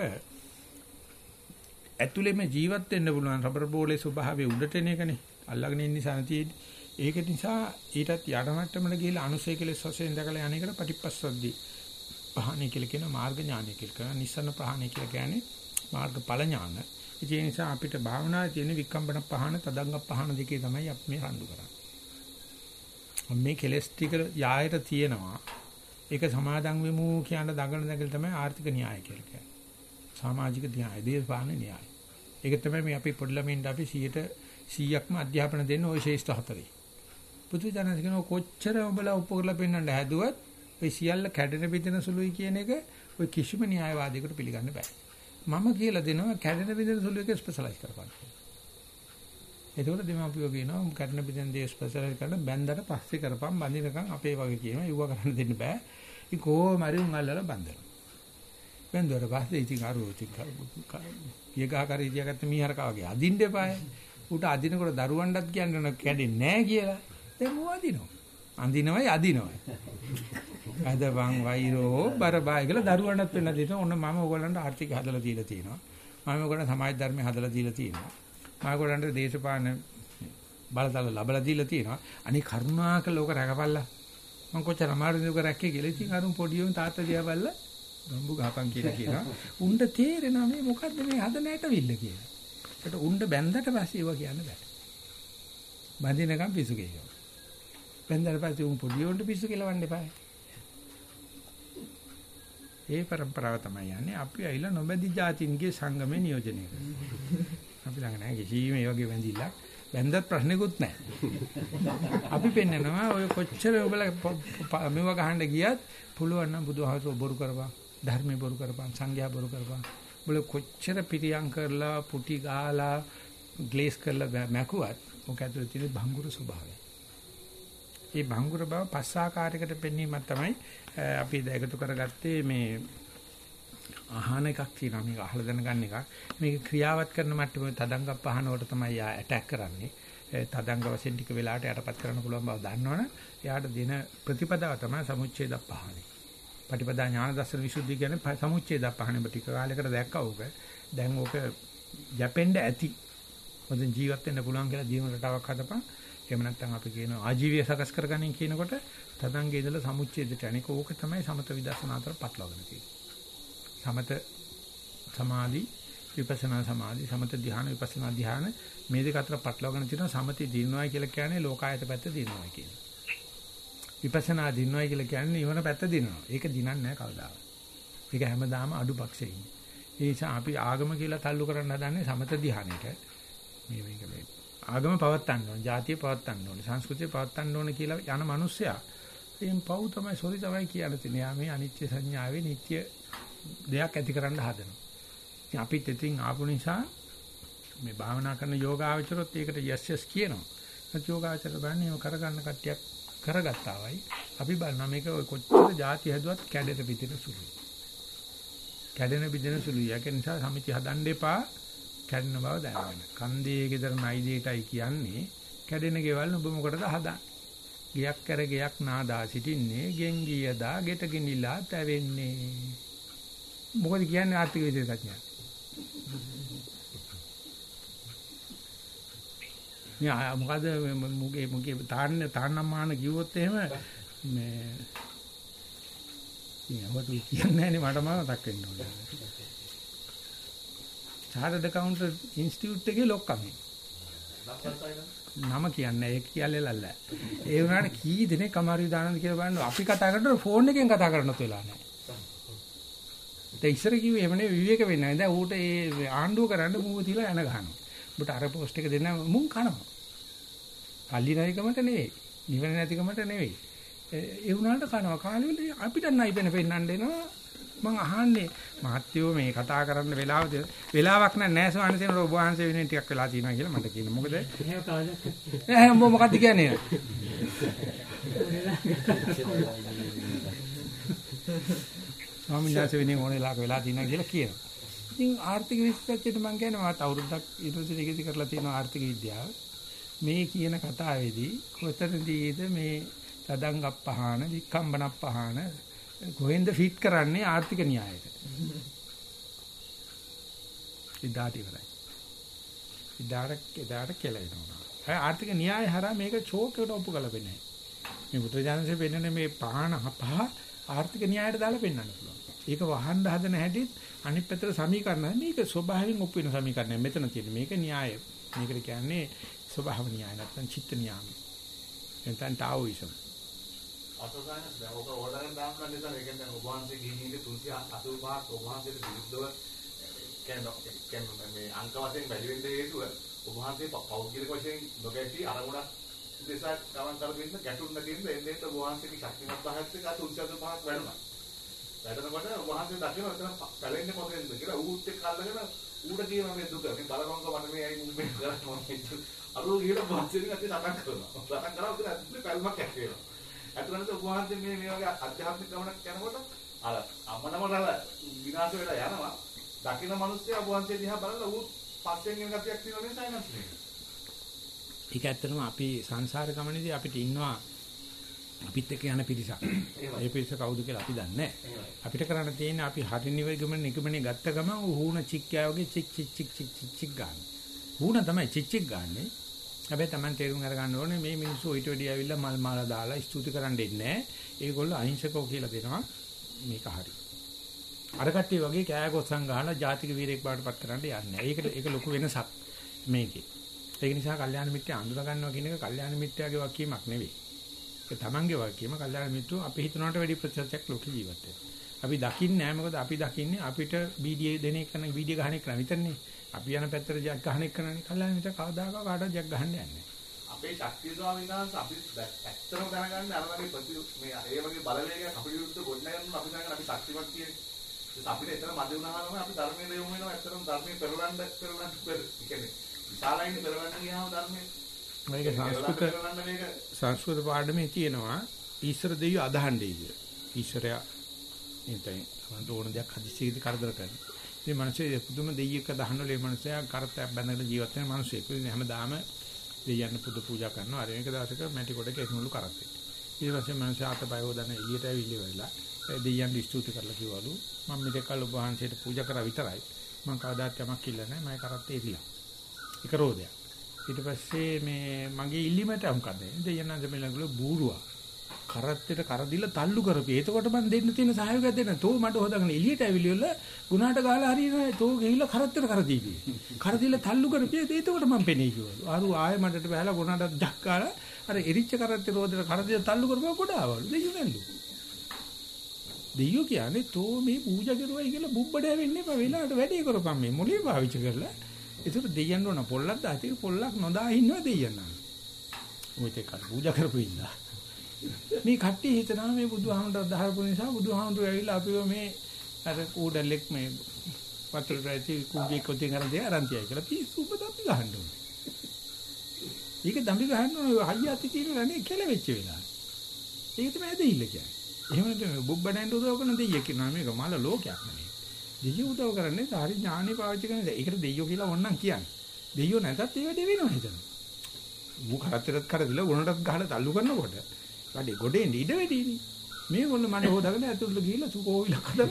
ඇතුළෙම ජීවත් වෙන්න පුළුවන් රබර් බෝලේ ස්වභාවය උඩට එන එකනේ. අල්ලගෙන ඉන්න නිසා නැති ඒක නිසා ඊටත් යට මට්ටමට ගිහිල්ලා අනුසය කෙලෙස් වශයෙන් දැකලා යන එකට පටිපස්සද්දී පහණේ කියලා කියන මාර්ග ඥානය කියලා කරනවා. නිස්සන පහණේ කියලා කියන්නේ මාර්ග ඵල ඥාන. ඒ නිසා අපිට භාවනාවේ තියෙන විකම්බන පහන, තදංග පහන දෙකේ තමයි අපි මේ රණ්ඩු කරන්නේ. මේ කෙලෙස් ටික යායට තියෙනවා. ඒක සමාදන් වෙමු කියන දඟන දඟල තමයි ආර්ථික න්‍යාය කියලා කියන්නේ. සමාජික න්‍යාය, දේශපාලන න්‍යාය. ඒක තමයි මේ අපි පොඩි ළමින්ට අපි 100ට 100ක්ම අධ්‍යාපන දෙන්න ওই ශේෂ්ඨ හතරේ. පුදුජනස් කියන කොච්චර ඔබලා උප කරලා පෙන්වන්න හැදුවත් ඔය සියල්ල කැඩෙන බිඳෙන සුළුයි කියන එක ඔය කිසිම න්‍යායවාදයකට පිළිගන්න බෑ. මම කියලා දෙනවා කැඩෙන බිඳෙන සුළු එක ස්පෙෂලායිස් කරපන්. එතකොට දෙමාපියෝ කියනවා කැඩෙන බිඳෙන දේ ස්පෙෂලායිස් කරන බැන්දට පස්සේ කරපන් බඳිනකම් අපේ වගේ කියනවා යුව කරන්න දෙන්න බෑ. ඉතින් කොහොම හරි උන් අල්ලලා බඳිනවා. බැන්දුවට පස්සේ ඉතින් අරෝ ඉතින් යගහකරී තියාගත්ත මීහරකා වගේ අදින්න එපායි. උට අදිනකොට දරුවන්ටත් කියන්න කැඩෙන්නේ නැහැ කියලා. දැන් මෝ අදිනවා. අඳිනවයි අදිනවයි. අදවන් වෛරෝ බරබායි කියලා දරුවන්ටත් වෙන්න දෙන්න ඕන මම ඔයගලන්ට ආර්ථික හදලා දීලා තියෙනවා. මම ඔයගලන්ට සමාජ ධර්ම හදලා දීලා තියෙනවා. මාගොල්ලන්ට දේශපාලන බලතල ලැබලා දීලා තියෙනවා. අනේ කරුණාකරලා ඕක රැකපල්ලා. මම කොච්චර අමාරුද ඕක රැක්කේ කියලා. ඉතින් අරුන් පොඩියෝන් තාත්තා දිහා බලලා ගම්බු ගහපන් කියලා කියනවා. උණ්ඩ තේරෙනවා මේ මොකද්ද මේ හදන ඇටවිල්ල කියලා. ඒකට උණ්ඩ බැන්දට පස්සේ ඒවා කියන්න බෑ. බඳිනකම් පිසු කියනවා. බැන්දට පස්සේ උන් පොඩියෝන්ට පිසු කියලාවන්න එපා. ඒ પરම්පරාව තමයි යන්නේ. අපි ඇවිල්ලා නොබැදි જાතින්ගේ සංගමේ නියෝජනය කරනවා. අපි ළඟ නැහැ කිසිම මේ වගේ වැඳිල්ලක්. වැන්දත් ප්‍රශ්නෙකුත් නැහැ. අපි පෙන්නනවා ඔය කොච්චර ඔයගලා මෙව ගහන්න ගියත් පුළුවන් නම් බුදුහාසෝ බොරු කරපන්. ධර්මේ බොරු කරපන්. සංඝයා බොරු කරපන්. බල කොච්චර පිටියම් කරලා පුටි ගාලා ග්ලේස් කරලා මැකුවත් ඔක ඇතුලේ තියෙන භංගුර ස්වභාවය. මේ භංගුර බව පස් ආකාරයකට පෙන්වීමක් තමයි අපි දැකතු කරගත්තේ මේ අහන එකක් තියෙනවා. මේක අහලා දැනගන්න එකක්. මේක ක්‍රියාවත් කරන මට්ටමේ තදංග පහනවට තමයි යා ඇටැක් කරන්නේ. තදංග වශයෙන් ටික වෙලාවට යටපත් කරන්න පුළුවන් බව දන්නවනේ එයාට දෙන ප්‍රතිපදාව තමයි සමුච්ඡේද පහනේ. පටිපදා ඥාන දර්ශන විසුද්ධිය කියන්නේ සමුච්ඡේද පහනේ. ටික කාලයකට දැක්කා ඕක. දැන් ඕක යැපෙන්න ඇති. මොකද ජීවත් වෙන්න පුළුවන් කියලා ජීවන රටාවක් හදපන්. එහෙම නැත්නම් අපි කියන ආජීවය සකස් කරගන්න කියනකොට තදංගේ ඉඳලා සමුච්ඡේදයට අනික ඕක තමයි සමත විදර්ශනා අතර පටලවාගෙන තියෙන්නේ. සමත සමාධි විපස්සනා සමාධි සමත ධ්‍යාන විපස්සනා ධ්‍යාන මේ දෙක අතර පටලවාගෙන තියෙනවා සමති දිනනවා කියලා කියන්නේ ලෝකායත පැත්ත දිනනවා කියන්නේ. විපස්සනා දිනනවා කියලා කියන්නේ ඉවන පැත්ත දිනනවා. ඒක දිනන්නේ නැහැ කවදාවත්. ඒක හැමදාම අඩුපක්ෂේ ඉන්නේ. ඒ නිසා අපි ආගම කියලා තල්ලු කරන්න හදන්නේ සමත ධ්‍යානෙට. මේ මේක මේ ආගම පවත්තන්න ඕන, ජාතිය පවත්තන්න ඕන, සංස්කෘතිය පවත්තන්න ඕන කියලා යන මිනිස්සයා එම් පව් තමයි සෝරි තමයි කියන තියෙන්නේ. යා මේ අනිත්‍ය සංඥාවේ නිට්ටය දෙයක් ඇති කරන්න හදනවා. ඉතින් අපිත් ඉතින් ආපු නිසා මේ භාවනා කරන යෝගාවචරොත් ඒකට යස් යස් කියනවා. යෝගාචර බන්නේ ඔය කරගන්න කට්ටියක් කරගත්තා වයි. අපි බලනවා මේක ඔය කොච්චර જાති හැදුවත් කැඩෙන පිටින සුළුයි. කැඩෙන පිටින සුළුයි. ඒක නිසා සමිති හදන්න එපා. කැඩෙන බව දැනගන්න. කන්දේ ගෙදර නයි දෙයටයි කියන්නේ කැඩෙන ගෙවල් ඔබ මොකටද හදන්නේ? ගියක් කර ගියක් නාදා සිටින්නේ ගෙන් ගියදා ගෙට ගිනිලා තැවෙන්නේ. මොකද කියන්නේ ආර්ථික විද්‍යාඥයා? න්යා මොකද මුගේ මුගේ තාන්න තාන්නම්මාන කිව්වොත් එහෙම මේ ඉතින් කියන්නේ නැහැ මට මතක් වෙන්න ඕනේ. චාර්ටඩ් ඇකවුන්ටර් ඉන්ස්ටිටියුට් එකේ ලොක්කම. නම කියන්නේ ඒක කියලා ලල්ල. ඒ වුණාට කී දෙනෙක් අමාරු දානද කියලා බලන්න අපි කතා කරනකොට ෆෝන් එකෙන් කතා කරනත් වෙලා නැහැ. ඒ ඉස්සර කිව්වේ එමනේ විවේක වෙන්නේ නැහැ. දැන් ඌට ඒ ආණ්ඩුව කරන්න මූව තියලා යන ගහනවා. ඔබට අර පෝස්ට් එක දෙන්න මුන් කනවා. පල්ලි නැතිකමට නෙවෙයි. නිවන නැතිකමට නෙවෙයි. ඒ වුණාට කනවා. කාලෙවල අපිට නයි පෙන පෙන්නන්න එනවා. මං අහන්නේ මහත්යෝ මේ කතා කරන්න වෙලාවද වෙලාවක් නැහැ ස්වාමීන් වහන්සේ ඔබ වහන්සේ වෙනින් ටිකක් වෙලා තියෙනවා කියලා මට කියනවා. මොකද එහෙම කාලයක් නෑ උඹ මොකද්ද කියන්නේ? [laughs] ස්වාමීන් වහන්සේ වෙනින් ඕන වෙලාවක වෙලා තියෙනවා කියලා කියනවා. ඉතින් ආර්ථික විශ්ලේෂණයට මම කියන්නේ මාත් අවුරුද්දක් යුනිවර්සිටි එකේදී කරලා තියෙනවා ආර්ථික විද්‍යාව. මේ කියන කතාවේදී කොතනදීද මේ තදංගප්පහාන, වික්කම්බනප්පහාන කොහෙන්ද ෆිට කරන්නේ ආර්ථික න්‍යායයට? ඉදාට ඉවරයි. ඉදාට ඉදාට කියලා එනවා. ඒ ආර්ථික න්‍යාය හරහා මේක චෝකයට ඔප්පු කරලා මේ බුදුජානකසේ පෙන්වන්නේ මේ පහන පහ ආර්ථික න්‍යායයට දාලා පෙන්වන්න පුළුවන්. ඒක වහන්න හදන හැටිත් අනිත් පැත්තට සමීකරණ මේක ස්වභාවයෙන් ඔප්පු වෙන සමීකරණයක් මෙතන තියෙන. මේක න්‍යාය. මේකට කියන්නේ ස්වභාව න්‍යාය නැත්නම් චිත්ත න්‍යාය. නැත්නම් ටාઓයිසම්. අසසයන් දැන් ඔක ඕඩරෙන් දාන්න නිසා ඒ කියන්නේ ඔබ වහන්සේ ගිහින් 385ක් ඔබ වහන්සේට විරුද්ධව කියන්නේ කියන්නේ මේ අංක වශයෙන් වැඩි වෙන්න හේතුව ඔබ වහන්සේ පෞද්ගලික වශයෙන් නොගැටි අරමුණක් දෙසා ගමන් කරගෙන ගැටුම් නැගින්න එන්නේ ඔබ වහන්සේගේ ශක්තිමත් භාවයත් එක්ක 385ක් වැඩුණා. වැඩනකොට ඔබ වහන්සේ දකින්න එතන පැලෙන්නේ මොකෙන්ද කියලා ඌත් එක්ක අල්ලගෙන ඌට කියනවා මේ දුක මේ බලවංග මට මේ ඇයි මුම්බේ කරන්නේ අරෝ ගිහලා වහන්සේගෙන් ඇත්තට සටන් කරනවා. සටන් කරා උදේ ඇත්තට පැල්මක් ඇති වෙනවා. ඇතුළත ඔබ වහන්සේ මේ මේ වගේ අධ්‍යාත්මික ගමනක් යනකොට අර අමනමරල විනාශ වෙලා යනවා. දකින්න මිනිස්සයා ඔබ වහන්සේ දිහා බලලා ඌ පස්සෙන් එන ගතියක් තියෙන නිසා නේද මේ. ඒක ඇත්තටම අපි සංසාර ගමනේදී අපිට ඉන්නවා අපිත් එක්ක යන පිරිසක්. ඒ පිරිස කවුද කියලා අපි දන්නේ අපිට කරන්න තියෙන්නේ අපි හරි නිවෙගම නිගමනේ ගත්ත ගමන් ඌහුණ චික්කයා වගේ චික් චික් චික් චික් චික් චික් ගන්න. ඌණ තමයි චික් චික් ගන්නෙ. හැබැයි Taman තේරුම් අරගන්න ඕනේ මේ මිනිස්සු ඊට වැඩි ඇවිල්ලා මල් මාලා දාලා ස්තුති කරන්න දෙන්නේ නැහැ. ඒගොල්ලෝ අහිංසකෝ කියලා දෙනවා. මේක හරි. අර කට්ටිය වගේ කෑගොස්සන් ගහලා ජාතික වීරයෙක් බාටපත් කරන්න යන්නේ. ඒක ඒක ලොකු වෙනසක් මේකේ. ඒක නිසා කල්යාණ මිත්‍ය අඳුර ගන්නවා කියන එක කල්යාණ මිත්‍යාගේ වක්කීමක් නෙවෙයි. ඒක Tamanගේ වක්කීම කල්යාණ මිත්‍රෝ අපි හිතනවට වැඩි ප්‍රතිශතයක් ලෝකේ ජීවත් අපි දකින්නේ නැහැ මොකද අපි දකින්නේ අපිට බීඩියේ දෙන එක නේ බීඩිය ගහන එක විතරනේ. අපි යන පැත්තට ජග් ගහන එක කරන්නේ කල්ලාන මිත්‍ර කවදාකවත් කාටවත් ජග් ගහන්න යන්නේ නැහැ. අපේ ශක්තිය ස්වාමීන් වහන්සේ අපි ඇත්තම දැනගන්න අර වගේ ප්‍රති මේ ඒ වගේ බලවේගයක් අපිට විරුද්ධ ගොඩනගන්න අපි දැනගන්න අපි ශක්තිමත් කියන්නේ. අපිට එතන මැද වුණාම අපි ධර්මයේ යොමු වෙනවා ඇත්තටම ධර්මයේ පෙරවන්න පෙරවන්න පෙර කියන්නේ විශාලයින් පෙරවන්න ගියාම ධර්මයේ මේක සංස්කෘත සංස්කෘත පාඩමේ තියෙනවා ඊශ්වර දෙවියෝ අදහන්නේ කිය. ඊශ්වරයා එතෙන් තමන්ට ඕන දෙයක් හදිස්සියේදී කරදර කරනවා. මේ මිනිස්සේ පුදුම දෙයියක දහනවල මිනිස්සයා කරත්තයක් බැඳගෙන ජීවත් වෙන මිනිස්සෙක්. ඉතින් හැමදාම දෙයයන් පුදු පූජා කරනවා. අර මේක දවසක මැටි කොටක එතුණුළු කරත්තේ. ඊට පස්සේ මිනිස්සයා අතපය හොදන එළියට ඇවිල්ලි වෙලා දෙයයන් ස්තුති කරලා කිව්වලු මම මෙතෙක් කල් ඔබ වහන්සේට පූජා කරා විතරයි. මම කවදාත් යමක් කිල්ල නැහැ. මම කරත්තේ ඉරිලා. ඒක රෝදයක්. ඊට පස්සේ මේ මගේ ඉල්ලීමට මොකද? දෙයයන් අන්දමලගල බූරුවා. කරත්තෙට කර දීලා තල්ලු කරපේ. එතකොට මම දෙන්න තියෙන සහයෝගය දෙන්න. තෝ මට හොදගෙන එළියට ඇවිල්ලිවල ගුණාට ගාලා හරියන තෝ ගිහිල්ලා කරත්තෙට කර දීපේ. කර දීලා තල්ලු කරපේ. එතකොට මම පෙනේ කිව්වලු. අරු ආයෙ මඩට බහලා ගුණාට ජක් කාලා අර එරිච්ච කරත්තේ රෝදෙට කර දීලා තල්ලු කරපුවා කොට ආවලු. දෙයියෝ නැල්ලු. දෙයියෝ කියන්නේ තෝ මේ පූජා කරුවයි කියලා බුබ්බඩ වෙන්නේ එපා. වෙලාවට වැඩේ කරපම් මේ මොලේ පාවිච්චි කරලා. ඒකට දෙයියන් ඕන පොල්ලක් දාති පොල්ලක් නොදා ඉන්නවා දෙයියන්. මොකද ඒක පූජා කරපු ඉඳලා. මේ කට්ටිය හිතනවා මේ බුදුහාමුදුරුවෝ දහරපු නිසා බුදුහාමුදුරුවෝ ඇවිල්ලා අපිව මේ අර කූඩල්ලෙක් මේ වතුර රැටි කුඹේ කොටින් කරන් දෙය අරන් තියයි කියලා පිස්සු උපද අපි ගහන්න ඕනේ. ඒක දම්බි ගහන්න හයියත් තියෙනවා නේ කෙලවෙච්ච වෙලාව. ඒක තමයි ඇදහිල්ල කියන්නේ. එහෙම නැත්නම් බුබ්බඩෙන් උදව් කරන දෙයියෙක් කියනවා මේක මල ලෝකයක් නෙමෙයි. දෙයියෝ උදව් කරන්නේ හරි ඥානෙ පාවිච්චි කරන දේ. ඒකට දෙයියෝ කියලා ඕනනම් කියන්නේ. දෙයියෝ නැතත් ඒ වැඩේ වෙනවා හිතන. ඌ කරතරත් කරදිලා උණටත් ගහලා තල්ලු කරනකොට වැඩේ ගොඩේ ඉඳ වෙදීනේ. මේගොල්ලෝ මනේ හොදාගෙන ඇතුළට ගිහිල්ලා සුකෝවිලක් හදලා.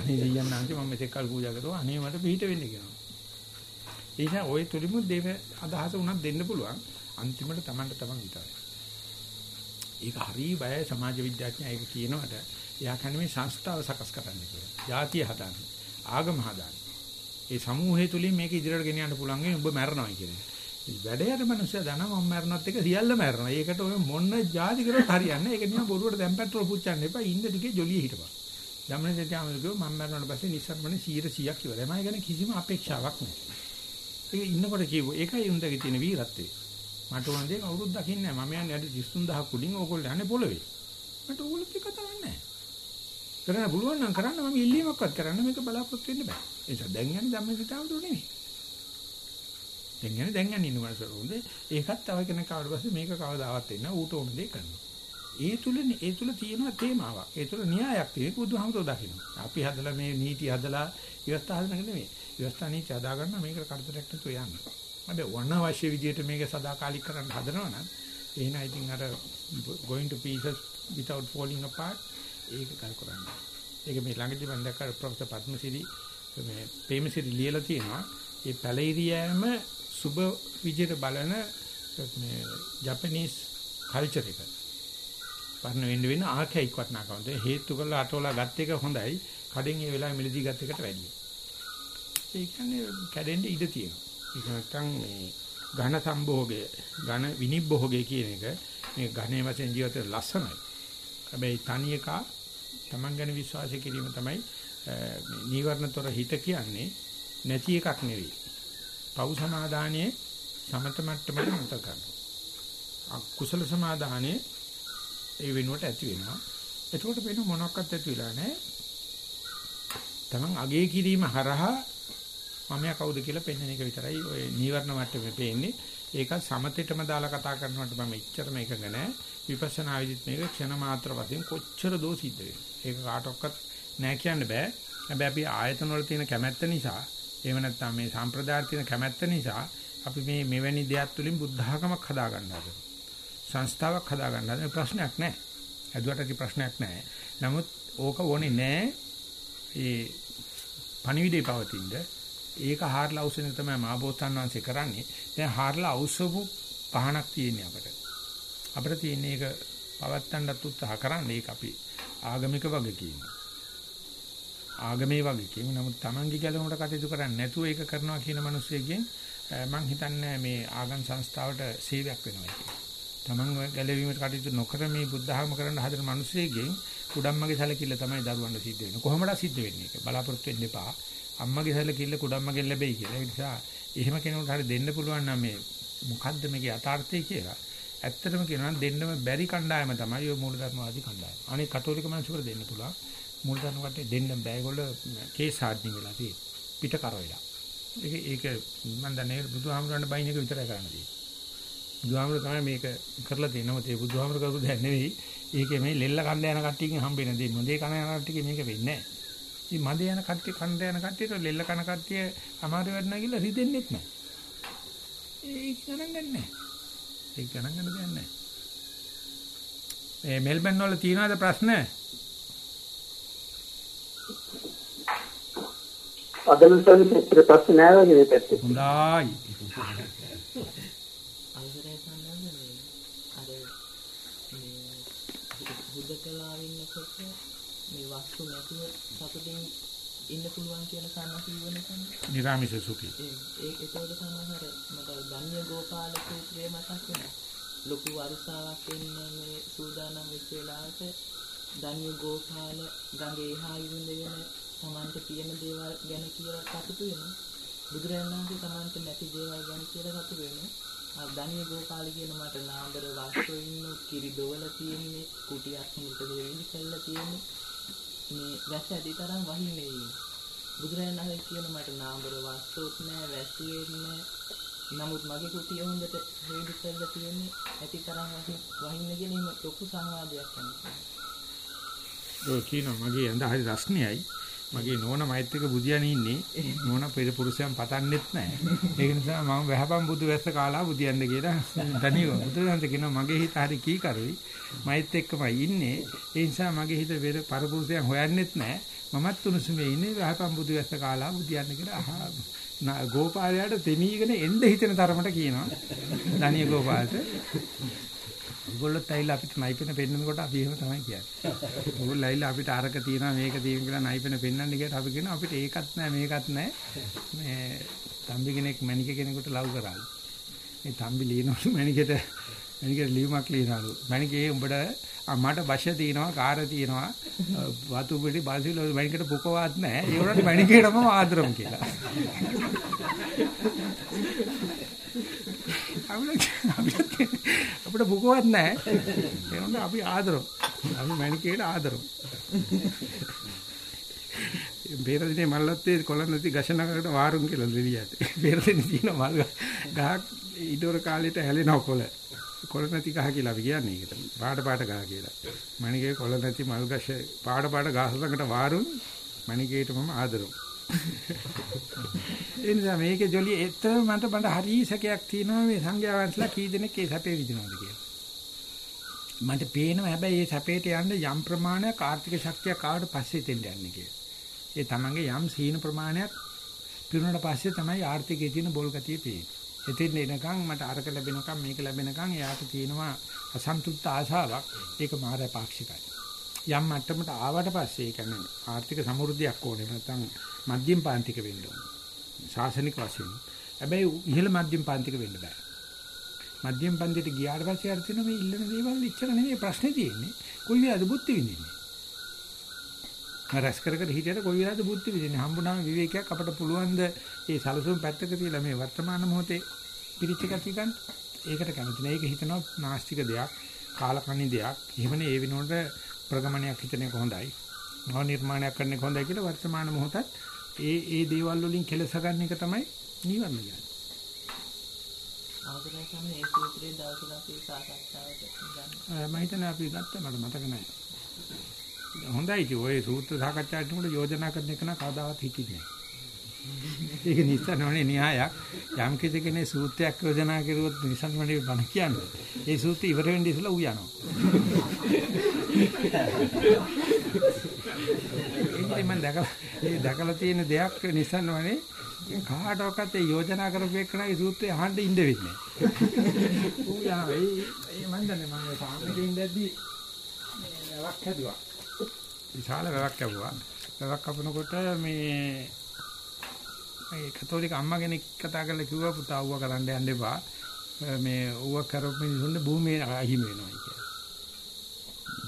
අනේ දෙයියන් නැන්ති මම මෙතෙක් කල් පූජා කරුවා. අනේ මට පිට වෙන්න කියනවා. ඒ නිසා ওই තුලිමු දේව අදහස උනත් දෙන්න පුළුවන්. අන්තිමට Tamanට Taman විතරයි. ඒක හරි බයයි සමාජ විද්‍යාඥයා ඒක කියනවට එයා කියන්නේ මේ සංස්ථාව සකස් කරන්න කියලා. ජාතිය හදන්න. ආගම හදන්න. ඒ සමූහය තුලින් මේක ඉදිරියට ගෙනියන්න පුළුවන් වෙයි ඔබ මැරනවා කියන්නේ. වැඩයට මිනිස්සු දනවා මම මැරනොත් එක සියල්ල මැරනවා. ඒකට ඔය මොන જાති කරොත් හරියන්නේ. ඒක නිකන් බොරුවට දැන් පෙට්‍රල් පුච්චන්න එපා. ඉන්න ටිකේ ජොලිය හිටපන්. ධම්මනේ දෙතියම කිව්ව මම මැරුණාට පස්සේ නිස්සාරමනේ 100ක් ඉවරයි. මම කියන්නේ කිසිම අපේක්ෂාවක් නැහැ. ඒක ඉන්නකොට කිව්ව ඒකයි උන්දගේ තියෙන වීරත්වය. මට ඕන දේ කවුරුත් දකින්නේ නැහැ. මම යන්නේ අර 33000 කුඩින් ඕගොල්ලෝ යන්නේ පොළවේ. මට ඕගොල්ලොත් එක කතාවක් නැහැ. කරන්න පුළුවන් නම් කරන්න මම ඉල්ලීමක්වත් කරන්න මේක බලාපොරොත්තු වෙන්න බෑ. ඒ නිසා දැන් යන්නේ ධම්මසිතාවුරු නෙමෙයි. දැන් යන්නේ දැන් යන්නේ ඉන්න මනසරුන්ද ඒකත් තව කෙනෙක් ආවට පස්සේ මේක කවදාවත් වෙන්න ඌට ඕන දේ කරනවා. ඒ තුල ඒ තුල තියෙනවා තේමාවක්. ඒ තුල න්‍යායක් තියෙන බුදුහමතෝ දකින්න. අපි හදලා මේ නීති හදලා ඉවස්ථා හදන එක නෙමෙයි. ඉවස්ථා නීති හදා ගන්න මේකට කරදරයක් නැතුව යන්න. හැබැයි වනවශ්‍ය විදියට මේක සදාකාලික කරන්න හදනවා නම් එහෙනම් ඉතින් අර going to pieces without falling apart ඒක කල් කරන්නේ. ඒක මේ ළඟදී මම දැක්කා ප්‍රොෆෙසර් පද්මසිරි මේ ප්‍රේමසිරි ලියලා තියෙනවා. ඒ පැලිරියෑම සුබ විදියට බලන මේ ජපනීස් කල්චර් එක. පරණ වෙන්න වෙන ආඛයික් වටනකම. හේතු කරලා අටවලා ගත්ත එක හොඳයි. කඩෙන් ඒ වෙලාවේ මිලදී ගත්ත එකට වැඩියි. ඒ කියන්නේ කැඩෙන්න ඉඩ තියෙනවා. ඒක නැත්තම් මේ ඝන සම්භෝගය, ඝන විනිබ්බෝගය කියන එක මේ ඝනේ වශයෙන් ජීවිත ලස්සනයි. හැබැයි තනි එක Taman ගැන විශ්වාස කිරීම තමයි මේ නීවරණතර හිත කියන්නේ නැති එකක් නෙවෙයි. පව් සමාදානයේ සමත මට්ටමට මත කරනවා. අකුසල සමාදානයේ ඒ වෙනුවට ඇති වෙනවා. එතකොට වෙන මොනක්වත් ඇති වෙලා නැහැ. Taman අගේ කිරීම හරහා මම කවුද කියලා පෙන්වන එක විතරයි ඔය නීවරණ මට්ටමේ පේන්නේ. ඒක සමතෙටම දාලා කතා කරනකොට මම එච්චරම එකඟ නැහැ. විපස්සනා විදිහට මේක ක්ෂණ මාත්‍ර වශයෙන් කොච්චර දෝ සිද්ධ වෙනවා. ඒක කාටවත් නෑ කියන්න බෑ. හැබැයි අපි ආයතන වල තියෙන කැමැත්ත නිසා එහෙම නැත්නම් මේ සම්ප්‍රදාය තියෙන කැමැත්ත නිසා අපි මේ මෙවැනි දෙයක් තුලින් බුද්ධ학මක් හදා ගන්න හදනවා. සංස්ථාවක් හදා ගන්න හදන ප්‍රශ්නයක් නැහැ. ඇදුවට ප්‍රශ්නයක් නැහැ. නමුත් ඕක ඕනේ නැහැ. ඒ පණිවිඩේ පවතිනද ඒක හාරලා අවශ්‍යන තමයි මාබෝතන් වංශේ කරන්නේ. දැන් හාරලා අවශ්‍යපු පහනක් තියෙන්නේ අපිට. අපිට තියෙන එක පවත්තන්නත් උත්සාහ කරන්නේ ඒක අපි ආගමික වගකීම. ආගමේ වගකීම. නමුත් Tamange ගැලවුමට කටයුතු කරන්නේ නැතුව ඒක කරනවා කියන මිනිස්සෙකින් මම හිතන්නේ මේ ආගම් සංස්ථාවට සේවයක් වෙනවා කියලා. Taman ගැලවීමට කටයුතු නොකර මේ බුද්ධ ධර්ම කරන්න හදන මිනිස්සෙකින් කුඩම්මගේ සැලකිල්ල තමයි දරුවන්ට සිද්ධ වෙන්නේ. කොහොමද සිද්ධ වෙන්නේ ඒක? බලාපොරොත්තු වෙන්න එපා. අම්මගේ සැලකිල්ල කුඩම්මගෙන් ලැබෙයි කියලා. ඒ නිසා එහෙම කෙනෙකුට හරි දෙන්න පුළුවන් නම් මේ මොකද්ද මේකේ යථාර්ථය කියලා. ඇත්තටම කියනවා නම් දෙන්නම බැරි කණ්ඩායම තමයි ඔය මූලධර්මවාදී කණ්ඩායම. අනේ කතෝලික මිනිස්සුන්ට දෙන්න පුළුවන්. මූලධර්ම කට්ටිය දෙන්න බෑ. ඒගොල්ලෝ කේස් හාඩ්නින් වෙලා තියෙන්නේ. පිට කරවෙලා. ඒක ඒක මම දන්නේ බුදුහාමුදුරන්ට බයින් එක විතරයි කරන්න තියෙන්නේ. බුදුහාමුදුර තමයි මේක කරලා දෙනව තේ බුදුහාමුදුර කරු දෙයක් නෙවෙයි. ඒකේ මේ ලෙල්ල කණ්ඩ යන කට්ටියකින් හම්බෙන දේ. මොදේ කන යන කට්ටියක මේක වෙන්නේ නැහැ. ඉතින් මද යන කට්ටිය කණ්ඩ යන කට්ටියට ලෙල්ල කන කට්ටිය අමාරු වෙන්න ගිහලා රිදෙන්නෙත් නැහැ. ඒක ගණන් ගන්න නැහැ. ඒක ගණන් ගන්න දෙයක් නැහැ. මේ මෙල්බන් වල තියෙනවද ප්‍රශ්න? අදම සල්ලි ප්‍රශ්න නෑ වගේ පැත්තේ. හොඳයි. අවසරයි සම්බන්ධ මේ අර මේ හුදකලා ඉන්නකොට මේ වස්තු නැතුව සතුටින් ඉන්න පුළුවන් කියලා සම්මත කියවන කෙනෙක්. නිරාමිෂ සුඛී. ඒ ඒ ඒකවල සමහර මට ධන්‍ය ගෝපාල සූත්‍රය මතක් වෙනවා. ලොකු වර්ෂාවක් එන්න මේ සූදානම් වෙච්ච වෙලාවට ධන්‍ය ගෝපාල ගඟේ එහා ඉඳගෙන තමන්ට තියෙන දේවල් ගැන කියලා කටයුතු වෙනවා. බුදුරජාණන් වහන්සේ තමන්ට නැති දේවල් ගැන කියලා කටයුතු වෙනවා. ධන්‍ය ගෝපාල කියන මට නාඹර වස්තු ඉන්න කිරි දොවල තියෙන්නේ කුටියක් හිමිට දෙවිලි කළා තියෙන්නේ. මේ වැස්ස ඇති තරම් වහින්නේ. බුදුරජාණන් වහන්සේ කියන මට නාඹර වස්තුත් නෑ වැස්සියෙත් නෑ නමුත් මගේ කුටිය හොඳට හේතු කරලා තියෙන්නේ ඇති තරම් වහි- වහින්න කියන එහෙම ලොකු සංවාදයක් යනවා. ඔය කියනවා මගේ ඇඳ හරි රස්නියයි. මගේ නෝන මෛත් එක බුදියානේ ඉන්නේ. [laughs] නෝන පෙර පුරුෂයන් පතන්නෙත් නැහැ. ඒක නිසා මම වැහපම් බුදු වැස්ස කාලා බුදියන්න කියලා [laughs] තනියම බුදුරජාණන් කියනවා මගේ හිත හරි කී කරුයි. මෛත් එක්කමයි ඉන්නේ. ඒ නිසා මගේ හිත පෙර පරපුරුෂයන් හොයන්නෙත් නැහැ. මමත් උණුසුමේ ඉන්නේ වැහපම් බුදු වැස්ස කාලා බුදියන්න කියලා අහා ගෝපාලයාට තෙමීගෙන එන්න හිතෙන තරමට කියනවා. දනිය ගෝපාලට ඔයගොල්ලොත් ඇවිල්ලා අපිට නයිපෙන පෙන්නනකොට අපි එහෙම තමයි කියන්නේ. ඔයගොල්ලෝ ඇවිල්ලා අපිට අරක තියෙනවා මේක තියෙනවා කියලා නයිපෙන පෙන්නන්න කියලා අපි කියනවා අපිට ඒකත් නැහැ මේකත් නැහැ. මේ තම්බි කෙනෙක් මණික කෙනෙකුට ලව් කරාලු. මේ තම්බි ලියනවලු මණිකට මණිකට ලියුමක් ලියනවලු. මණිකේ උඹට අම්මට බෂ තියෙනවා කාර් තියෙනවා වතු පිටි බල්සිල මණිකට පුකවත් නැහැ. ඒ වුණාට මණිකේටම ආදරම් කියලා. අපිට අපිට අපිට බුකවත් නැහැ. ඒ වුණා අපි ආදරව. අපි මණිකේට ආදරව. බේරදිනේ මල්ලත්තේ කොළ නැති ගෂනකට වාරුම් කියලා දෙලියට. බේරදිනේ තියෙන මල් ගහක් ඊටවර කාලෙට හැලෙනව කොළ. කොළ නැති ගහ කියලා අපි කියන්නේ ඒකට. පාට පාට ගහ කියලා. මණිකේ කොළ නැති මල් ගෂ පාට පාට ගහ ළඟට වාරුම් මණිකේට මම ආදරව. [laughs] ඒ නිසා මේකේ ජොලි එතන මට මට හරි සැකයක් තියෙනවා මේ සංඝයා වහන්සේලා කී දෙනෙක් ඒ සැපේ විඳිනවද කියලා. මට පේනවා හැබැයි මේ සැපේට යන්න යම් ප්‍රමාණයක් ආර්ථික ශක්තියක් ආවට පස්සේ තෙන්න යන්නේ කියලා. ඒ තමන්ගේ යම් සීන ප්‍රමාණයක් පිරුණාට පස්සේ තමයි ආර්ථිකයේ තියෙන බොල් ගතිය පේන්නේ. එතෙන් එනකන් මට අරක ලැබෙනකන් මේක ලැබෙනකන් එයාට තියෙනවා අසන්තුෂ්ත ආශාවක්. ඒක මාරය පාක්ෂිකයි. යම් මට්ටමකට ආවට පස්සේ ඒ කියන්නේ ආර්ථික සමෘද්ධියක් ඕනේ නැත්නම් මධ්‍යම පාන්තික වෙන්න ඕනේ. ශාසනික වශයෙන්. හැබැයි ඉහළ මධ්‍යම පාන්තික වෙන්න බෑ. මධ්‍යම පන්තියට ගියාට පස්සේ අර තියෙන මේ ඉල්ලන දේවල් ඉච්චර නෙමෙයි ප්‍රශ්නේ තියෙන්නේ. කොයි වෙලාවද බුද්ධ විඳින්නේ? රැස් කර කර හිටියට කොයි වෙලාවද බුද්ධ විඳින්නේ? හම්බුනාම විවේකයක් අපට පුළුවන් ද ඒ සලසුම් පැත්තක තියලා මේ වර්තමාන මොහොතේ පිරිච්ච ගතිය ගන්න. ඒකට කැමති නෑ. ඒක හිතනවා නාස්තික දෙයක්, කාලකණ්ණි දෙයක්. එහෙමනේ ඒ වෙනුවට ප්‍රගමනයක් හිතන එක හොඳයි. නව නිර්මාණයක් කරන එක හොඳයි කියලා වර්තමාන මොහොතත් ඒ ඒ දේවල් වලින් කෙලස ගන්න එක තමයි නිවර්ණ කියන්නේ. අවසරයි තමයි ඒ සූත්‍රයේ දවසක් අපි සාකච්ඡාවට ගන්න. මම හිතන්නේ අපි ගත්තා මට මතක නැහැ. හොඳයි ඉතින් ඔය සූත්‍ර සාකච්ඡාවට උඹට යෝජනා කරන එක නා කවදාවත් හිතින්නේ නැහැ. ඒක නිසනවනේ න්‍යායක්. යම් කෙනෙක් සූත්‍රයක් යෝජනා කරුවොත් නිසන්වනේ බණ කියන්නේ. ඒ සූත්‍රය ඉවර වෙන්න ඉස්සලා ඌ යනවා. ඒකයි මම දැකලා [laughs] ඒ දැකලා තියෙන දෙයක් නිසන්වනේ කාටවත් ඒ යෝජනා කරපු එක්කනගේ සූත්‍රය අහන්න ඉන්න වෙන්නේ නැහැ. [laughs] ඌ යනවා. ඒ ඒ මන් දන්නේ මම සාමකේ ඉඳද්දි වැවක් හැදුවා. විශාල වැවක් කැපුවා. වැවක් කපනකොට මේ මේ කතෝලික අම්මා කෙනෙක් කතා කරලා කිව්වා පුතා ඌව කරන්න යන්න එපා. මේ ඌව කරපු මිනිසුන්ගේ භූමිය අහිමි වෙනවා කියලා.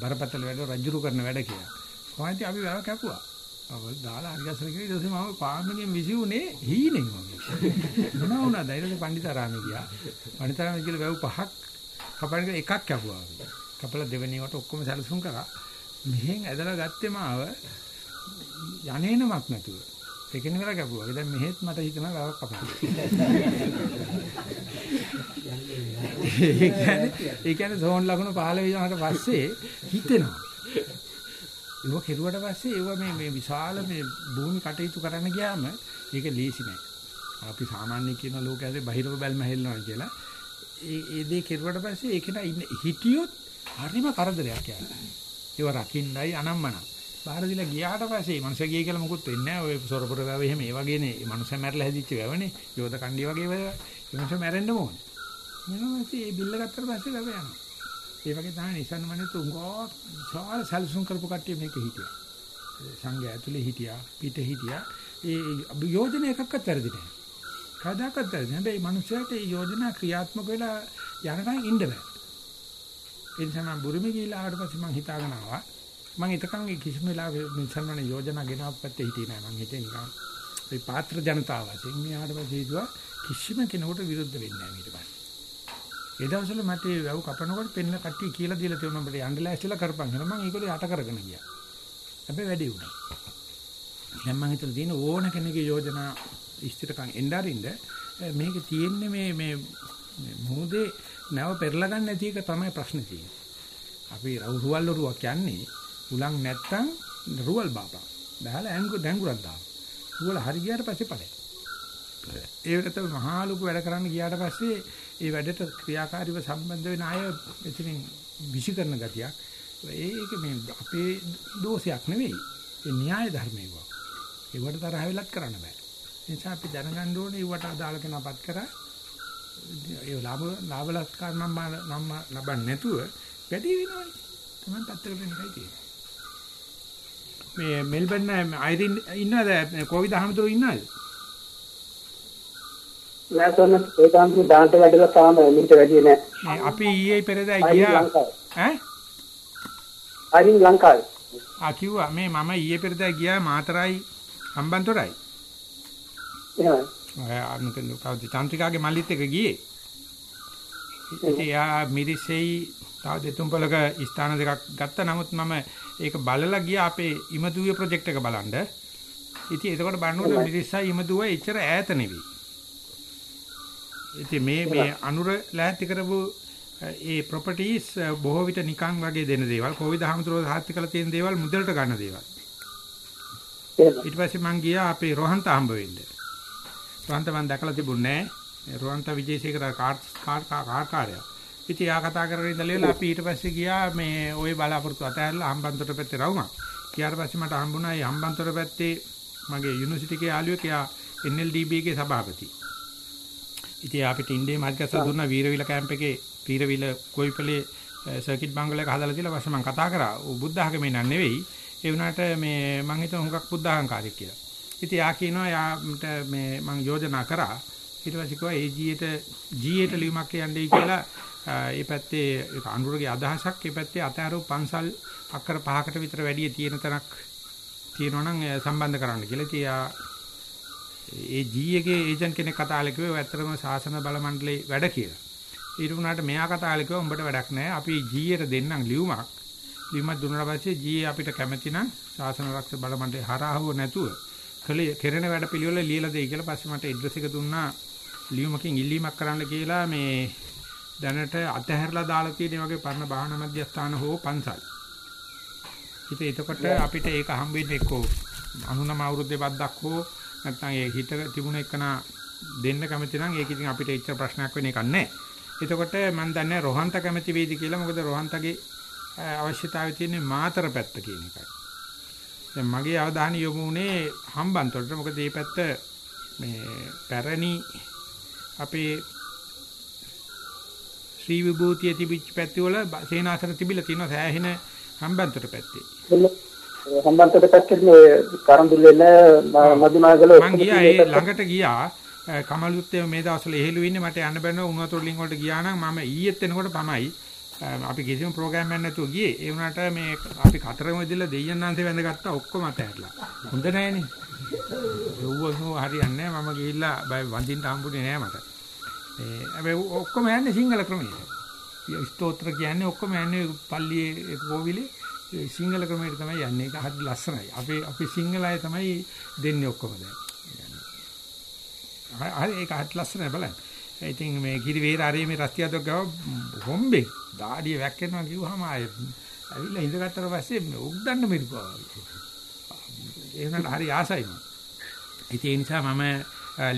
බරපතල වැඩ රජුරු කරන වැඩ කියලා. කොහොමද අපි වැව කැපුවා. අවල් දාලා හරිගස්සන කියලා ඊට පස්සේ මම පාමිනියෙන් විසිුනේ හීනෙන් වගේ. මොනවා වුණාද? ඊට පස්සේ පණ්ඩිතාරාමේ ගියා. පණ්ඩිතාරාමේ කියලා වැව පහක් කපන එකක් කැපුවා. කපලා දෙවෙනියට ඔක්කොම සැලසුම් කරා. මෙහෙන් ඇදලා ගත්තේ මාව යන්නේනමක් නැතුව. ඒකෙන් වෙලා කැපුවා. දැන් මෙහෙත් මට හිතනවා වැවක් කපන්න. [laughs] ඒ කියන්නේ ඒ කියන්නේ සෝන් ලකුණු 15 වුණාට පස්සේ හිතෙනවා. ඒව කෙරුවට පස්සේ ඒව මේ මේ විශාල මේ භූමි කටයුතු කරන්න ගියාම ඒක ලීසි නෑ. අපි සාමාන්‍ය කියන ලෝකයේ බහිරව බැල්ම හෙල්ලනවා කියලා. ඒ ඒ දේ කෙරුවට පස්සේ ඒක නා ඉන්න හිටියොත් හරිම කරදරයක් යාළුවා. ඒව රකින්නයි අනම්මන. බාහිර දිලා ගියාට පස්සේ මනුස්සය ගියේ කියලා මොකුත් වෙන්නේ නෑ. ඔය සොරපොර වැව එහෙම ඒ වගේනේ. මනුස්සය මැරලා හැදිච්ච වැවනේ. යෝධ කණ්ඩිය වගේ වැව. ඒ මනුස්සය මැරෙන්න ඕනේ. මොනවද මේ බිල්ල ගත්තට පස්සේ වැව යනවා. ඒ වගේ තමයි නිසන්න මනේ තුංගෝ විශාල සැලසුම් කරපු කට්ටිය මේක හිටියා. සංඝයා ඇතුලේ හිටියා, පිට හිටියා. ඒ යෝජන එකක්වත් වැරදි නැහැ. කවදාකවත් වැරදි නැහැ. හැබැයි මිනිස්සුන්ට මේ යෝජනා ක්‍රියාත්මක වෙලා යනකම් ඉන්න බෑ. ඒ නිසා මම බුරුමේ ගිහිල්ලා ආවට පස්සේ මම හිතාගෙන ආවා. මම එතකන් කිසිම වෙලාවක නිසන්වන යෝජනා ගෙනාවක් පැත්තේ හිටියේ නැහැ. මම හිතේ නිකන් ඒ පාත්‍ර ජනතාව වශයෙන් මෙයාට පස්සේ හිතුවා කිසිම කෙනෙකුට විරුද්ධ වෙන්නේ නැහැ ඊට පස්සේ. ඒ දවස්වල මට ඒ වැව් කපනකොට පෙන්න කට්ටිය කියලා දීලා තියුණා අපිට යන්න ලෑස්තිලා කරපන් කියලා මම ඒගොල්ලෝ යට කරගෙන ගියා. හැබැයි වැඩි වුණා. දැන් මම හිතලා තියෙන ඕන කෙනෙකුගේ යෝජනා ඉස්තිරකම් එන්න අරින්න මේක තියෙන්නේ මේ මේ මේ මුහුදේ නැව පෙරලා ගන්න නැති එක තමයි ප්‍රශ්නේ තියෙන්නේ. අපි රුවල් රුවක් කියන්නේ උලන් නැත්තම් රුවල් බාපා. බහලා ඇඟු දැඟුරක් දානවා. රුවල හරි ගියාට පස්සේ ඵලයි. ඒකට මහා ලොකු වැඩ කරන්න ගියාට පස්සේ ඒ වැඩට ක්‍රියාකාරීව සම්බන්ධ වෙන අය එතනින් විශ්ිකරන ගතියක්. ඒක මේ අපේ දෝෂයක් නෙවෙයි. ඒ න්‍යාය ධර්මයක. ඒවට තරහ වෙලත් කරන්න බෑ. ඒ නිසා අපි දැනගන්න ඕනේ ඒවට අදාළ කෙනාපත් කරා ඒ ලාභ ලාභ ලස්කාර නම් නම් ලබන්නේ නැතුව වැඩි වෙනවනේ. තමයි පැත්තකට වෙන එකයි තියෙන්නේ. මේ මෙල්බර්න් අයිරින් ඉන්නවද කොවිද අහමතුරු ඉන්නවද? නෑ සොන්න ඒකාන්ත දාන්ට වැඩලා තාම මිට වැඩි නෑ. අපි ඊයේ පෙරේදා ගියා. ඈ අයින් ලංකාවේ. ආ කිව්වා මේ මම ඊයේ පෙරේදා ගියා මාතරයි හම්බන්තොටයි. එහෙමයි. ඔය අනුකෙන් කවුද චන්ත්‍රිකාගේ මල්ලිත් එක ගියේ. ඉතින් යා මිරිසෙයි තව දෙතුන් පොලක ස්ථාන දෙකක් ගත්තා. නමුත් මම ඒක බලලා ගියා අපේ ඉමදුවේ ප්‍රොජෙක්ට් එක බලන්න. ඉතින් එතකොට බලනකොට මිරිස්සයි ඉමදුව එච්චර ඈත නෙවෙයි. ඉතින් මේ මේ අනුර ලෑස්ති කරපු ඒ ප්‍රොපර්ටිස් බොහෝ විට නිකන් වගේ දෙන දේවල් කොවිද හමුදුරෝ සාහිත්‍ය කළ තියෙන දේවල් මුදලට ගන්න දේවල්. ඊට පස්සේ මං ගියා අපේ රෝහන්ත හම්බ වෙන්න. රෝහන්ත මං දැකලා තිබුණේ. රෝහන්ත විජේසේකර කාර් කාර් කාර්කාරය. ඉතින් යා කතා කරගෙන ඉඳලා අපි ඊට පස්සේ ගියා මේ ওই බලාපොරොත්තු අතහැරලා හම්බන්තොට පැත්තේ රවුමක්. ගියාට පස්සේ මට හම්බුණා මේ හම්බන්තොට පැත්තේ මගේ යුනිවර්සිටි එකේ යාළුවෙක් එයා NLDB එකේ සභාපති. ඉතින් අපිට ඉන්දියේ මාර්ගස්ස දුන්න වීරවිල කැම්ප් එකේ වීරවිල කොයිපලේ සර්කිට් බංගලයක හදලා තියලා පස්සේ මම කතා කරා. ඌ බුද්ධ ආගමේ නන් නෙවෙයි. ඒ වුණාට මේ මං හිතුවා හුඟක් බුද්ධ ආගම්කාරයෙක් කියලා. ඉතින් යා කියනවා යාට මේ මං යෝජනා කරා. ඊට පස්සේ කිව්වා ජීයට ජීයට ලියුමක් යන්නයි කියලා ඒ පැත්තේ අනුරගේ අදහසක් ඒ පැත්තේ අතෑරෝ පන්සල් අක්කර පහකට විතර වැඩි තියෙන තැනක් තියෙනවා නම් සම්බන්ධ කරන්න කියලා. ඉතින් ඒ ජීයේ ඒජන්ට් කෙනෙක් කතාල කිව්වේ ඔය ඇත්තටම සාසන බල මණ්ඩලේ වැඩ කියලා. ඊට උනාට මෙයා කතාල කිව්වා උඹට වැඩක් නැහැ. අපි ජීයට දෙන්නම් ලියුමක්. ලියුමක් දුන්නාට පස්සේ ජී අපිට කැමති නම් සාසන ආරක්ෂක බල මණ්ඩලේ හරහව නැතුව කලේ කෙරෙන වැඩ පිළිවෙල ලියලා දෙයි කියලා පස්සේ මට ඇඩ්‍රස් එක දුන්නා ලියුමකින් ඉල්ලීමක් කරන්න කියලා මේ දැනට අතහැරලා දාලා තියෙන වගේ පරණ භාවනා මධ්‍යස්ථාන හෝ පන්සල්. ඉතින් එතකොට අපිට ඒක හම්බෙන්නේ එක්කෝ 99 අවුරුද්දේ බද්දක් හෝ නැත්නම් ඒ හිත තිබුණ එකන දෙන්න කැමති නම් ඒක ඉතින් අපිට එච්චර ප්‍රශ්නයක් වෙන එකක් නැහැ. එතකොට මම දන්නේ රොහන්ත කැමති වේද කියලා මොකද රොහන්තගේ අවශ්‍යතාවය තියෙන්නේ මාතර පැත්ත කියන එකයි. දැන් මගේ අවධානය යොමු වුණේ හම්බන්තොටට මොකද මේ පැත්ත මේ පැරණි අපේ ශ්‍රී විභූතිය තිබිච්ච පැති වල සේනාසන තිබිලා තියෙනවා සෑහෙන හම්බන්තොට පැත්තේ. සම්බන්තට පැත්තේ ඔය කරඳුල්ලෙල මදිමාගල මං ගියා ඒ ළඟට ගියා. කමලුත් මේ දවස්වල එහෙලු ඉන්නේ. මට යන්න බැන්න උණු වතුර ලින් වලට ගියා නම් මම ඊයේත් එනකොට තමයි අපි කිසිම ප්‍රෝග්‍රෑම් එකක් නැතුව ගියේ. ඒ වුණාට මේ අපි කතරම ඉදලා දෙයයන් අන්සේ වැඳගත්තා. ඔක්කොම අතහැරලා. හොඳ නැහනේ යවුවනෝ හරියන්නේ නැහැ මම ගිහිල්ලා බය වඳින්න හම්බුනේ නැහැ මට. ඒ හැබැයි ඔක්කොම යන්නේ සිංහල ක්‍රමයට ස්තෝත්‍ර කියන්නේ ඔක්කොම යන්නේ පල්ලියේ කෝවිලේ සිංහල ක්‍රමයට තමයි යන්නේ. ඒක හරි ලස්සනයි. අපේ අපි සිංහල අය තමයි දෙන්නේ ඔක්කොම දැන්. හරි ඒක හරි ලස්සනයි බලන්න. ඉතින් මේ කිරි වේර ආරේ මේ රස්තියදක් ගාව හොම්බේ දාඩිය වැක්කෙනවා කිව්වහම ආය ඇවිල්ලා ඉඳගත්තට පස්සේ උක්දන්න මිරිකුවා. ඒ වුණාට හරි ආසයි මම. ඉතින් ඒ නිසා මම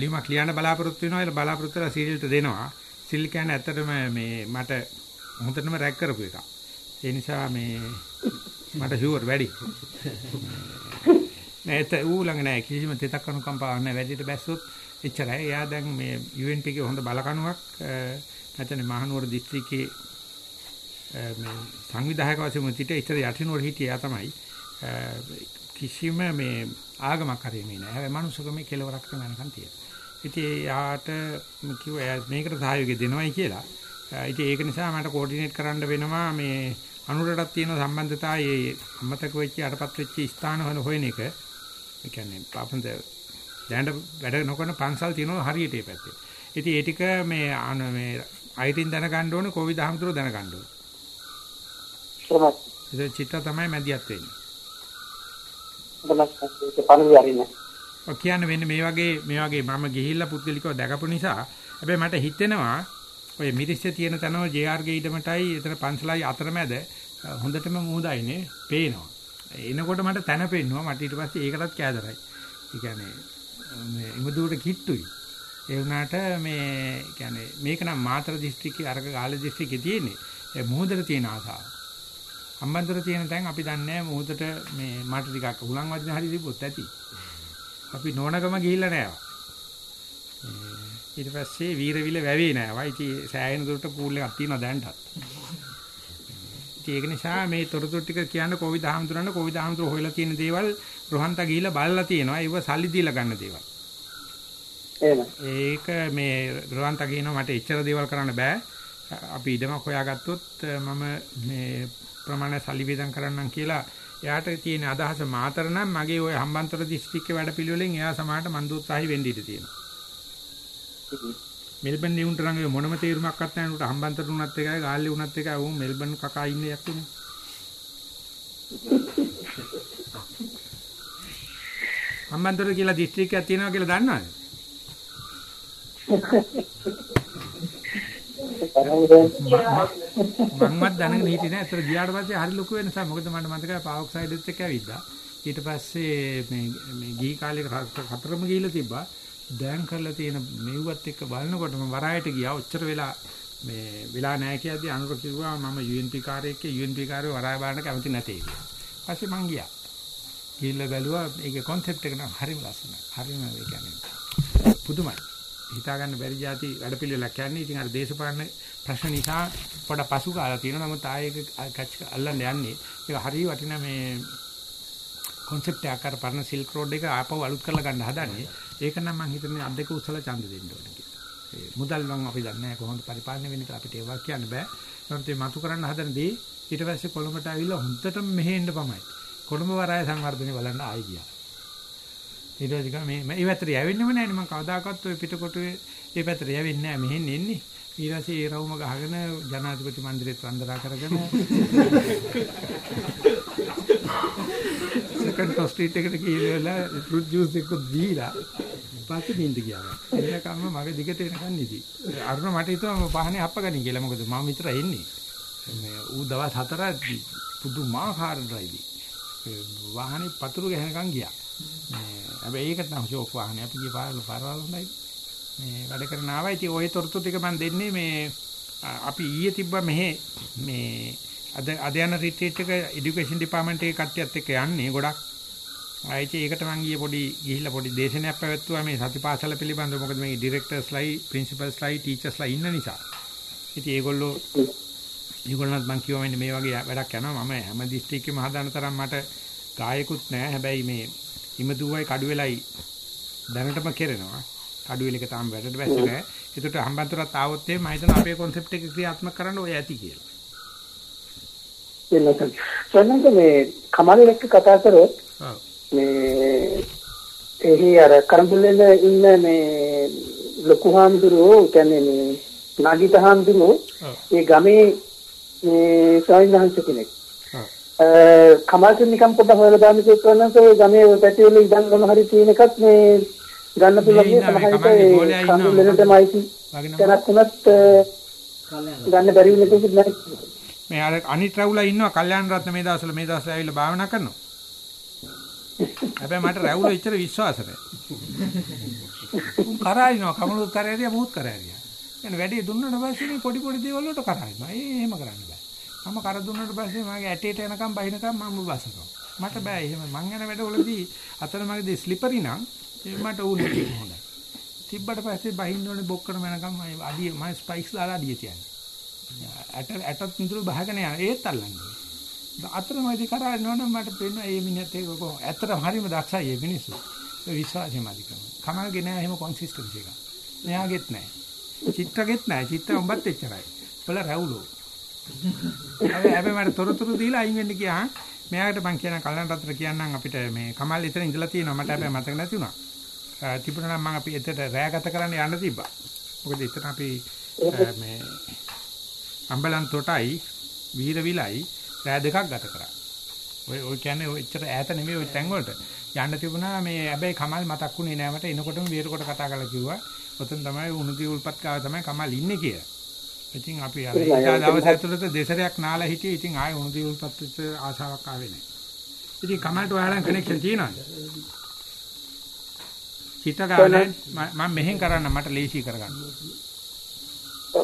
ලියුමක් ලියන්න බලාපොරොත්තු වෙනවා. ඒක බලාපොරොත්තු වෙලා සීරියල්ට දෙනවා. සිල් කියන්නේ ඇත්තටම මේ මට හොඳටම රැක් කරපු එකක්. ඒ නිසා මේ මට ෂුවර් වැඩි. [laughs] නැත ඌ ළඟ නැහැ කිසිම තෙතක් අනුකම්පාවක් නැහැ වැඩිට බැස්සොත් එච්චරයි. එයා දැන් මේ UNP එකේ හොඳ බලකණුවක් නැත්නම් මහනුවර දිස්ත්‍රික්කයේ මේ සංවිධායක වශයෙන් සිට ඉතර යටිනුවර හිටියා තමයි. කිසිම මේ ආගමක් හරියන්නේ නැහැ. හැබැයි මනුස්සකමේ කෙලවරක් තමයි නැකන් තියෙන්නේ. ඉතින් යාට කිව්වා මේකට සහයෝගය දෙනවයි කියලා. ඉතින් ඒක නිසා මට කෝඩිනේට් කරන්න වෙනවා මේ අනුරටත් තියෙන සම්බන්ධතාවය අමතක වෙච්ච අටපත් වෙච්ච ස්ථාන වල හොයන එක. ඒ කියන්නේ පාපන්ද දැනට වැඩ නොකරන පන්සල් තියෙනවා හරියට ඒ පැත්තේ. ඉතින් ඒ ටික මේ මේ අයිතින් දැනගන්න ඕනේ කොවිද හමුදුර දැනගන්න ඕනේ. ඒක චිත්ත තමයි මැදිහත් වෙන්නේ. බලන්න කියන්න වෙන්නේ මේ වගේ මේ වගේ මම ගිහිල්ලා පුද්ගලිකව දැකපු නිසා හැබැයි මට හිතෙනවා ඔය මිරිස්සේ තියෙන තැනව JR ගේ ඉඩමටයි එතන පන්සලයි අතරමැද හොඳටම මුහුදයිනේ පේනවා. එනකොට මට තැන පෙන්නවා මට ඊට පස්සේ ඒකටත් කෑදරයි. ඒ කියන්නේ මේ ඉමුදුවට කිට්ටුයි. ඒ වුණාට මේ කියන්නේ මේක නම් මාතර දිස්ත්‍රික්කයේ අරක ගාල දිස්ත්‍රික්කේ තියෙන්නේ. ඒ මුහුදට තියෙන ආසාව. අම්බන්තර තියෙන තැන් අපි දන්නේ මුහුදට මේ මට ටිකක් උලන් වදින හරි තිබ්බොත් ඇති. අපි නෝනකම ගිහිල්ලා නෑවා. ඊට පස්සේ වීරවිල වැවේ නෑවා. ඉතින් සෑහෙන දුරට පූල් එකක් තියෙනවා දැන්ටත්. ඒක නිසා මේ තොරතුරු ටික කියන්න කොවිද හාමුදුරන්න කොවිද හාමුදුර හොයලා තියෙන දේවල් රොහන්ත ගිහිල්ලා බලලා තියෙනවා. ඒව සල්ලි දීලා ගන්න දේවල්. ඒක මේ රොහන්ත කියනවා මට එච්චර දේවල් කරන්න බෑ. අපි ඉඩමක් හොයාගත්තොත් මම මේ ප්‍රමාණ සල්ලි වේදම් කරන්නම් කියලා එයාට තියෙන අදහස මාතර නම් මගේ ওই හම්බන්තොට දිස්ත්‍රික්කේ වැඩපිළිවෙලෙන් එයා සමාහට මන් දෝත්සාහි වෙන්න ඉඩ තියෙනවා. මෙල්බන් නිවුන්ට නම් මොනම තේරුමක්වත් නැහැ උන්ට හම්බන්තොට උනත් එකයි ගාල්ලේ උනත් එකයි උන් මෙල්බන් කකා ඉන්නේ යක්කුනේ. හම්බන්තොට කියලා දිස්ත්‍රික්කයක් තියෙනවා කියලා දන්නවද? මමවත් දැනගෙන හිටියේ නෑ. ඒතර ගියාට පස්සේ හරි ලොකු වෙනසක්. මොකද මට මතකයි පාවොක්සයිඩ්ත් එක්ක ඇවිද්දා. ඊට පස්සේ මේ මේ ගිහි කාලේ හතරම ගිහිල්ලා තිබ්බා. දැන් කරලා තියෙන මෙව්වත් එක්ක බලනකොට මම වරායට ගියා. ඔච්චර වෙලා මේ වෙලා නැහැ කියද්දි අනුර කිව්වා මම UNP කාර්යයක UNP කාර්යය වරාය බලන්න කැමති නැtei කියලා. පස්සේ මං ගියා. ගිහිල්ලා බැලුවා ඒකේ concept එක නම් හරිම ලස්සනයි. හරිම ඒ කියන්නේ පුදුමයි. හිතා ගන්න බැරි જાති වැඩපිළිවෙලක් කියන්නේ. ඉතින් අර දේශපාලන ප්‍රශ්න නිසා පොඩ පසු කාලා තියෙනවා. නමුත් ආයේ අල්ලන්න යන්නේ. ඒක හරිය වටිනා මේ concept එකක් අර පරණ silk road එක ආපහු අලුත් කරලා ගන්න හදන්නේ. ඒක නම් මම හිතන්නේ අත් දෙක උසලා ඡන්ද දෙන්න ඕනේ කියලා. ඒ මුදල් නම් අපි දන්නේ නැහැ කොහොමද පරිපාලනය වෙන්නේ කියලා අපිට ඒවා කියන්න බෑ. නමුත් මේ මතු කරන්න හදන දේ ඊට පස්සේ කොළඹට ආවිල්ලා හුත්තටම මෙහෙන්න පමයි. කොළඹ වරාය සංවර්ධනය බලන්න ආයි ගියා. ඊට පස්සේ මේ මේ පැත්තට යවෙන්නෙම නැහැ නේ මම කවදාකවත් ওই පිටකොටුවේ මේ පැත්තට යවෙන්නේ නැහැ මෙහෙන් එන්නේ. ඊට පස්සේ ඒ රවුම ගහගෙන ජනාධිපති මන්දිරෙත් වන්දනා කරගෙන [laughs] සෙකන්ඩ් ටොස් ස්ට්‍රීට් එකට ගිහලා ෆෘට් ජූස් එකක් දීලා පස්සේ බින්ද ගියා. එන්නකම්ම මගේ දිගට එනකන් ඉදි. අරුණ මට හිතුවා පහනේ හප්ප ගනි කියලා. මොකද මම විතර එන්නේ. මේ ඌ දවස් හතරක් පුදුමාකාර ඩ්‍රයිවිං. වාහනේ පතුරු ගහනකම් ගියා. මේ හැබැයි ඒකට නම් ෂෝක් වාහනේ අපි ගිය පාරවල පාරවල් හොඳයි. මේ වැඩ කරන ආවා. ඉතින් ওই තොරතුරු ටික මම දෙන්නේ මේ අපි ඊයේ තිබ්බා මෙහෙ මේ අද අද යන රිට්‍රීට් එක এডুকেෂන් ডিপার্টমেন্ট එකේ කට්ටියත් එක්ක යන්නේ ගොඩක්. ආයේ ඒකට මම ගියේ පොඩි ගිහිල්ලා පොඩි දේශනයක් පැවැත්තුවා මේ සතිපාසල පිළිබඳව. මොකද මේ ඩිරෙක්ටර්ස්ලයි ප්‍රින්සිපල්ස්ලයි ටීචර්ස්ලා ඉන්න නිසා. ඉතින් ඒගොල්ලෝ ඒගොල්ලන්ත් මම කිව්වා මෙන්න මේ වගේ වැඩක් යනවා. මම හැම දිස්ත්‍රික්කෙම හදාන තරම් මට ගායකුත් නැහැ. හැබැයි මේ ඉමදුවයි කඩුවෙලයි දැනටම කෙරෙනවා. කඩුවෙල එක තාම වැඩට වැස්සේ නැහැ ඒකට හම්බන්තොටත් ආවොත් එහේ මම හිතන අපේ concept එක ක්‍රියාත්මක කරන්න ඔය ඇති කියලා. එන්නත් සන්නක මේ කමල් එක්ක කතා කරොත්. මේ එහි අර කරඹුල්ලෙන් ඉන්න මේ ලොකු හාමුදුරුවෝ කියන්නේ මේ නගිත හාමුදුරුවෝ. ඒ ගමේ මේ ස්වාමීන් වහන්සේ කෙනෙක්. කමල්ට නිකම් පොඩ්ඩක් හොයලා දාන්න කියනකොට ඒ ගමේ ඔය පැටිවල ඉඳන් ගම හරි තියෙන එකත් මේ ගන්න පුළුවන් මේ සමහර විට. කරඹුල්ලෙන්ටමයි වගේ නම. තැනක් උනත් ගන්න බැරි වෙන එකකුත් නැහැ. මේ අර අනිත් රැවුලා ඉන්නවා කල්යාණ රත්න මේ දවස්වල මේ දවස්වල ඇවිල්ලා භාවනා කරනවා. හැබැයි මට රැවුල ඉච්චර විශ්වාස නැහැ. උන් කරාරිනවා කමලුත් කරාරියා මොහොත් කරාරියා. يعني වැඩි දුන්නාට පස්සේ මේ පොඩි පොඩි දේවල් වලට කරාරිනවා. ඒ එහෙම කරන්න බෑ. මම කර දුන්නාට පස්සේ මගේ ඇටේට යනකම් බහිනකම් මම බසනවා. මට බෑ එහෙම මං යන වැඩවලදී අතන මගේ ස්ලිපරි නම් ඒ මට උනේ හොඳයි. තිබ්බට පස්සේ බහින්න ඕනේ බොක්කරම යනකම් මම අඩිය මම ස්පයික්ස් දාලා අඩිය තියන්නේ. ඇට ඇටත් නිතර බහගෙන යන ඒත් අල්ලන්නේ. අතරමැදි කරාරිනවා නම් මට පේනවා මේ මිනිහත් ඒක කොහොම ඇත්තටම හරිම දක්ෂයි මේ මිනිස්සු. ඒ විශ්වාසෙම අධිකම. කමල්ගේ නෑ එහෙම කොන්සිස්ටන්සි එක. මෙයාගෙත් නෑ. චිත්‍රගෙත් නෑ. චිත්‍ර උඹත් එච්චරයි. බල රැවුලෝ. හැබැයි හැබැයි මට තොරතුරු දීලා අයින් වෙන්න ගියා. මෙයාට මං කියන කල්යන රත්න කියන්නම් අපිට මේ කමල් එතන ඉඳලා තියෙනවා මට හැබැයි මතක නැති වුණා. අ, තිබුණා නම් මං අපි එතට රැයගත කරන්න යන්න තිබ්බා. මොකද එතන අපි අ, මේ අම්බලන් තොටයි වීර විලයි රෑ දෙකක් ගත කරා. ඔය ඔය කියන්නේ ඔය එච්චර ඈත නෙමෙයි ඔය තැන් වලට. යන්න තිබුණා මේ හැබැයි කමල් මතක්ුනේ නෑ මට එනකොටම වීරකොට කතා කරලා කිව්වා. ඔතන තමයි උණුදී උල්පත් කාව තමයි කමල් ඉන්නේ කියලා. ඉතින් අපි අර ඊට දවස් ඇතුළත දෙසරයක් නාලා හිටියේ. ඉතින් ආයෙ උණුදී උල්පත් වෙච්ච ආසාවක් ආවේ නෑ. ඉතින් කමල්ට ඔයාලන් කනෙක්ෂන් තියෙනවද? හිත ගන්න මම මෙහෙන් කරන්න මට ලේසි කරගන්න.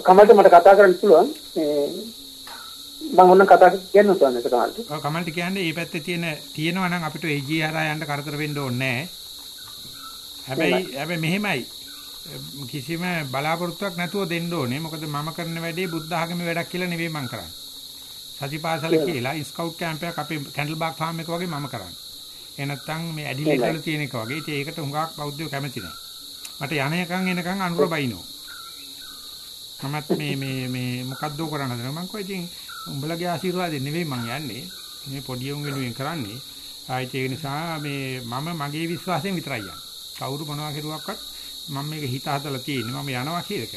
කමල්ට මට කතා කරන්න පුළුවන්. මම ඔන්න කතා කියන්න ඕන ඒක තමයි. ඔව් කමල්ට කියන්නේ මේ පැත්තේ තියෙන තියෙනවා නම් අපිට AG හරහා යන්න කරදර වෙන්න ඕනේ. හැබැයි හැබැයි මෙහෙමයි කිසිම බලාපොරොත්තුවක් නැතුව දෙන්න ඕනේ. මොකද මම කරන වැඩේ බුද්ධ ආගමේ වැඩක් කියලා නෙවෙයි මම කරන්නේ. සතිපාසල කියලා ස්කවුට් කැම්ප් එකක් අපේ කැන්ඩල් බාග් ෆාම් එක වගේ මම කරන්නේ. ඒ නැත්තම් මේ ඇඩිලේට් වල තියෙන එක වගේ. ඉතින් ඒකට හුඟක් බෞද්ධයෝ කැමති නැහැ. මට යන එකන් එනකන් අනුර බයිනෝ. මමත් මේ මේ මේ මොකද්ද කරන්න හදනවා මං කොයි ඉතින් උඹලගේ ආශිර්වාදයෙන් නෙවෙයි මං යන්නේ. මේ පොඩි උන් වෙනුවෙන් කරන්නේ. ආයිත් ඒ නිසා මේ මම මගේ විශ්වාසයෙන් විතරයි යන්නේ. කවුරු මොනවා කරුවක්වත් මම මේක හිත හදලා තියෙන්නේ මම යනවා කියන එක.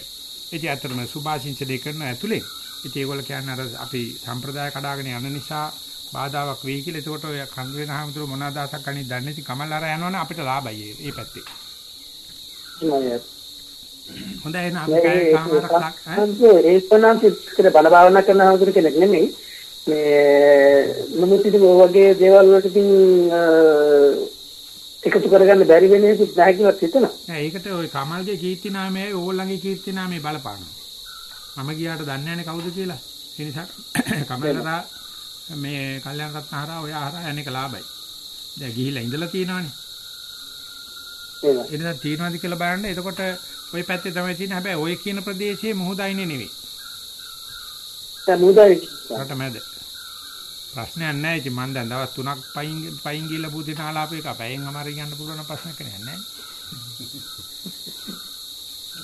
ඉතින් ඇත්තටම සුභාශිංසදේ කරන ඇතුලේ ඉතින් ඒගොල්ලෝ කියන්නේ අර අපි සම්ප්‍රදාය කඩාගෙන යන නිසා බාධාවක් වෙයි කියලා. එතකොට ඔය කන්ද වෙන හැමතුරු මොන අදහසක් ගන්නේ දන්නේ නැති කමල් අර යනවනේ අපිට ලාභයි ඒ පැත්තේ. හොඳයි එහෙනම් අපි කයි කාමරක් ඈ ඒ සනන්ති බල භාවනා කරන හැමතුරු කෙනෙක් නෙමෙයි. මේ මොමුතිද වගේ දේවල් වලට ඉතින් එකතු කරගන්න බැරි වෙන එකක් නැහැ කියලා හිතනවා. නෑ ඒකට ওই කමල්ගේ කීර්ති නාමයයි ඕගොල්ලන්ගේ කීර්ති නාමය බලපානවා. මම ගියාට දන්නේ නැනේ කවුද කියලා. ඒ නිසා [coughs] කමල්ලා මේ කල්යන රත්නහරා ඔය ආහාර යන්නේක ලාභයි. දැන් ගිහිලා ඉඳලා තියෙනවානේ. නිසා තියෙනවද කියලා බලන්න. එතකොට ওই පැත්තේ තමයි තියෙන්නේ. හැබැයි ඔය කියන ප්‍රදේශයේ මුහුදයිනේ නෙවෙයි. දැන් මුහුදයි රට මැද. ප්‍රශ්නයක් නැහැ. ඉතින් මම දැන් දවස් 3ක් පයින් පයින් ගිහලා බුදින ආලාපයක පැයෙන් අමාරු යන්න පුළුවන් ප්‍රශ්නයක් නෑ.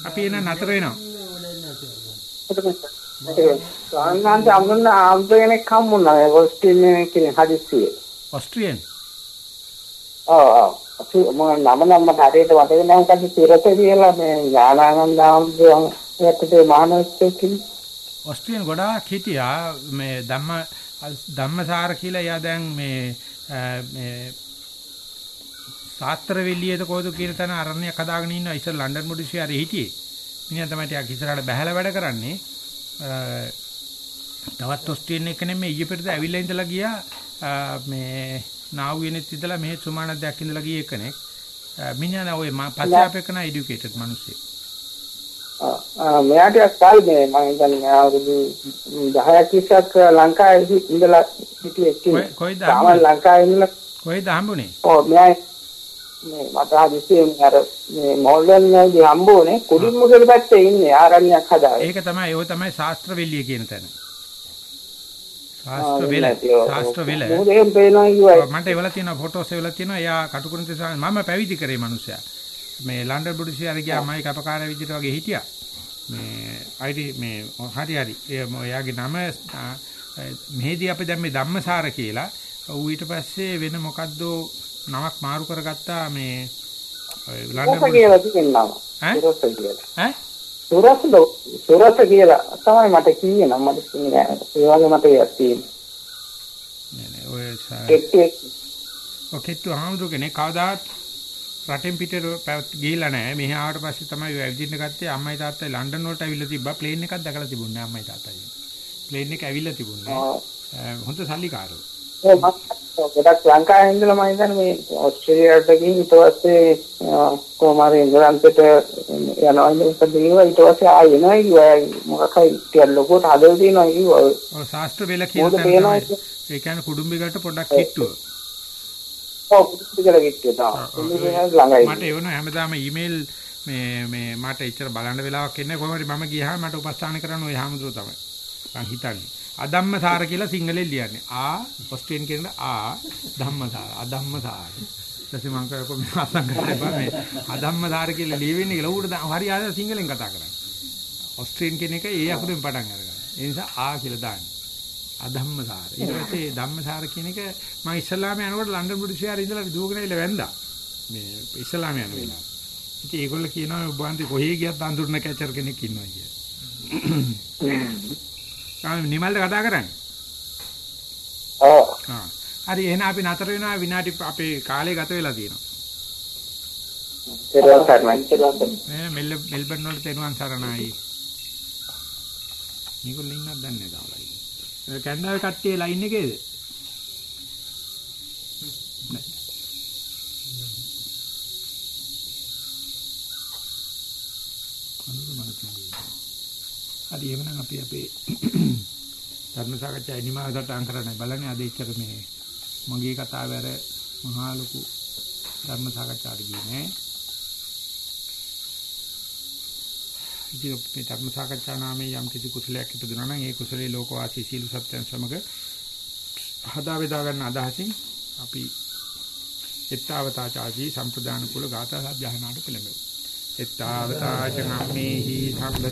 අපි එන නතර වෙනවා. ස්වාමීනාන්ත අමුන්න ආම්පෙනෙක් හම්බුණා ඒ ඔස්ට්‍රේලියාවේ කියන හදිස්සියේ. ඔස්ට්‍රියන්. ඔව් ඔව්. අපි මම නම නම් මට හරියට මතක නැහැ මොකද පිරත කියලා මේ ඥානානන්ද ආම්පෙන් ඒකට මානසික කිව්වේ. ඔස්ට්‍රියන් ගොඩාක් හිටියා මේ ධම්ම ධම්මසාර කියලා එයා දැන් මේ මේ සාත්‍ර වෙල්ලියේද කොහොද කියන තැන අරණ්‍යයක් හදාගෙන ඉන්නවා ඉතින් ලන්ඩන් මුඩිසියාරේ හිටියේ. මිනිහා තමයි ටිකක් ඉස්සරහට බහැලා වැඩ කරන්නේ. තවත් ඔස්ට්‍රේලියානු එක නෙමෙයි ඊයේ පෙරේද ඇවිල්ලා ඉඳලා ගියා මේ නාවුවෙනෙත් ඉඳලා මෙහෙ සුමානක් දැක් ඉඳලා ගිය කෙනෙක් මිනිහා ඔය පස්සේ අපේකන এডুকেටඩ් මිනිස්සෙක්. මෙයාට අස්කාල් මේ මම හිතන්නේ. අවුරුදු 10ක් 20ක් ලංකාවේ ඉඳලා හිටියේ කෙනෙක් කොයිද ලංකාවේ ඉඳලා කොයිද හම්බුනේ? ඔව් මෙයා මේ මට හදිසියෙන් අර මේ මොල්ඩන් නේදී හම්බුනේ කුඩිම්මුගල පැත්තේ ඉන්නේ ආරණ්‍යයක් හදාගෙන. ඒක තමයි ඔය තමයි ශාස්ත්‍රවේලිය කියන තැන. ශාස්ත්‍ර වෙල. ශාස්ත්‍ර වෙල. මොකද පේනවා කිව්වා මට එවල තියෙන ෆොටෝස් එවල තියෙනවා. එයා කටුකුරුන්තේ මම පැවිදි කරේ මිනිස්සයා. මේ ලන්ඩන් බුඩිසියාර ගියා. මයි කපකාර විදිහට වගේ හිටියා. මේ අයිටි මේ හරි හරි. එයාගේ නම මෙහෙදී අපි දැන් මේ ධම්මසාර කියලා. ඌ ඊට පස්සේ වෙන මොකද්ද නමක් මාරු කරගත්තා. මේ ලන්ඩන් කියලා කියනවා. ඈ? සුරස? සුරස කියලා තමයි මට කියේ නම් මට කියන්නේ ඒ වගේ මට එකක් තියෙනවා. නෑ නෑ ඔය ඔකෙට්ටු ආමුදු කෙනෙක් කවදාත් රටෙන් පිටට ගිහිල්ලා නැහැ. මෙහි ආවට පස්සේ තමයි ඇවිදින්න ගත්තේ. අම්මයි තාත්තයි ලන්ඩන් වලට ඇවිල්ලා තිබ්බා. ප්ලේන් එකක් දැකලා තිබුණේ අම්මයි තාත්තයි. ප්ලේන් එක ඇවිල්ලා තිබුණේ. හොඳ සල්ලිකාරෝ. ගොඩක් ලංකාවේ ඉඳලා මම හිතන්නේ මේ ඕස්ට්‍රේලියාවට ගිහින් ඊට පස්සේ කොමාරේ ඉංගලන්තයට යනවා ඉතින් ඊට පස්සේ ආයෙ එනවා කිව්වා මොකක් හරි ටිකක් ලොකුවට හදලා තියෙනවා කිව්වා ඔව් ශාස්ත්‍ර වේල කියන තැන. ඒ කියන්නේ කුඩුම්බිකට පොඩ්ඩක් කිට්ටුව. ඔව් පිටිකල කිට්ටුව තමයි ළඟයි මට එවන හැමදාම ඊමේල් මේ මේ මට එච්චර බලන්න වෙලාවක් එන්නේ කොහොමද මම ගියාම මට උපස්ථාන කරන්න ওই හැමදෙර තමයි. මං හිතන්නේ. අධම්මසාර කියලා සිංහලෙන් ලියන්නේ. ආ ඔස්ට්‍රේලියන් කියන ආ ධම්මසාර අධම්මසාර. ඊටසේ මං කරපො මේ අසං කරලා මේ අධම්මසාර කියලා ලියවෙන්නේ කියලා ඌට හරි ආද සිංහලෙන් කතා කරන්නේ. ඔස්ට්‍රේලියන් කියන එක ඒ අකුරෙන් පටන් අරගන්න. ඒ නිසා ආ කියලා දාන්නේ. අධම්මසාර. ඊට පස්සේ ධම්මසාර කියන එක මම ඉස්ලාම යනකොට ලන්ඩන් බුදුසියාර ඉඳලා දුවගෙන ඉල වැන්දා. මේ ඉස්ලාම යන වෙලාව. ඉතින් ඒගොල්ලෝ කියනවා ඔබ වන්දි කොහේ ගියත් අඳුරන කැචර් කෙනෙක් ඉන්නවා කියලා. ආ නිමල්ද කතා කරන්නේ? ඔව් ආ හරි එහෙනම් අපි නතර වෙනවා විනාඩි අපේ කාලය ගත වෙලා තියෙනවා. පෙරවන් සර්ණයි. නේ මෙල් මෙල්බන් වල තෙනුවන් සරණයි. මේගොල්ලෝ ඉන්නත් දන්නේ නැහැ තාමයි. කැනඩාවේ කට්ටිය ලයින් එකේද? හරි එහෙනම් අපි අපේ ධර්ම සාකච්ඡා එනිමාවට අං කරන්නේ බලන්නේ අද ඉච්චර මේ මගේ කතාව ඇර මහා ලොකු ධර්ම සාකච්ඡාට ගියේ නෑ. ඉතින් මේ ධර්ම සාකච්ඡා නාමයේ යම් කිසි කුසලයක් ඉපදුනා නම් ඒ කුසලයේ ලෝකවාසී සීල සත්‍යයන් සමග හදා වේදා ගන්න අදහසින් අපි එත්තාවතාචාජී සම්ප්‍රදාන කුල ගාථා සජ්ජහනාට පෙළඹෙමු. එත්තාවතාච නම්මේහි සම්බ